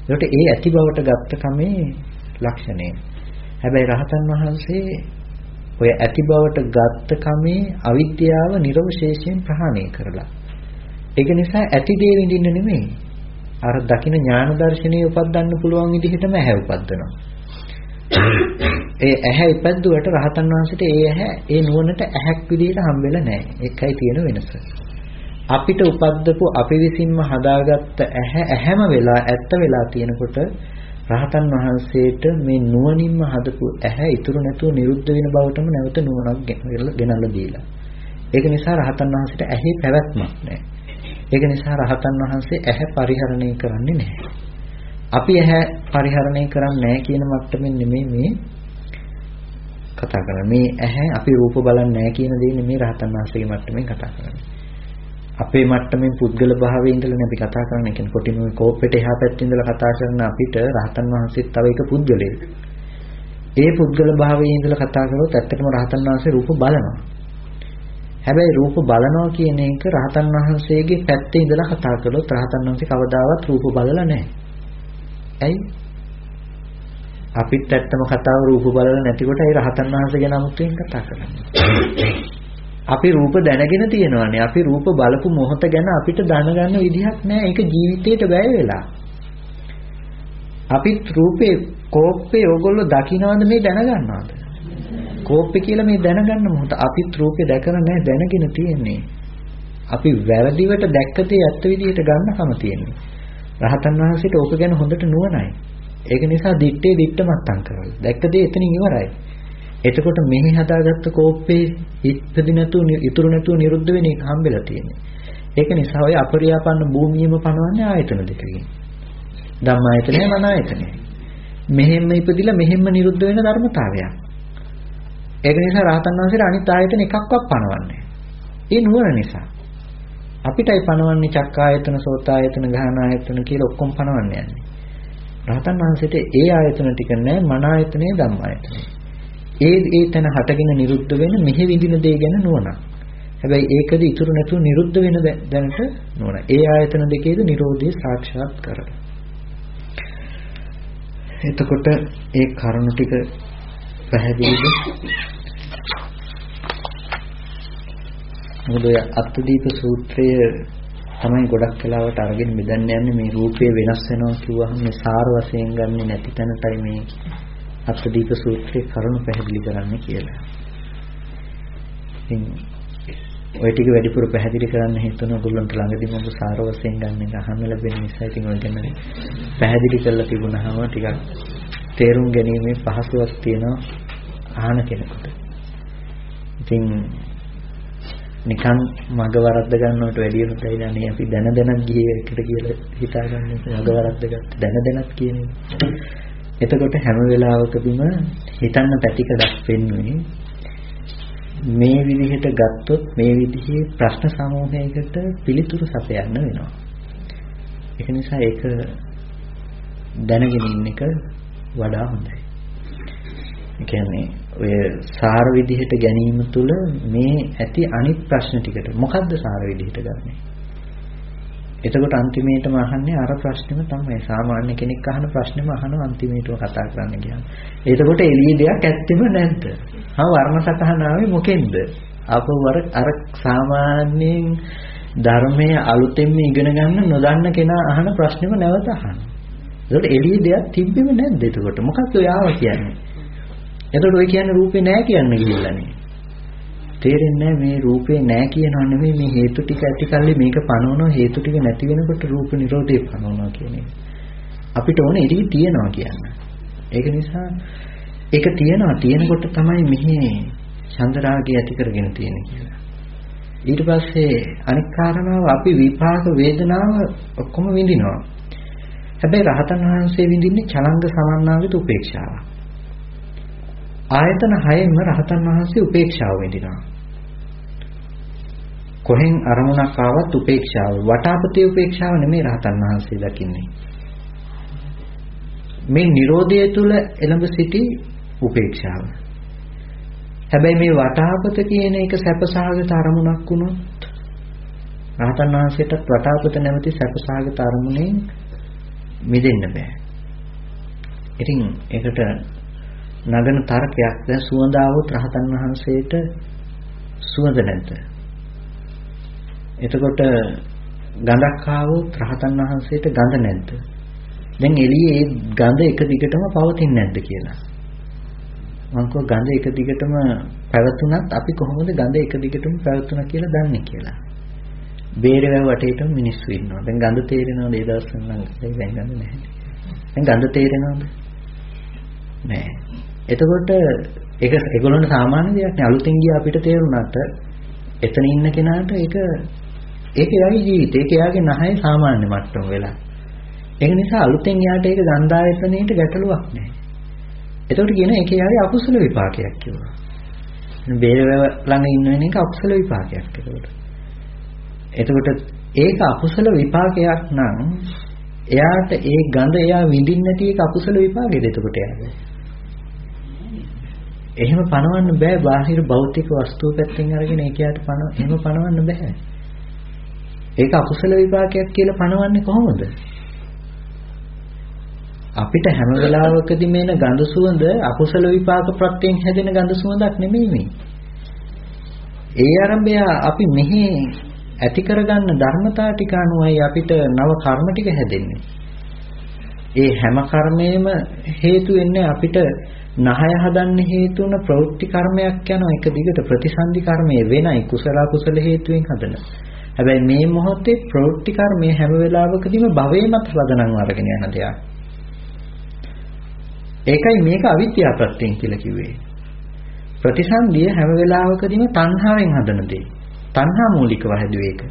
ඒකට ඒ ඇති බවට ගත්ත කමේ ලක්ෂණය. හැබැයි රහතන් වහන්සේ ඔය ඇති බවට ගත්ත කමේ අවිද්‍යාව නිර්වශේෂයෙන් ප්‍රහාණය කරලා. ඒක නිසා ඇති දේ විඳින්න නෙමෙයි. අර දකින ඥාන දර්ශනීය උපද්දන්න පුළුවන් විදිහටම ඇහැ උපද්දනවා. ඒ ඇහැ ඉපැද්දුවට රහතන් වහන්සේට ඒ ඇහැ ඒ නුවණට ඇහැක් විදිහට හම්බෙලා නැහැ. ඒකයි තියෙන වෙනස. අපිට උපද්දපු අපි විසින්ම හදාගත්ත ඇහැ ඇහැම වෙලා ඇත්ත වෙලා තියෙනකොට රහතන් වහන්සේට මේ නුවණින්ම හදපු ඇහැ ඉතුරු නැතුව නිරුද්ධ වෙන බවටම නැවත නුවණක් ගෙනල්ලා දීලා. ඒක නිසා රහතන් වහන්සේට ඇහි පැවැත්මක් නැහැ. ඒක නිසා රහතන් වහන්සේ ඇහැ පරිහරණය කරන්නේ නැහැ. අපි ඇහැ පරිහරණය කරන්නේ නැහැ කියන මට්ටමින් නෙමෙයි මේ කතා කරන්නේ. මේ ඇහැ අපි රූප බලන්නේ නැහැ කියන දේ නෙමෙයි රහතන් වහන්සේගේ මට්ටමින් කතා කරන්නේ. අපේ මට්ටමින් පුද්ගල භාවයේ ඉඳලා අපි කතා කරන්නේ. කියන්නේ කොටිම කෝප්පෙට එහා පැත්තේ ඉඳලා කතා කරන අපිට රහතන් වහන්සේත් තව එක පුද්ගලයෙක්. ඒ පුද්ගල භාවයේ ඉඳලා කතා කරොත් ඇත්තටම රහතන් වහන්සේ රූප බලනවා. හැබැයි රූප බලනවා කියන එක රහතන් වහන්සේගේ පැත්තේ ඉඳලා කතා කළොත් රහතන් වහන්සේ කවදාවත් රූප බලලා නැහැ. ඇයි? අපිත් ඇත්තම කතාව රූප බලලා නැතිකොට ඒ රහතන් වහන්සේ ගැන 아무තෙන් කතා කරන්නේ. අපි රූප දැනගෙන තියෙනවානේ. අපි රූප බලපු මොහොත ගැන අපිට දැනගන්න විදිහක් නැහැ. ඒක ජීවිතේට වැය වෙලා. අපිත් රූපේ කෝප්පේ ඕගොල්ලෝ දකින්නවද මේ දැනගන්නවද? කෝප්පේ කියලා මේ දැනගන්න මොහොත අපිත් රූපේ දැකලා නැහැ දැනගෙන තියෙන්නේ. අපි වැරදිවට දැක්කතේ ඇත්ත විදිහට ගන්නකම තියෙන්නේ. රහතන් වහන්සේට ඕක ගැන හොඳට නුවණයි. ඒක නිසා දිත්තේ දිත්ත මත්තම් කරවල. දැක්ක දේ එතනින් ඉවරයි. එතකොට මෙහි හදාගත්ත කෝප්පේ ඉපදි නැතුව ඉතුරු නැතුව නිරුද්ධ වෙන එක හම්බෙලා තියෙන්නේ. ඒක නිසා ඔය අපරියාපන්න භූමියම පනවන්නේ ආයතන දෙකකින්. ධම්මායතනය මනායතනය. මෙහෙම්ම ඉපදිලා මෙහෙම්ම නිරුද්ධ වෙන ධර්මතාවයක්. ඒක නිසා රහතන් වහන්සේට අනිත් ආයතන එකක්වත් පනවන්නේ. ඒ නුවණ නිසා. අපිටයි පනවන්නේ චක්කායතන, සෝතායතන, ගහනායතන කියලා ඔක්කොම පනවන්නේ යන්නේ. රහතන් වහන්සේට ඒ ආයතන ටික නෑ මන ආයතනේ ධම්මායතනේ. ඒ ඒ තැන හටගෙන නිරුද්ධ වෙන මෙහි විඳින දේ ගැන නුවණක්. හැබැයි ඒකද ඉතුරු නැතුව නිරුද්ධ වෙන දැනට නුවණ. ඒ ආයතන දෙකේද Nirodhe සාක්ෂාත් කරගන්න. එතකොට ඒ කරුණු ටික පැහැදිලිද? මොකද ඔය අත්දීප සූත්‍රය තමයි ගොඩක් වෙලාවට අරගෙන මෙදන්න යන්නේ මේ රූපේ වෙනස් වෙනවා කිව්වහම මේ සාර වශයෙන් ගන්නෙ නැති තැනටයි මේ අත්දීප සූත්‍රයේ කරුණු පැහැදිලි කරන්න කියලා. ඉතින් ඔය ටික වැඩිපුර පැහැදිලි කරන්න හිතන ඔයගොල්ලන්ට ළඟදී මම සාර වශයෙන් ගන්න එක අහන්න ලැබෙන නිසා ඉතින් ඔය ගැන පැහැදිලි කරලා තිබුණාම ටිකක් තේරුම් ගැනීමේ පහසුවක් තියෙනවා අහන කෙනෙකුට. ඉතින් නිකන් මග වරද්ද ගන්නවට වැඩිය හොඳයි නේ අපි දැන දැනත් ගියේ එකට කියලා හිතාගන්න මග වරද්ද ගත්ත දැන දැනත් කියන්නේ. එතකොට හැම වෙලාවකදීම හිතන්න පැතිකඩක් වෙන්නේ මේ විදිහට ගත්තොත් මේ විදිහේ ප්‍රශ්න සමූහයකට පිළිතුරු සපයන්න වෙනවා. ඒක නිසා ඒක දැනගෙන ඉන්න එක වඩා හොඳයි. ඒ කියන්නේ ඔය සාර විදිහට ගැනීම තුළ මේ ඇති අනිත් ප්‍රශ්න ටිකට මොකද්ද සාර විදිහට ගන්නෙ? එතකොට අන්තිමේටම අහන්නේ අර ප්‍රශ්නෙම තමයි. සාමාන්‍ය කෙනෙක් අහන ප්‍රශ්නෙම අහනවා අන්තිමේටම කතා කරන්න ගියාම. එතකොට එළිය දෙයක් ඇත්තෙම නැද්ද? හා වර්ණ සතහන ආවේ මොකෙන්ද? අපව අර සාමාන්‍යයෙන් ධර්මයේ අලුතෙන්ම ඉගෙන ගන්න නොදන්න කෙනා අහන ප්‍රශ්නෙම නැවත අහනවා. එතකොට එළිය දෙයක් තිබ්බෙම නැද්ද එතකොට? මොකක්ද ඔය ආව කියන්නේ? එතකොට ඔය කියන්නේ රූපේ නැහැ කියන්න ගිහිල්ලානේ. තේරෙන්නේ මේ රූපේ නැහැ කියනව නෙමෙයි මේ හේතු ටික ඇති කල්ලි මේක පනවනවා හේතු ටික නැති වෙනකොට රූප නිරෝධය පනවනවා කියන එක. අපිට ඕනේ ඉරි තියනවා කියන්න. ඒක නිසා ඒක තියනවා තියෙනකොට තමයි මෙහි චන්දරාගය ඇති කරගෙන තියෙන්නේ කියලා. ඊට පස්සේ අනික් කාරණාව අපි විපාක වේදනාව ඔක්කොම විඳිනවා. හැබැයි රහතන් වහන්සේ විඳින්නේ චලංග සමන්නාගිත උපේක්ෂාවක්. ආයතන හයෙන්ම රහතන් වහන්සේ උපේක්ෂාව විඳිනවා. කොහෙන් අරමුණක් ආවත් උපේක්ෂාව. වටාපතේ උපේක්ෂාව නෙමෙයි රහතන් වහන්සේ දකින්නේ. මේ Nirodha තුල එළඹ සිටි උපේක්ෂාව. හැබැයි මේ වටාපත කියන එක සැපසහගත අරමුණක් වුණොත් රහතන් වහන්සේටත් වටාපත නැමැති සැපසහගත අරමුණෙන් මිදෙන්න බෑ. ඉතින් ඒකට නගන තර්කයක් දැන් සුවඳ આવොත් රහතන් වහන්සේට සුවඳ නැද්ද? එතකොට ගඳක් ආවොත් රහතන් වහන්සේට ගඳ නැද්ද? දැන් එළියේ ඒ ගඳ එක දිගටම පවතින්නේ නැද්ද කියලා. මම කව ගඳ එක දිගටම පැවතුනත් අපි කොහොමද ගඳ එක දිගටම පැවතුනා කියලා දන්නේ කියලා. බේරවැව වටේටම මිනිස්සු ඉන්නවා. දැන් ගඳ තේරෙනවද ඒ දවස්වල නම් දැන් ගඳ නැහැ. දැන් ගඳ තේරෙනවද? නෑ. එතකොට ඒක ඒගොල්ලන්ට සාමාන්‍ය දෙයක් නේ අලුතෙන් ගියා අපිට තේරුණාට එතන ඉන්න කෙනාට ඒක ඒක එයාගේ ජීවිතේ ඒක එයාගේ නහය සාමාන්‍ය මට්ටම වෙලා. ඒක නිසා අලුතෙන් යාට ඒක ගන්ධායතනෙට ගැටලුවක් නැහැ. එතකොට කියන ඒක එයාගේ අකුසල විපාකයක් කියලා. බේරවැව ළඟ ඉන්න වෙන එක අකුසල විපාකයක් එතකොට. එතකොට ඒක අකුසල විපාකයක් නම් එයාට ඒ ගඳ එයා විඳින්න නැති එක අකුසල විපාකෙද එතකොට එයාගේ. එහෙම පණවන්න බෑ බාහිර භෞතික වස්තුව පැත්තෙන් අරගෙන ඒකයට පණ එහෙම පණවන්න බෑ. ඒක අකුසල විපාකයක් කියලා පණවන්නේ කොහොමද? අපිට හැම වෙලාවකදී මේන ගඳ සුවඳ අකුසල විපාක ප්‍රත්‍යයෙන් හැදෙන ගඳ සුවඳක් නෙමෙයි මේ. ඒ ආරම්භය අපි මෙහි ඇති කරගන්න ධර්මතා ටික අනුවයි අපිට නව කර්ම ටික හැදෙන්නේ. ඒ හැම කර්මයේම හේතු වෙන්නේ අපිට නහය හදන්න හේතු වන ප්‍රවෘත්ති කර්මයක් යනවා එක දිගට ප්‍රතිසන්දි කර්මයේ වෙනයි කුසල කුසල හේතුවෙන් හදන. හැබැයි මේ මොහොතේ ප්‍රවෘත්ති කර්මය හැම වෙලාවකදීම භවයේමත් හදනන් අරගෙන යන දෙයක්. ඒකයි මේක අවිද්‍යාව ප්‍රත්‍යයෙන් කියලා කිව්වේ. ප්‍රතිසන්දිය හැම වෙලාවකදීම තණ්හාවෙන් හදන දෙයක්. තණ්හා මූලිකව හැදුවේ ඒක.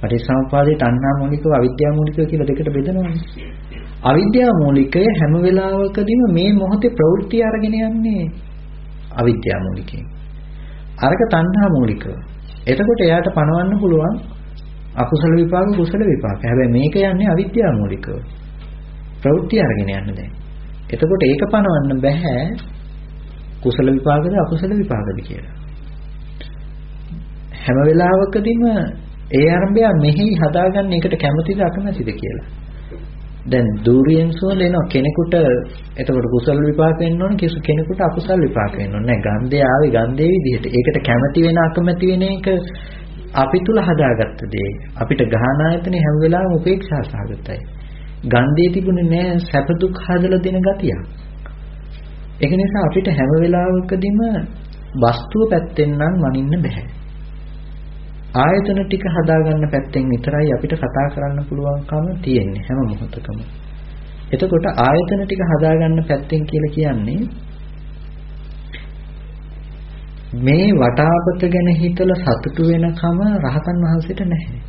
පටිසමුපාදේ තණ්හා මූලිකව අවිද්‍යාව මූලිකව කියලා දෙකට බෙදනවානේ. අවිද්‍යාව මූලිකය හැම වෙලාවකදීම මේ මොහොතේ ප්‍රවෘත්ති අරගෙන යන්නේ අවිද්‍යාව මූලිකයෙන්. අරක තණ්හා මූලිකව. එතකොට එයාට පණවන්න පුළුවන් අකුසල විපාක කුසල විපාක. හැබැයි මේක යන්නේ අවිද්‍යාව මූලිකව. ප්‍රවෘත්ති අරගෙන යන්න දැන්. එතකොට ඒක පණවන්න බෑ කුසල විපාකද අකුසල විපාකද කියලා. හැම වෙලාවකදීම ඒ ආරම්භය මෙහි හදාගන්න එකට කැමතිද අකමැතිද කියලා. දැන් දූරියෙන් සුවඳ එනවා. කෙනෙකුට එතකොට කුසල විපාක වෙන්න ඕන. කිසි කෙනෙකුට අකුසල විපාක වෙන්න ඕන නෑ ගන්ධය ආවේ ගන්ධයේ විදිහට. ඒකට කැමති වෙන අකමැති වෙන එක අපි තුල හදාගත්ත දේ. අපිට ගහන ආයතනේ හැම වෙලාවෙම උපේක්ෂා සහගතයි. ගන්ධයේ තිබුණේ නෑ සැප දුක් හදලා දෙන ගතියක්. ඒක නිසා අපිට හැම වෙලාවකදීම වස්තුව පැත්තෙන් නම් මනින්න බෑ. ආයතන ටික හදාගන්න පැත්තෙන් විතරයි අපිට කතා කරන්න පුළුවන්කම තියෙන්නේ හැම මොහොතකම. එතකොට ආයතන ටික හදාගන්න පැත්තෙන් කියලා කියන්නේ මේ වටාපත ගැන හිතලා සතුටු වෙනකම රහතන් වහන්සේට නැහැ.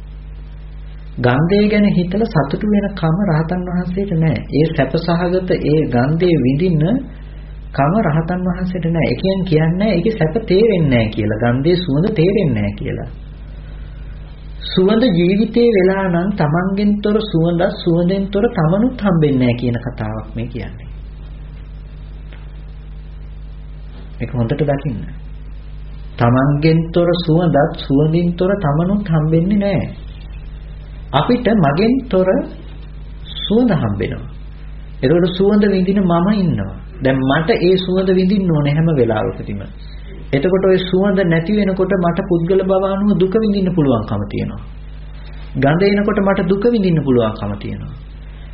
ගන්ධය ගැන හිතලා සතුටු වෙනකම රහතන් වහන්සේට නැහැ. ඒ සැපසහගත ඒ ගන්ධය විඳින්න කම රහතන් වහන්සේට නැහැ. ඒ කියන්නේ ඒකේ සැප තේරෙන්නේ නැහැ කියලා. ගන්ධයේ සුවඳ තේරෙන්නේ නැහැ කියලා. සුවඳ ජීවිතේ වෙලා නම් Tamangen තොර සුවඳ සුවඳෙන් තොර තමනුත් හම්බෙන්නේ නැහැ කියන කතාවක් මේ කියන්නේ. මේක හොඳට දකින්න. Tamangen තොර සුවඳත් සුවඳින් තොර තමනුත් හම්බෙන්නේ නැහැ. අපිට මගෙන් තොර සුවඳ හම්බෙනවා. ඒකට සුවඳ විඳින මම ඉන්නවා. දැන් මට ඒ සුවඳ විඳින්න ඕනේ හැම වෙලාවකදීම. එතකොට ওই සුවඳ නැති වෙනකොට මට පුද්ගල භව අනුව දුක විඳින්න පුළුවන්කම තියෙනවා. ගඳ එනකොට මට දුක විඳින්න පුළුවන්කම තියෙනවා.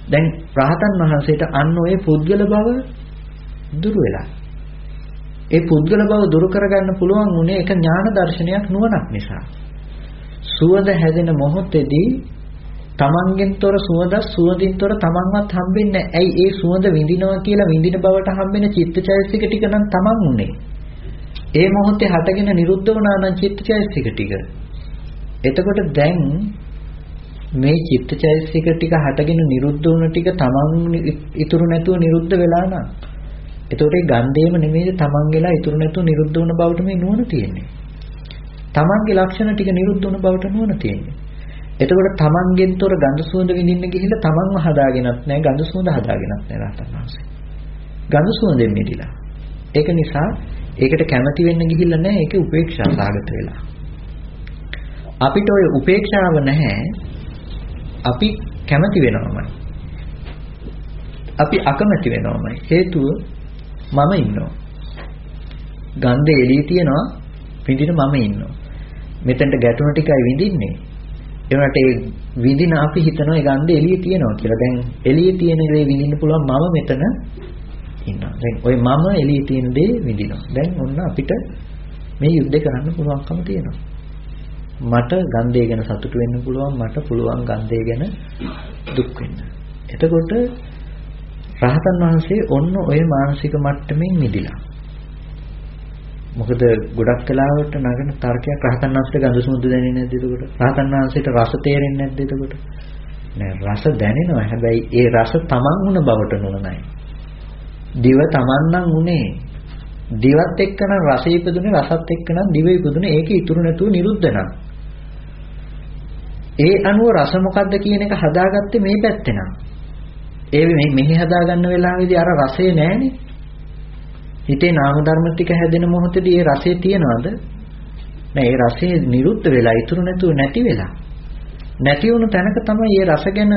දැන් රහතන් වහන්සේට අන්න ඔය පුද්ගල භව දුර වෙලා. ඒ පුද්ගල භව දුරු කරගන්න පුළුවන් උනේ ඒක ඥාන දර්ශනයක් නුවණක් නිසා. සුවඳ හැදෙන මොහොතේදී තමන්ගෙන් තොර සුවඳ සුවඳින් තොර තමන්වත් හම්බෙන්නේ ඇයි ඒ සුවඳ විඳිනවා කියලා විඳින බවට හම්බෙන චිත්තචෛතසික ටික නම් තමන් උනේ. ඒ මොහොතේ හටගෙන නිරුද්ධ වුණා නම් චිත්තචෛතසික ටික. එතකොට දැන් මේ චිත්තචෛතසික ටික හටගෙන නිරුද්ධ වුණ ටික තමන් ඉතුරු නැතුව නිරුද්ධ වෙලා නම් එතකොට ඒ ගන්ධේම නෙමෙයි තමන් වෙලා ඉතුරු නැතුව නිරුද්ධ වුණ බවට මේ නුවණ තියෙන්නේ. තමන්ගේ ලක්ෂණ ටික නිරුද්ධ වුණ බවට නුවණ තියෙන්නේ. එතකොට තමන්ගෙන් තොර ගඳ සුවඳ විඳින්න ගිහිල්ලා තමන්ව හදාගෙනත් නැහැ ගඳ සුවඳ හදාගෙනත් නැහැ රහතන් වහන්සේ. ගඳ සුවඳෙන් මිදිලා. ඒක නිසා ඒකට කැමති වෙන්න ගිහිල්ලා නැහැ ඒකේ උපේක්ෂා සාගත වෙලා. අපිට ওই උපේක්ෂාව නැහැ අපි කැමති වෙනවමයි. අපි අකමැති වෙනවමයි. හේතුව මම ඉන්නවා. ගන්ධ එළිය තියනවා විඳින මම ඉන්නවා. මෙතෙන්ට ගැටුණ ටිකයි විඳින්නේ. ඒ වුණාට ඒ විඳින අපි හිතනවා ඒ ගන්ධ එළිය තියනවා කියලා. දැන් එළිය තියෙන දේ විඳින්න පුළුවන් මම මෙතන ඉන්නවා. දැන් ওই මම එළියේ තියෙන දේ විඳිනවා. දැන් ඔන්න අපිට මේ යුද්ධය කරන්න පුළුවන්කම තියෙනවා. මට ගන්ධය ගැන සතුටු වෙන්න පුළුවන් මට පුළුවන් ගන්ධය ගැන දුක් වෙන්න. එතකොට රහතන් වහන්සේ ඔන්න ඔය මානසික මට්ටමින් මිදිලා. මොකද ගොඩක් කලාවට නගන තර්කයක් රහතන් වහන්සේට ගඳ සුවඳ දැනෙන්නේ නැද්ද එතකොට? රහතන් වහන්සේට රස තේරෙන්නේ නැද්ද එතකොට? නෑ රස දැනෙනවා. හැබැයි ඒ රස තමන් වුණ බවට නොනයි. දිව තමන්නම් උනේ. දිවත් එක්කනම් රසය ඉපදුනේ රසත් එක්කනම් දිව ඉපදුනේ ඒක ඉතුරු නැතුව නිරුද්ධ නම්. ඒ අනුව රස මොකද්ද කියන එක හදාගත්තේ මේ පැත්තේ නම්. ඒ මේ මෙහි හදාගන්න වෙලාවේදී අර රසය නැහැනේ. හිතේ නාම ධර්ම ටික හැදෙන මොහොතේදී ඒ රසය තියනවද? නෑ ඒ රසය නිරුද්ධ වෙලා ඉතුරු නැතුව නැති වෙලා. නැති වුණු තැනක තමයි මේ රස ගැන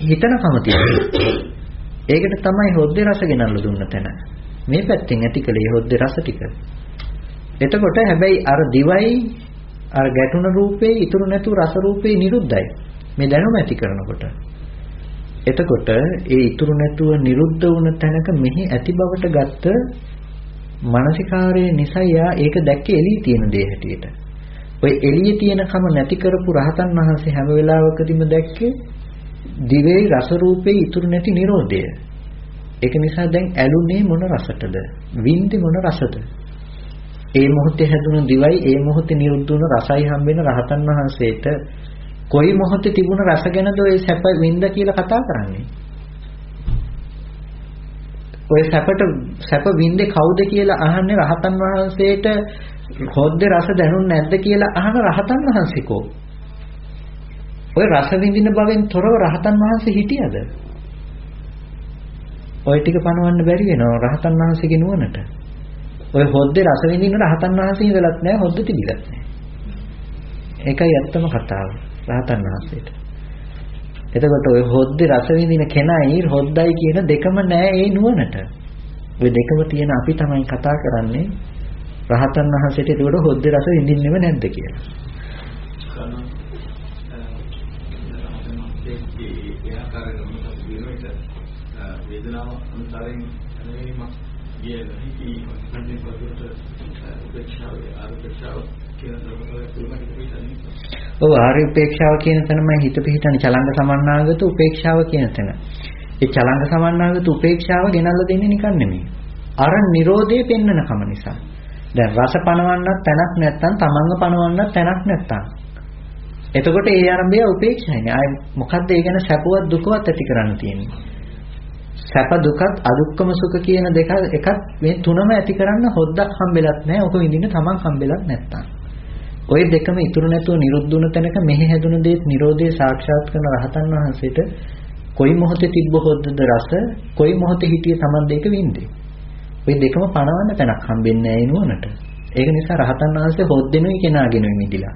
හිතනකම තියෙන්නේ. ඒකට තමයි හොද්දේ රස ගෙනල්ලා දුන්න තැන. මේ පැත්තෙන් ඇති කළේ හොද්දේ රස ටික. එතකොට හැබැයි අර දිවයි අර ගැටුණ රූපේ ඉතුරු නැතුව රස රූපේ නිරුද්ධයි. මේ දැනුම ඇති කරනකොට. එතකොට ඒ ඉතුරු නැතුව නිරුද්ධ වුණ තැනක මෙහි ඇති බවට ගත්ත මානසිකාරයේ නිසා යා ඒක දැක්කේ එළිය තියෙන දේ හැටියට. ඔය එළියේ තියෙනකම නැති කරපු රහතන් වහන්සේ හැම වෙලාවකදීම දැක්කේ දිවේ රස රූපේ ඉතුරු නැති Nirodhaය. ඒක නිසා දැන් ඇලුනේ මොන රසටද? වින්දේ මොන රසද? ඒ මොහොතේ හැදුණු දිවයි ඒ මොහොතේ නිරුද්ධ වුණු රසයි හම්බෙන රහතන් වහන්සේට කොයි මොහොතේ තිබුණ රස ගැනද ඔය සැප වින්ද කියලා කතා කරන්නේ? ඔය සැපට සැප වින්දේ කවුද කියලා අහන්නේ රහතන් වහන්සේට හොද්දේ රස දැනුන්නේ නැද්ද කියලා අහන රහතන් වහන්සේකෝ ඔය රස විඳින බවෙන් තොරව රහතන් වහන්සේ හිටියද? ඔය ටික පණවන්න බැරි වෙනවා රහතන් වහන්සේගේ නුවණට. ඔය හොද්දේ රස විඳින්න රහතන් වහන්සේ ඉඳලත් නැහැ හොද්ද තිබිලත් නැහැ. ඒකයි ඇත්තම කතාව රහතන් වහන්සේට. එතකොට ඔය හොද්දේ රස විඳින කෙනයි හොද්දයි කියන දෙකම නැහැ ඒ නුවණට. ඔය දෙකම තියෙන අපි තමයි කතා කරන්නේ රහතන් වහන්සේට ඒකට හොද්දේ රස විඳින්නෙම නැද්ද කියලා. වේදනාව අනුසාරයෙන් නෙවෙයිම ගියේ නැහැ. ඒ පොඩ්ඩක් උපේක්ෂාව ආරෝපේක්ෂාව කියන ධර්මතාවය තුනකට පිටන්නේ. ඔව් ආර්ය උපේක්ෂාව කියන තැනම හිත පිහිටන චලංග සමන්නාගත උපේක්ෂාව කියන තැන. ඒ චලංග සමන්නාගත උපේක්ෂාව ගෙනල්ලා දෙන්නේ නිකන් නෙමෙයි. අර Nirodhe පෙන්නන කම නිසා. දැන් රස පණවන්නත් තැනක් නැත්තම් තමන්ව පණවන්නත් තැනක් නැත්තම්. එතකොට ඒ ආරම්භය උපේක්ෂායිනේ. ආය මොකද්ද ඒ ගැන සැපවත් දුකවත් ඇති කරන්න තියෙන්නේ. සැප දුකත් අදුක්කම සුඛ කියන දෙක එකක් මේ තුනම ඇති කරන්න හොද්දක් හම්බෙලත් නැහැ. ඔක විඳින්න තමන් හම්බෙලත් නැත්තම්. ওই දෙකම ඉතුරු නැතුව නිරුද්ධ වුණ තැනක මෙහි හැදුන දේත් Nirodhe සාක්ෂාත් කරන රහතන් වහන්සේට කොයි මොහොතේ තිබ්බ හොද්දද රස කොයි මොහොතේ හිටියේ Taman දෙක වින්දේ. ওই දෙකම පණවන්න තැනක් හම්බෙන්නේ නැහැ නුවණට. ඒක නිසා රහතන් වහන්සේ හොද්දෙනුයි කෙනාගෙන මිදිලා.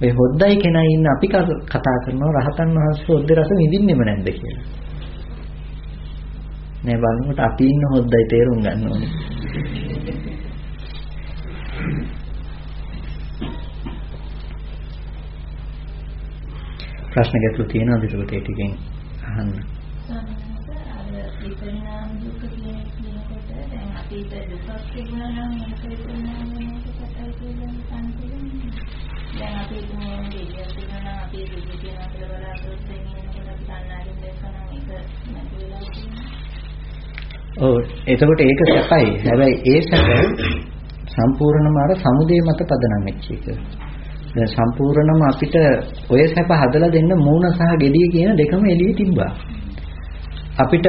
ඔය හොද්දයි කෙනයි ඉන්න අපි කතා කරනවා රහතන් වහන්සේ හොද්දේ රස විඳින්නෙම නැද්ද කියලා. නෑ බලනකොට අපි ඉන්න හොද්දයි තේරුම් ගන්න ඕනේ. ප්‍රශ්න ගැටලු තියෙනවද ඒකට ඒ ටිකෙන් අහන්න. විපරිණාම දුක කියන කියනකොට දැන් අපිට දුකක් තිබුණා නම් මේක දැන් අපි මේ දෙයක් තිබුණා නම් අපි දුක කියනවා කියලා බලාපොරොත්තු වෙනකොට අපි තණ්හාවෙන් දැක්කම ඒක නැති වෙලා තියෙනවා. ඔව් එතකොට ඒක සැපයි. හැබැයි ඒ සැප සම්පූර්ණම අර සමුදේ මත පදනම් වෙච්ච එක. දැන් සම්පූර්ණම අපිට ඔය සැප හදලා දෙන්න මූණ සහ gediy කියන දෙකම එළියේ තිබ්බා. අපිට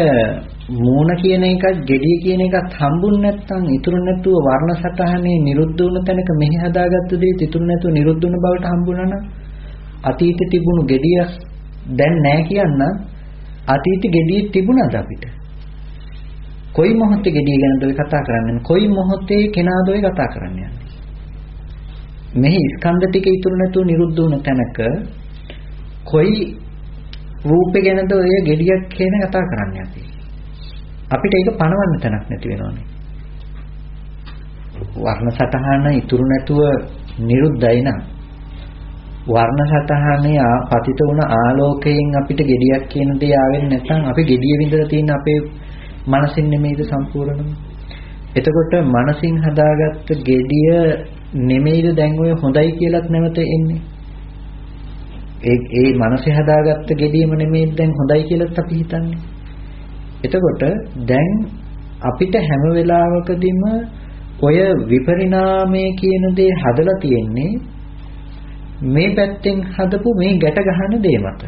මූණ කියන එකත් gediy කියන එකත් හම්බුන් නැත්නම් ඉතුරු නැතුව වර්ණ සටහනේ නිරුද්ධ වුණ තැනක මෙහි හදාගත්ත දේ ඉතුරු නැතුව නිරුද්ධ වුණ බවට හම්බුණා නම් අතීතේ තිබුණු gediy දැන් නැහැ කියන්න අතීත gediy තිබුණාද අපිට? කොයි මොහොතේ gediy ගැනද ඔය කතා කරන්නේ? කොයි මොහොතේ කෙනාද ඔය කතා කරන්නේ? මෙහි ස්කන්ධ ටික ඉතුරු නැතුව නිරුද්ධ වුණ තැනක කොයි රූපේ ගැනද ඔය gediyak කියන කතා කරන්නේ අපි. අපිට ඒක පණවන්න තැනක් නැති වෙනවනේ. වර්ණ සතහන ඉතුරු නැතුව නිරුද්ධයි නම් වර්ණ සතහනේ පතිත වුණ ආලෝකයෙන් අපිට gediyak කියන දේ ආවෙන්නේ නැත්නම් අපි gediye විඳලා තියෙන අපේ මනසින් නෙමෙයිද සම්පූර්ණම. එතකොට මනසින් හදාගත්ත gediya නෙමෙයිද දැන් ඔය හොඳයි කියලාත් නැවත එන්නේ. ඒ ඒ මනසේ හදාගත්ත gediyeම නෙමෙයි දැන් හොඳයි කියලාත් අපි හිතන්නේ. එතකොට දැන් අපිට හැම වෙලාවකදීම ඔය විපරිණාමය කියන දේ හදලා තියෙන්නේ මේ පැත්තෙන් හදපු මේ ගැට ගහන දේ මත.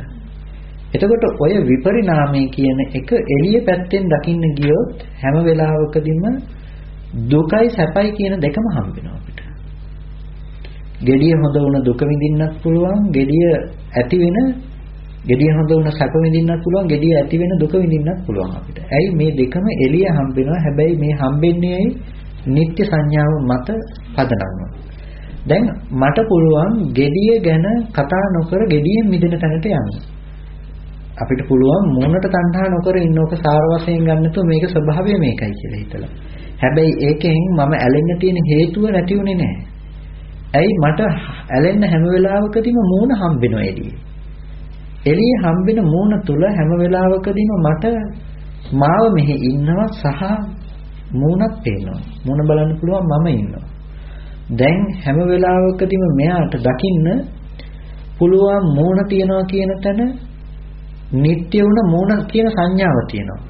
එතකොට ඔය විපරිණාමය කියන එක එළිය පැත්තෙන් දකින්න ගියොත් හැම වෙලාවකදීම දුකයි සැපයි කියන දෙකම හම්බ වෙනවා අපිට. gediya හොඳ වුණ දුක විඳින්නත් පුළුවන් gediya ඇති වෙන gediya හොඳ වුණ සැප විඳින්නත් පුළුවන් gediya ඇති වෙන දුක විඳින්නත් පුළුවන් අපිට. ඇයි මේ දෙකම එළිය හම්බෙනවා. හැබැයි මේ හම්බෙන්නේ නිත්‍ය සංඥාව මත පදනම්ව. දැන් මට පුළුවන් gediya ගැන කතා නොකර gediyen මිදෙන තැනට යන්න. අපිට පුළුවන් මූණට තණ්හා නොකර ඉන්නෝක සාර වශයෙන් ගන්නතෝ මේක ස්වභාවය මේකයි කියලා හිතලා. හැබැයි ඒකෙන් මම ඇලෙන්න තියෙන හේතුව නැති උනේ නැහැ. ඇයි මට ඇලෙන්න හැම වෙලාවකදීම මූණ හම්බෙනවා එළියේ. එළියේ හම්බෙන මූණ තුල හැම වෙලාවකදීම මට මාව මෙහි ඉන්නවා සහ මූණත් පේනවා. මූණ බලන්න පුළුවන් මම ඉන්නවා. දැන් හැම වෙලාවකදීම මෙයාට දකින්න පුළුවන් මූණ තියනවා කියන තැන නিত্য වුණ මූණ කියන සංඥාව තියෙනවා.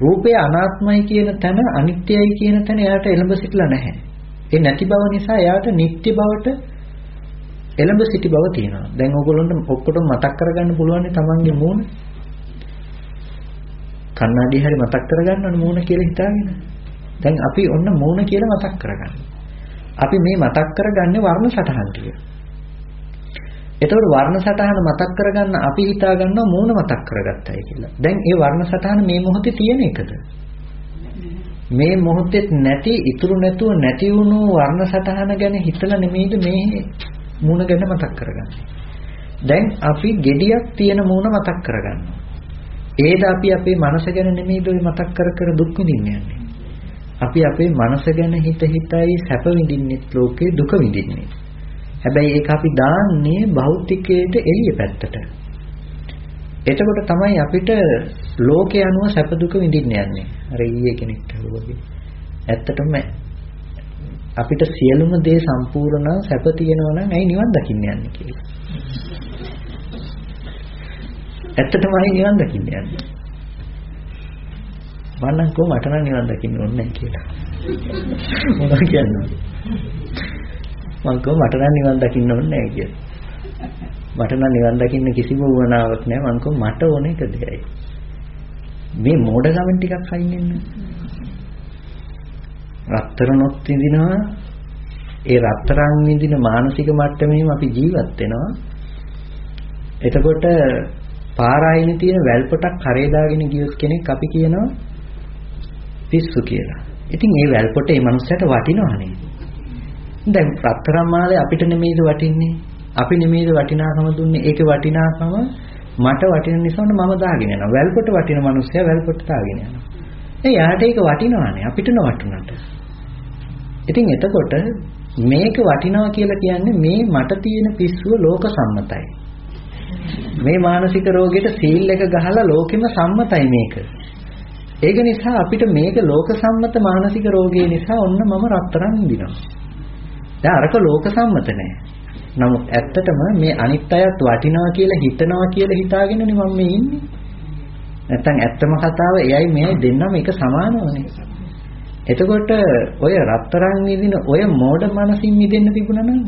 රූපය අනාත්මයි කියන තැන අනිත්‍යයි කියන තැන එයාට එළඹ සිටලා නැහැ. ඒ නැති බව නිසා එයාට නිත්‍ය බවට එළඹ සිටි බව තියෙනවා. දැන් ඕගොල්ලන්ට ඔක්කොටම මතක් කරගන්න පුළුවන් තමන්ගේ මූණ. කන්නඩිය හරි මතක් කරගන්න ඕන මූණ කියලා හිතාගෙන. දැන් අපි ඔන්න මූණ කියලා මතක් කරගන්න. අපි මේ මතක් කරගන්නේ වර්ණ සටහන් ටික. එතකොට වර්ණ සටහන මතක් කරගන්න අපි හිතා ගන්නවා මූණ මතක් කරගත්තයි කියලා. දැන් ඒ වර්ණ සටහන මේ මොහොතේ තියෙන එකද? මේ මොහොතේ නැති ඉතුරු නැතුව නැති වුණු වර්ණ සටහන ගැන හිතලා නෙමෙයිද මේ මුණ ගැන මතක් කරගන්නේ. දැන් අපි gediyak තියෙන මූණ මතක් කරගන්නවා. ඒද අපි අපේ මනස ගැන නෙමෙයිද ඔය මතක් කර කර දුක් විඳින්න යන්නේ. අපි අපේ මනස ගැන හිත හිතයි සැප විඳින්නෙත් ලෝකේ දුක විඳින්නේ. හැබැයි ඒක අපි දාන්නේ භෞතිකයේට එළිය පැත්තට. එතකොට තමයි අපිට ලෝකේ අනුව සැප දුක විඳින්න යන්නේ. අර ඊයේ කෙනෙක් කිව්වා ඇත්තටම අපිට සියලුම දේ සම්පූර්ණ සැප තියෙනවා නම් ඇයි නිවන් දකින්න යන්නේ කියලා. ඇත්තටමයි නිවන් දකින්න යන්නේ. මන්නම් කො මට නම් නිවන් දකින්න ඕනේ නැහැ කියලා. මොනවද කියන්නේ? මං කො මට නම් නිවන් දකින්න ඕනේ නැහැ කියලා. මට නම් නිවන් දකින්න කිසිම වුණාවක් නැහැ. මං කො මට ඕන එක දෙයයි. මේ මෝඩ ගමන් ටිකක් අයින් වෙන්න. රත්තරනොත් විඳිනවා ඒ රත්තරන් විඳින මානසික මට්ටමේම අපි ජීවත් වෙනවා. එතකොට පාරායිනේ තියෙන වැල්පොටක් කරේ දාගෙන ගියොත් කෙනෙක් අපි කියනවා පිස්සු කියලා. ඉතින් ඒ වැල්පොට ඒ මනුස්සයට වටිනවනේ. දැන් රත්තරන් මාලේ අපිට නෙමෙයිද වටින්නේ? අපි නෙමෙයිද වටිනාකම දුන්නේ? ඒකේ වටිනාකම මට වටින නිසා මම දාගෙන යනවා. වැල්පොට වටින මනුස්සයා වැල්පොට දාගෙන යනවා. ඒ යාට ඒක වටිනවනේ අපිට නවටුනට. ඉතින් එතකොට මේක වටිනවා කියලා කියන්නේ මේ මට තියෙන පිස්සුව ලෝක සම්මතයි. මේ මානසික රෝගයට සීල් එක ගහලා ලෝකෙම සම්මතයි මේක. ඒක නිසා අපිට මේක ලෝක සම්මත මානසික රෝගය නිසා ඔන්න මම රත්තරන් විඳිනවා. දැන් අරක ලෝක සම්මත නෑ. නමුත් ඇත්තටම මේ අනිත් අයත් වටිනවා කියලා හිතනවා කියලා හිතාගෙනනේ මම මේ ඉන්නේ. නැත්තම් ඇත්තම කතාව එයයි මෙයයි දෙන්නම එක සමානවනේ. එතකොට ඔය රත්තරන් විඳින ඔය මෝඩ මනසින් මිදෙන්න තිබුණා නම්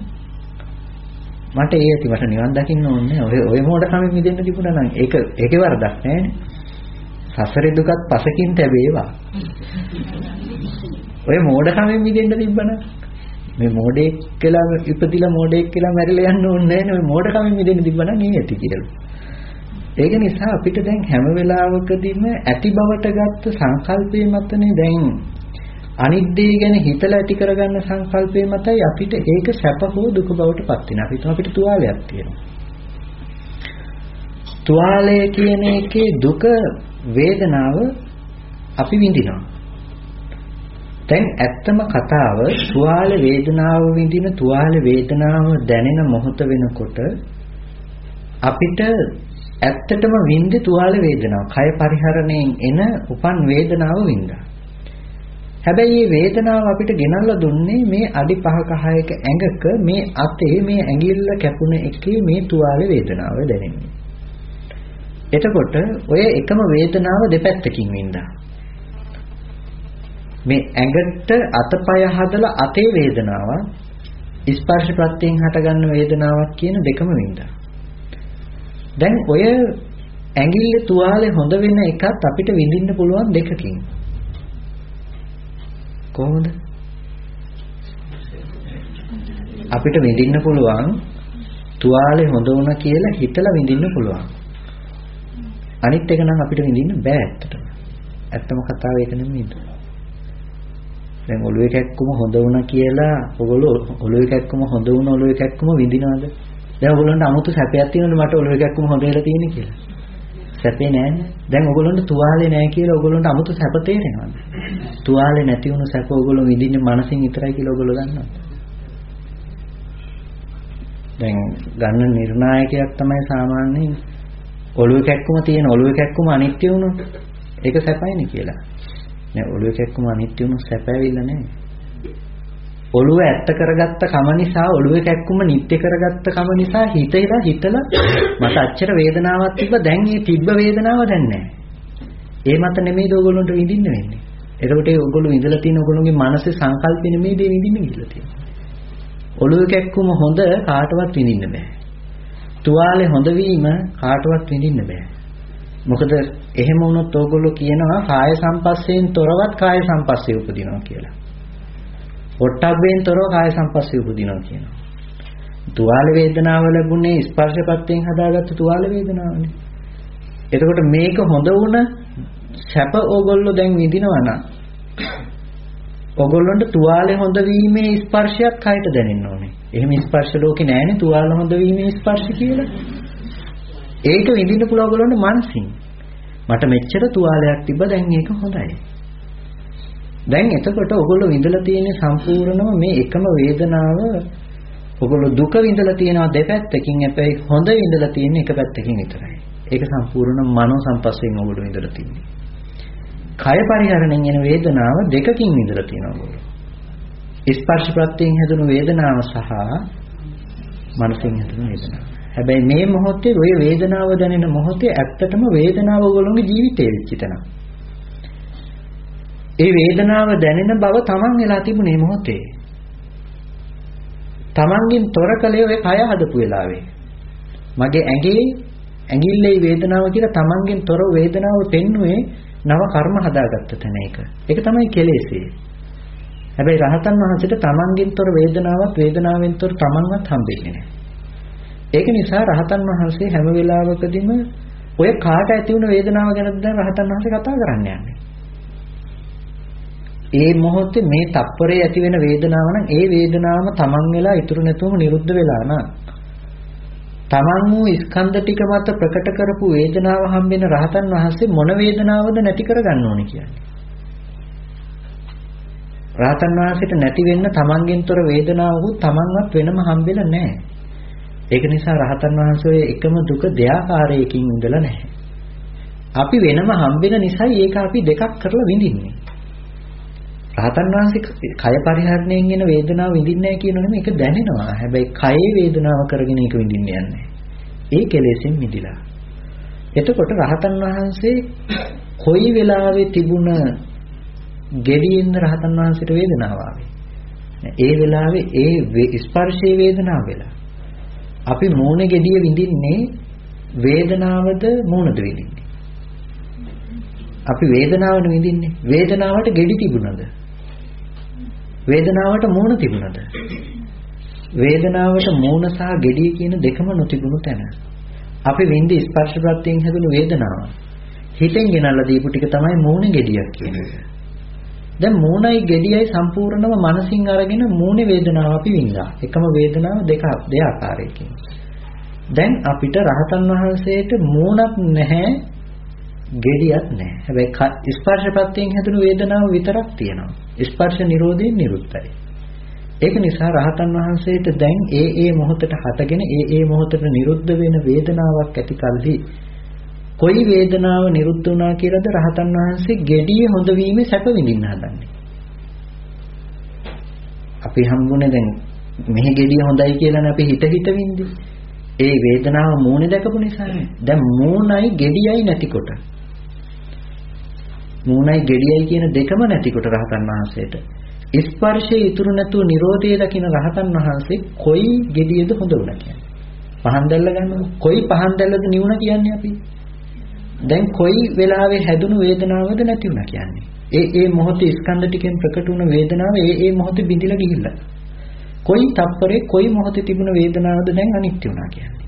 මට ඒ ඇති මට නිවන් දකින්න ඕනේ ඔය ඔය මෝඩ කමින් මිදෙන්න තිබුණා නම් ඒක ඒකේ වරදක් නෑනේ. සසරේ දුකත් පසකින් තැබේවා. ඔය මෝඩ කමින් මිදෙන්න තිබ්බනම් මේ මෝඩෙක් කියලා ඉපදිලා මෝඩෙක් කියලා මැරිලා යන්න ඕනේ නෑනේ ඔය මෝඩ කමින් මිදෙන්න තිබ්බනම් නේ ඇති කියලා. ඒක නිසා අපිට දැන් හැම වෙලාවකදීම ඇති බවට ගත්ත සංකල්පයේ මතනේ දැන් අනිත් දේ ගැන හිතලා ඇති කරගන්න සංකල්පයේ මතයි අපිට ඒක සැප හෝ දුක බවට පත් වෙනවා. අපි අපිට තුවාලයක් තියෙනවා. තුවාලය කියන එකේ දුක වේදනාව අපි විඳිනවා. දැන් ඇත්තම කතාව තුවාල වේදනාව විඳින තුවාල වේදනාව දැනෙන මොහොත වෙනකොට අපිට ඇත්තටම විඳි තුවාල වේදනාව කය පරිහරණයෙන් එන උපන් වේදනාව වින්දා. හැබැයි මේ වේදනාව අපිට ගෙනල්ලා දුන්නේ මේ අඩි 5ක 6ක ඇඟක මේ අතේ මේ ඇඟිල්ල කැපුණ එකේ මේ තුවාලේ වේදනාව දැනෙන්නේ. එතකොට ඔය එකම වේදනාව දෙපැත්තකින් වින්දා. මේ ඇඟට අතපය හදලා අතේ වේදනාව ස්පර්ශ ප්‍රත්‍යයෙන් හටගන්න වේදනාවක් කියන දෙකම වින්දා. දැන් ඔය ඇඟිල්ල තුවාලේ හොඳ වෙන එකත් අපිට විඳින්න පුළුවන් දෙකකින්. කොහොමද? අපිට විඳින්න පුළුවන් තුවාලේ හොඳ වුණා කියලා හිතලා විඳින්න පුළුවන්. අනිත් එක නම් අපිට විඳින්න බෑ ඇත්තටම. ඇත්තම කතාව ඒක නෙමෙයිද? දැන් ඔළුවේ කැක්කුම හොඳ වුණා කියලා ඔයගොල්ලෝ ඔළුවේ කැක්කුම හොඳ වුණා ඔළුවේ කැක්කුම විඳිනවද? දැන් ඔයගොල්ලන්ට 아무තු සැපයක් තියෙනවද මට ඔලුව එකක් කොහොමද හොදලා තියෙන්නේ කියලා. සැපේ නැන්නේ. දැන් ඔයගොල්ලන්ට තුවාලේ නැහැ කියලා ඔයගොල්ලන්ට 아무තු සැප තේරෙනවද? තුවාලේ නැති වුණු සැප ඔයගොල්ලෝ විඳින්නේ මනසින් විතරයි කියලා ඔයගොල්ලෝ දන්නවද? දැන් ගන්න නිර්ණායකයක් තමයි සාමාන්‍යයෙන් ඔළුව කැක්කුම තියෙන ඔළුව කැක්කුම අනිත්‍ය වුණොත් ඒක සැපයිනේ කියලා. නෑ ඔළුව කැක්කුම අනිත්‍ය වුණොත් සැප ඇවිල්ලා නැහැ. ඔළුව ඇත්ත කරගත්ත කම නිසා ඔළුවේ කැක්කුම නිත්‍ය කරගත්ත කම නිසා හිතේලා හිතලා මට අච්චර වේදනාවක් තිබ්බ දැන් මේ තිබ්බ වේදනාව දැන් නැහැ. ඒ මත නෙමෙයිද ඔයගොල්ලන්ට විඳින්න වෙන්නේ. එතකොට ඒ ඔයගොල්ලෝ විඳලා තියෙන ඔයගොල්ලෝගේ මනසේ සංකල්පෙ නෙමෙයිද විඳින්න ගිහලා තියෙන්නේ. ඔළුවේ කැක්කුම හොඳ කාටවත් විඳින්න බෑ. තුවාලේ හොඳ වීම කාටවත් විඳින්න බෑ. මොකද එහෙම වුණොත් ඕගොල්ලෝ කියනවා කාය සම්පස්සයෙන් තොරවත් කාය සම්පස්සේ උපදිනවා කියලා. පොට්ටබ්බෙන් තොරව කාය සම්පස්සේ උපදිනවා කියනවා. තුවාල වේදනාව ලැබුණේ ස්පර්ශපත්තෙන් හදාගත්ත තුවාල වේදනාවනේ. එතකොට මේක හොඳ වුණ සැප ඕගොල්ලෝ දැන් විඳිනවා නම් ඕගොල්ලන්ට තුවාලේ හොඳ වීමේ ස්පර්ශයක් කයට දැනෙන්න ඕනේ. එහෙම ස්පර්ශ ලෝකේ නැහැනේ තුවාල හොඳ වීමේ ස්පර්ශ කියලා. ඒක විඳින්න පුළුවන් ඔයගොල්ලන්ට මනසින්. මට මෙච්චර තුවාලයක් තිබ්බ දැන් ඒක හොඳයි. දැන් එතකොට ඔයගොල්ලෝ විඳලා තියෙන සම්පූර්ණම මේ එකම වේදනාව ඔයගොල්ලෝ දුක විඳලා තියෙනවා දෙපැත්තකින් හැබැයි හොඳ විඳලා තියෙන එක පැත්තකින් විතරයි. ඒක සම්පූර්ණ මනෝ සංපස්යෙන් ඔයගොල්ලෝ විඳලා තියෙන්නේ. කය පරිහරණයෙන් එන වේදනාව දෙකකින් විඳලා තියෙනවා ඔයගොල්ලෝ. ස්පර්ශ ප්‍රත්‍යයෙන් හැදුණු වේදනාව සහ මනසින් හැදුණු වේදනාව. හැබැයි මේ මොහොතේ ওই වේදනාව දැනෙන මොහොතේ ඇත්තටම වේදනාව ඔයගොල්ලෝගේ ජීවිතේ වෙච්ච තැන. ඒ වේදනාව දැනෙන බව තමන් වෙලා තිබුණේ මොහොතේ. තමන්ගෙන් තොර කලේ ඔය කය හදපු වෙලාවේ. මගේ ඇඟේ ඇඟිල්ලේ වේදනාව කියලා තමන්ගෙන් තොර වේදනාව පෙන්නුවේ නව කර්ම හදාගත්ත තැන ඒක. ඒක තමයි කෙලෙසේ. හැබැයි රහතන් වහන්සේට තමන්ගෙන් තොර වේදනාවක් වේදනාවෙන් තොර තමන්වත් හම්බෙන්නේ නැහැ. ඒක නිසා රහතන් වහන්සේ හැම වෙලාවකදීම ඔය කාට ඇති වුණ වේදනාව ගැන දැන් රහතන් වහන්සේ කතා කරන්න යන්නේ. ඒ මොහොතේ මේ තප්පරේ ඇති වෙන වේදනාව නම් ඒ වේදනාවම තමන් වෙලා ඉතුරු නැතුවම නිරුද්ධ වෙලා නා. තමන් වූ ස්කන්ධ ටික මත ප්‍රකට කරපු වේදනාව හම්බෙන රහතන් වහන්සේ මොන වේදනාවද නැති කරගන්න ඕනේ කියන්නේ. රහතන් වහන්සේට නැති වෙන්න තමන්ගෙන් තොර වේදනාවකුත් තමන්වත් වෙනම හම්බෙලා නැහැ. ඒක නිසා රහතන් වහන්සේ එකම දුක දෙආකාරයකින් ඉඳලා නැහැ. අපි වෙනම හම්බෙන නිසා ඒක අපි දෙකක් කරලා විඳින්නේ. රහතන් වහන්සේ කය පරිහරණයෙන් එන වේදනාව විඳින්නේ නැහැ කියන නෙමෙයි ඒක දැනෙනවා. හැබැයි කයේ වේදනාව කරගෙන ඒක විඳින්න යන්නේ. ඒ කෙලෙසෙන් මිදිලා. එතකොට රහතන් වහන්සේ කොයි වෙලාවෙ තිබුණ ගෙඩියෙන්ද රහතන් වහන්සේට වේදනාව ආවේ. ඒ වෙලාවේ ඒ ස්පර්ශයේ වේදනාව වෙලා. අපි මූණේ ගෙඩිය විඳින්නේ වේදනාවද මූණද විඳින්නේ. අපි වේදනාවන විඳින්නේ. වේදනාවට ගෙඩි තිබුණද? වේදනාවට මූණ තිබුණද? වේදනාවට මූණ සහ gediy කියන දෙකම නොතිබුණු තැන. අපි විඳි ස්පර්ශ ප්‍රත්‍යයෙන් හැදුණු වේදනාව. හිතෙන් ගෙනල්ලා දීපු ටික තමයි මූණේ gediyak කියන්නේ. දැන් මූණයි gediyයි සම්පූර්ණම මනසින් අරගෙන මූණේ වේදනාව අපි විඳා. එකම වේදනාව දෙක දෙආකාරයකින්. දැන් අපිට රහතන් වහන්සේට මූණක් නැහැ gediyak නැහැ. හැබැයි ස්පර්ශ ප්‍රත්‍යයෙන් හැදුණු වේදනාව විතරක් තියෙනවා. ස්පර්ශ නිරෝධයෙන් නිරුත්තයි. ඒක නිසා රහතන් වහන්සේට දැන් ඒ ඒ මොහොතට හටගෙන ඒ ඒ මොහොතට නිරුද්ධ වෙන වේදනාවක් ඇති කලදී කොයි වේදනාව නිරුද්ධ වුණා කියලාද රහතන් වහන්සේ gediye හොඳ වීමේ සැප විඳින්න හදන්නේ. අපි හම්බුනේ දැන් මෙහි gediye හොඳයි කියලානේ අපි හිත හිත විඳි. ඒ වේදනාව මූණේ දැකපු නිසානේ. දැන් මූණයි gediyයි නැතිකොට මූණයි gediයයි කියන දෙකම නැතිකොට රහතන් වහන්සේට ස්පර්ශයේ ඉතුරු නැතුව Nirodhe දකින රහතන් වහන්සේ කොයි gediyද හොඳ වුණා කියන්නේ. පහන් දැල්ල ගන්නකො කොයි පහන් දැල්ලද නිවුණ කියන්නේ අපි. දැන් කොයි වෙලාවේ හැදුණු වේදනාවද නැති වුණා කියන්නේ. ඒ ඒ මොහොතේ ස්කන්ධ ටිකෙන් ප්‍රකට වුණ වේදනාව ඒ ඒ මොහොතේ බිඳිලා ගිහිල්ලා. කොයි තප්පරේ කොයි මොහොතේ තිබුණ වේදනාවද දැන් අනිත්‍ය වුණා කියන්නේ.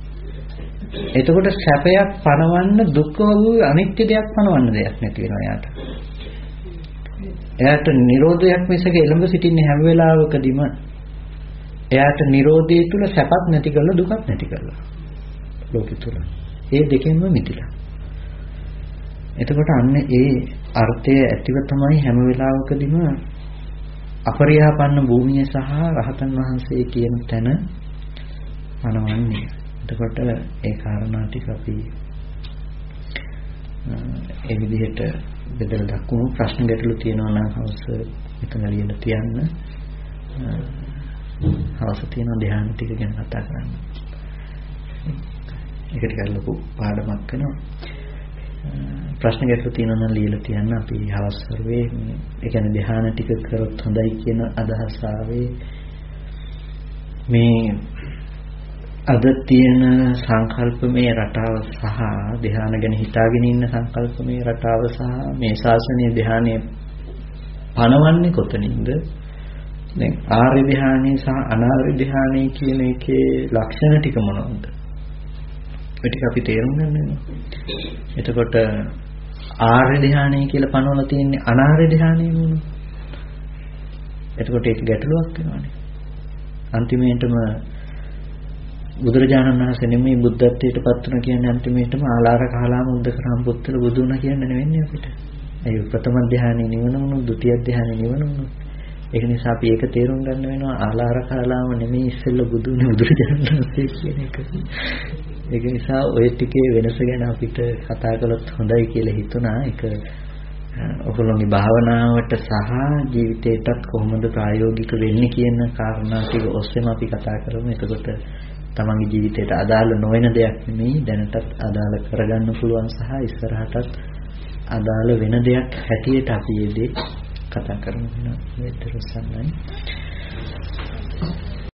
එතකොට සැපයක් පණවන්න දුක් වූ අනිත්‍ය දෙයක් පණවන්න දෙයක් නැති වෙනවා යාට. එයාට Nirodhayak මිසක එළඹ සිටින්නේ හැම වෙලාවකදීම එයාට Nirodhe තුල සැපක් නැති කරලා දුකක් නැති කරලා ලෝකෙ තුල. ඒ දෙකෙන්ම මිදිලා. එතකොට අන්න ඒ අර්ථය ඇතිව තමයි හැම වෙලාවකදීම අපරිහාපන්න භූමිය සහ රහතන් වහන්සේ කියන තැන පනවන්නේ. එතකොට ඒ කාරණා ටික අපි ඒ විදිහට බෙදලා දක්වමු ප්‍රශ්න ගැටලු තියෙනවා නම් හවස මෙතන ලියලා තියන්න. හවස තියෙන ධ්‍යාන ටික ගැන කතා කරන්න. ඒක ටිකක් ලොකු පාඩමක් වෙනවා. ප්‍රශ්න ගැටලු තියෙනවා නම් ලියලා තියන්න අපි හවස් වරුවේ ඒ කියන්නේ ධ්‍යාන ටික කරොත් හොඳයි කියන අදහස ආවේ මේ අද තියෙන සංකල්පමය රටාව සහ ධ්‍යාන ගැන හිතාගෙන ඉන්න සංකල්පමය රටාව සහ මේ ශාසනීය ධ්‍යානය පනවන්නේ කොතනින්ද? දැන් ආර්ය ධ්‍යානයේ සහ අනාර්ය ධ්‍යානයේ කියන එකේ ලක්ෂණ ටික මොනවද? ඒ ටික අපි තේරුම් ගන්න එතකොට ආර්ය ධ්‍යානය කියලා පනවලා තියෙන්නේ අනාර්ය ධ්‍යානය නෙවෙයි. එතකොට ඒක ගැටලුවක් වෙනවානේ. අන්තිමේටම බුදුරජාණන් වහන්සේ නෙමෙයි බුද්ධත්වයට පත් වුණා කියන්නේ අන්තිමේටම ආලාර කාලාම උද්දකරම් පුත්තල බුදු වුණා කියන්නේ නෙවෙන්නේ අපිට. ඒ ප්‍රථම ධානයේ නිවන වුණොත් ဒုတိ ය ධානයේ නිවන වුණොත් ඒක නිසා අපි ඒක තේරුම් ගන්න වෙනවා ආලාර කාලාම නෙමෙයි ඉස්සෙල්ල බුදුනේ බුදුරජාණන් වහන්සේ කියන එක. ඒක නිසා ওই ටිකේ වෙනස ගැන අපිට කතා කළොත් හොඳයි කියලා හිතුණා. ඒක ඔයගොල්ලෝගේ භාවනාවට සහ ජීවිතේටත් කොහොමද ප්‍රායෝගික වෙන්නේ කියන කාරණා ටික ඔස්සේම අපි කතා කරමු. එතකොට තමන්ගේ ජීවිතයට අදාළ නොවන දෙයක් නෙමෙයි දැනටත් අදාළ කරගන්න පුළුවන් සහ ඉස්සරහටත් අදාළ වෙන දෙයක් හැටියට අපි මේ කතා කරමු. වෙන මෙතර සම්මයි.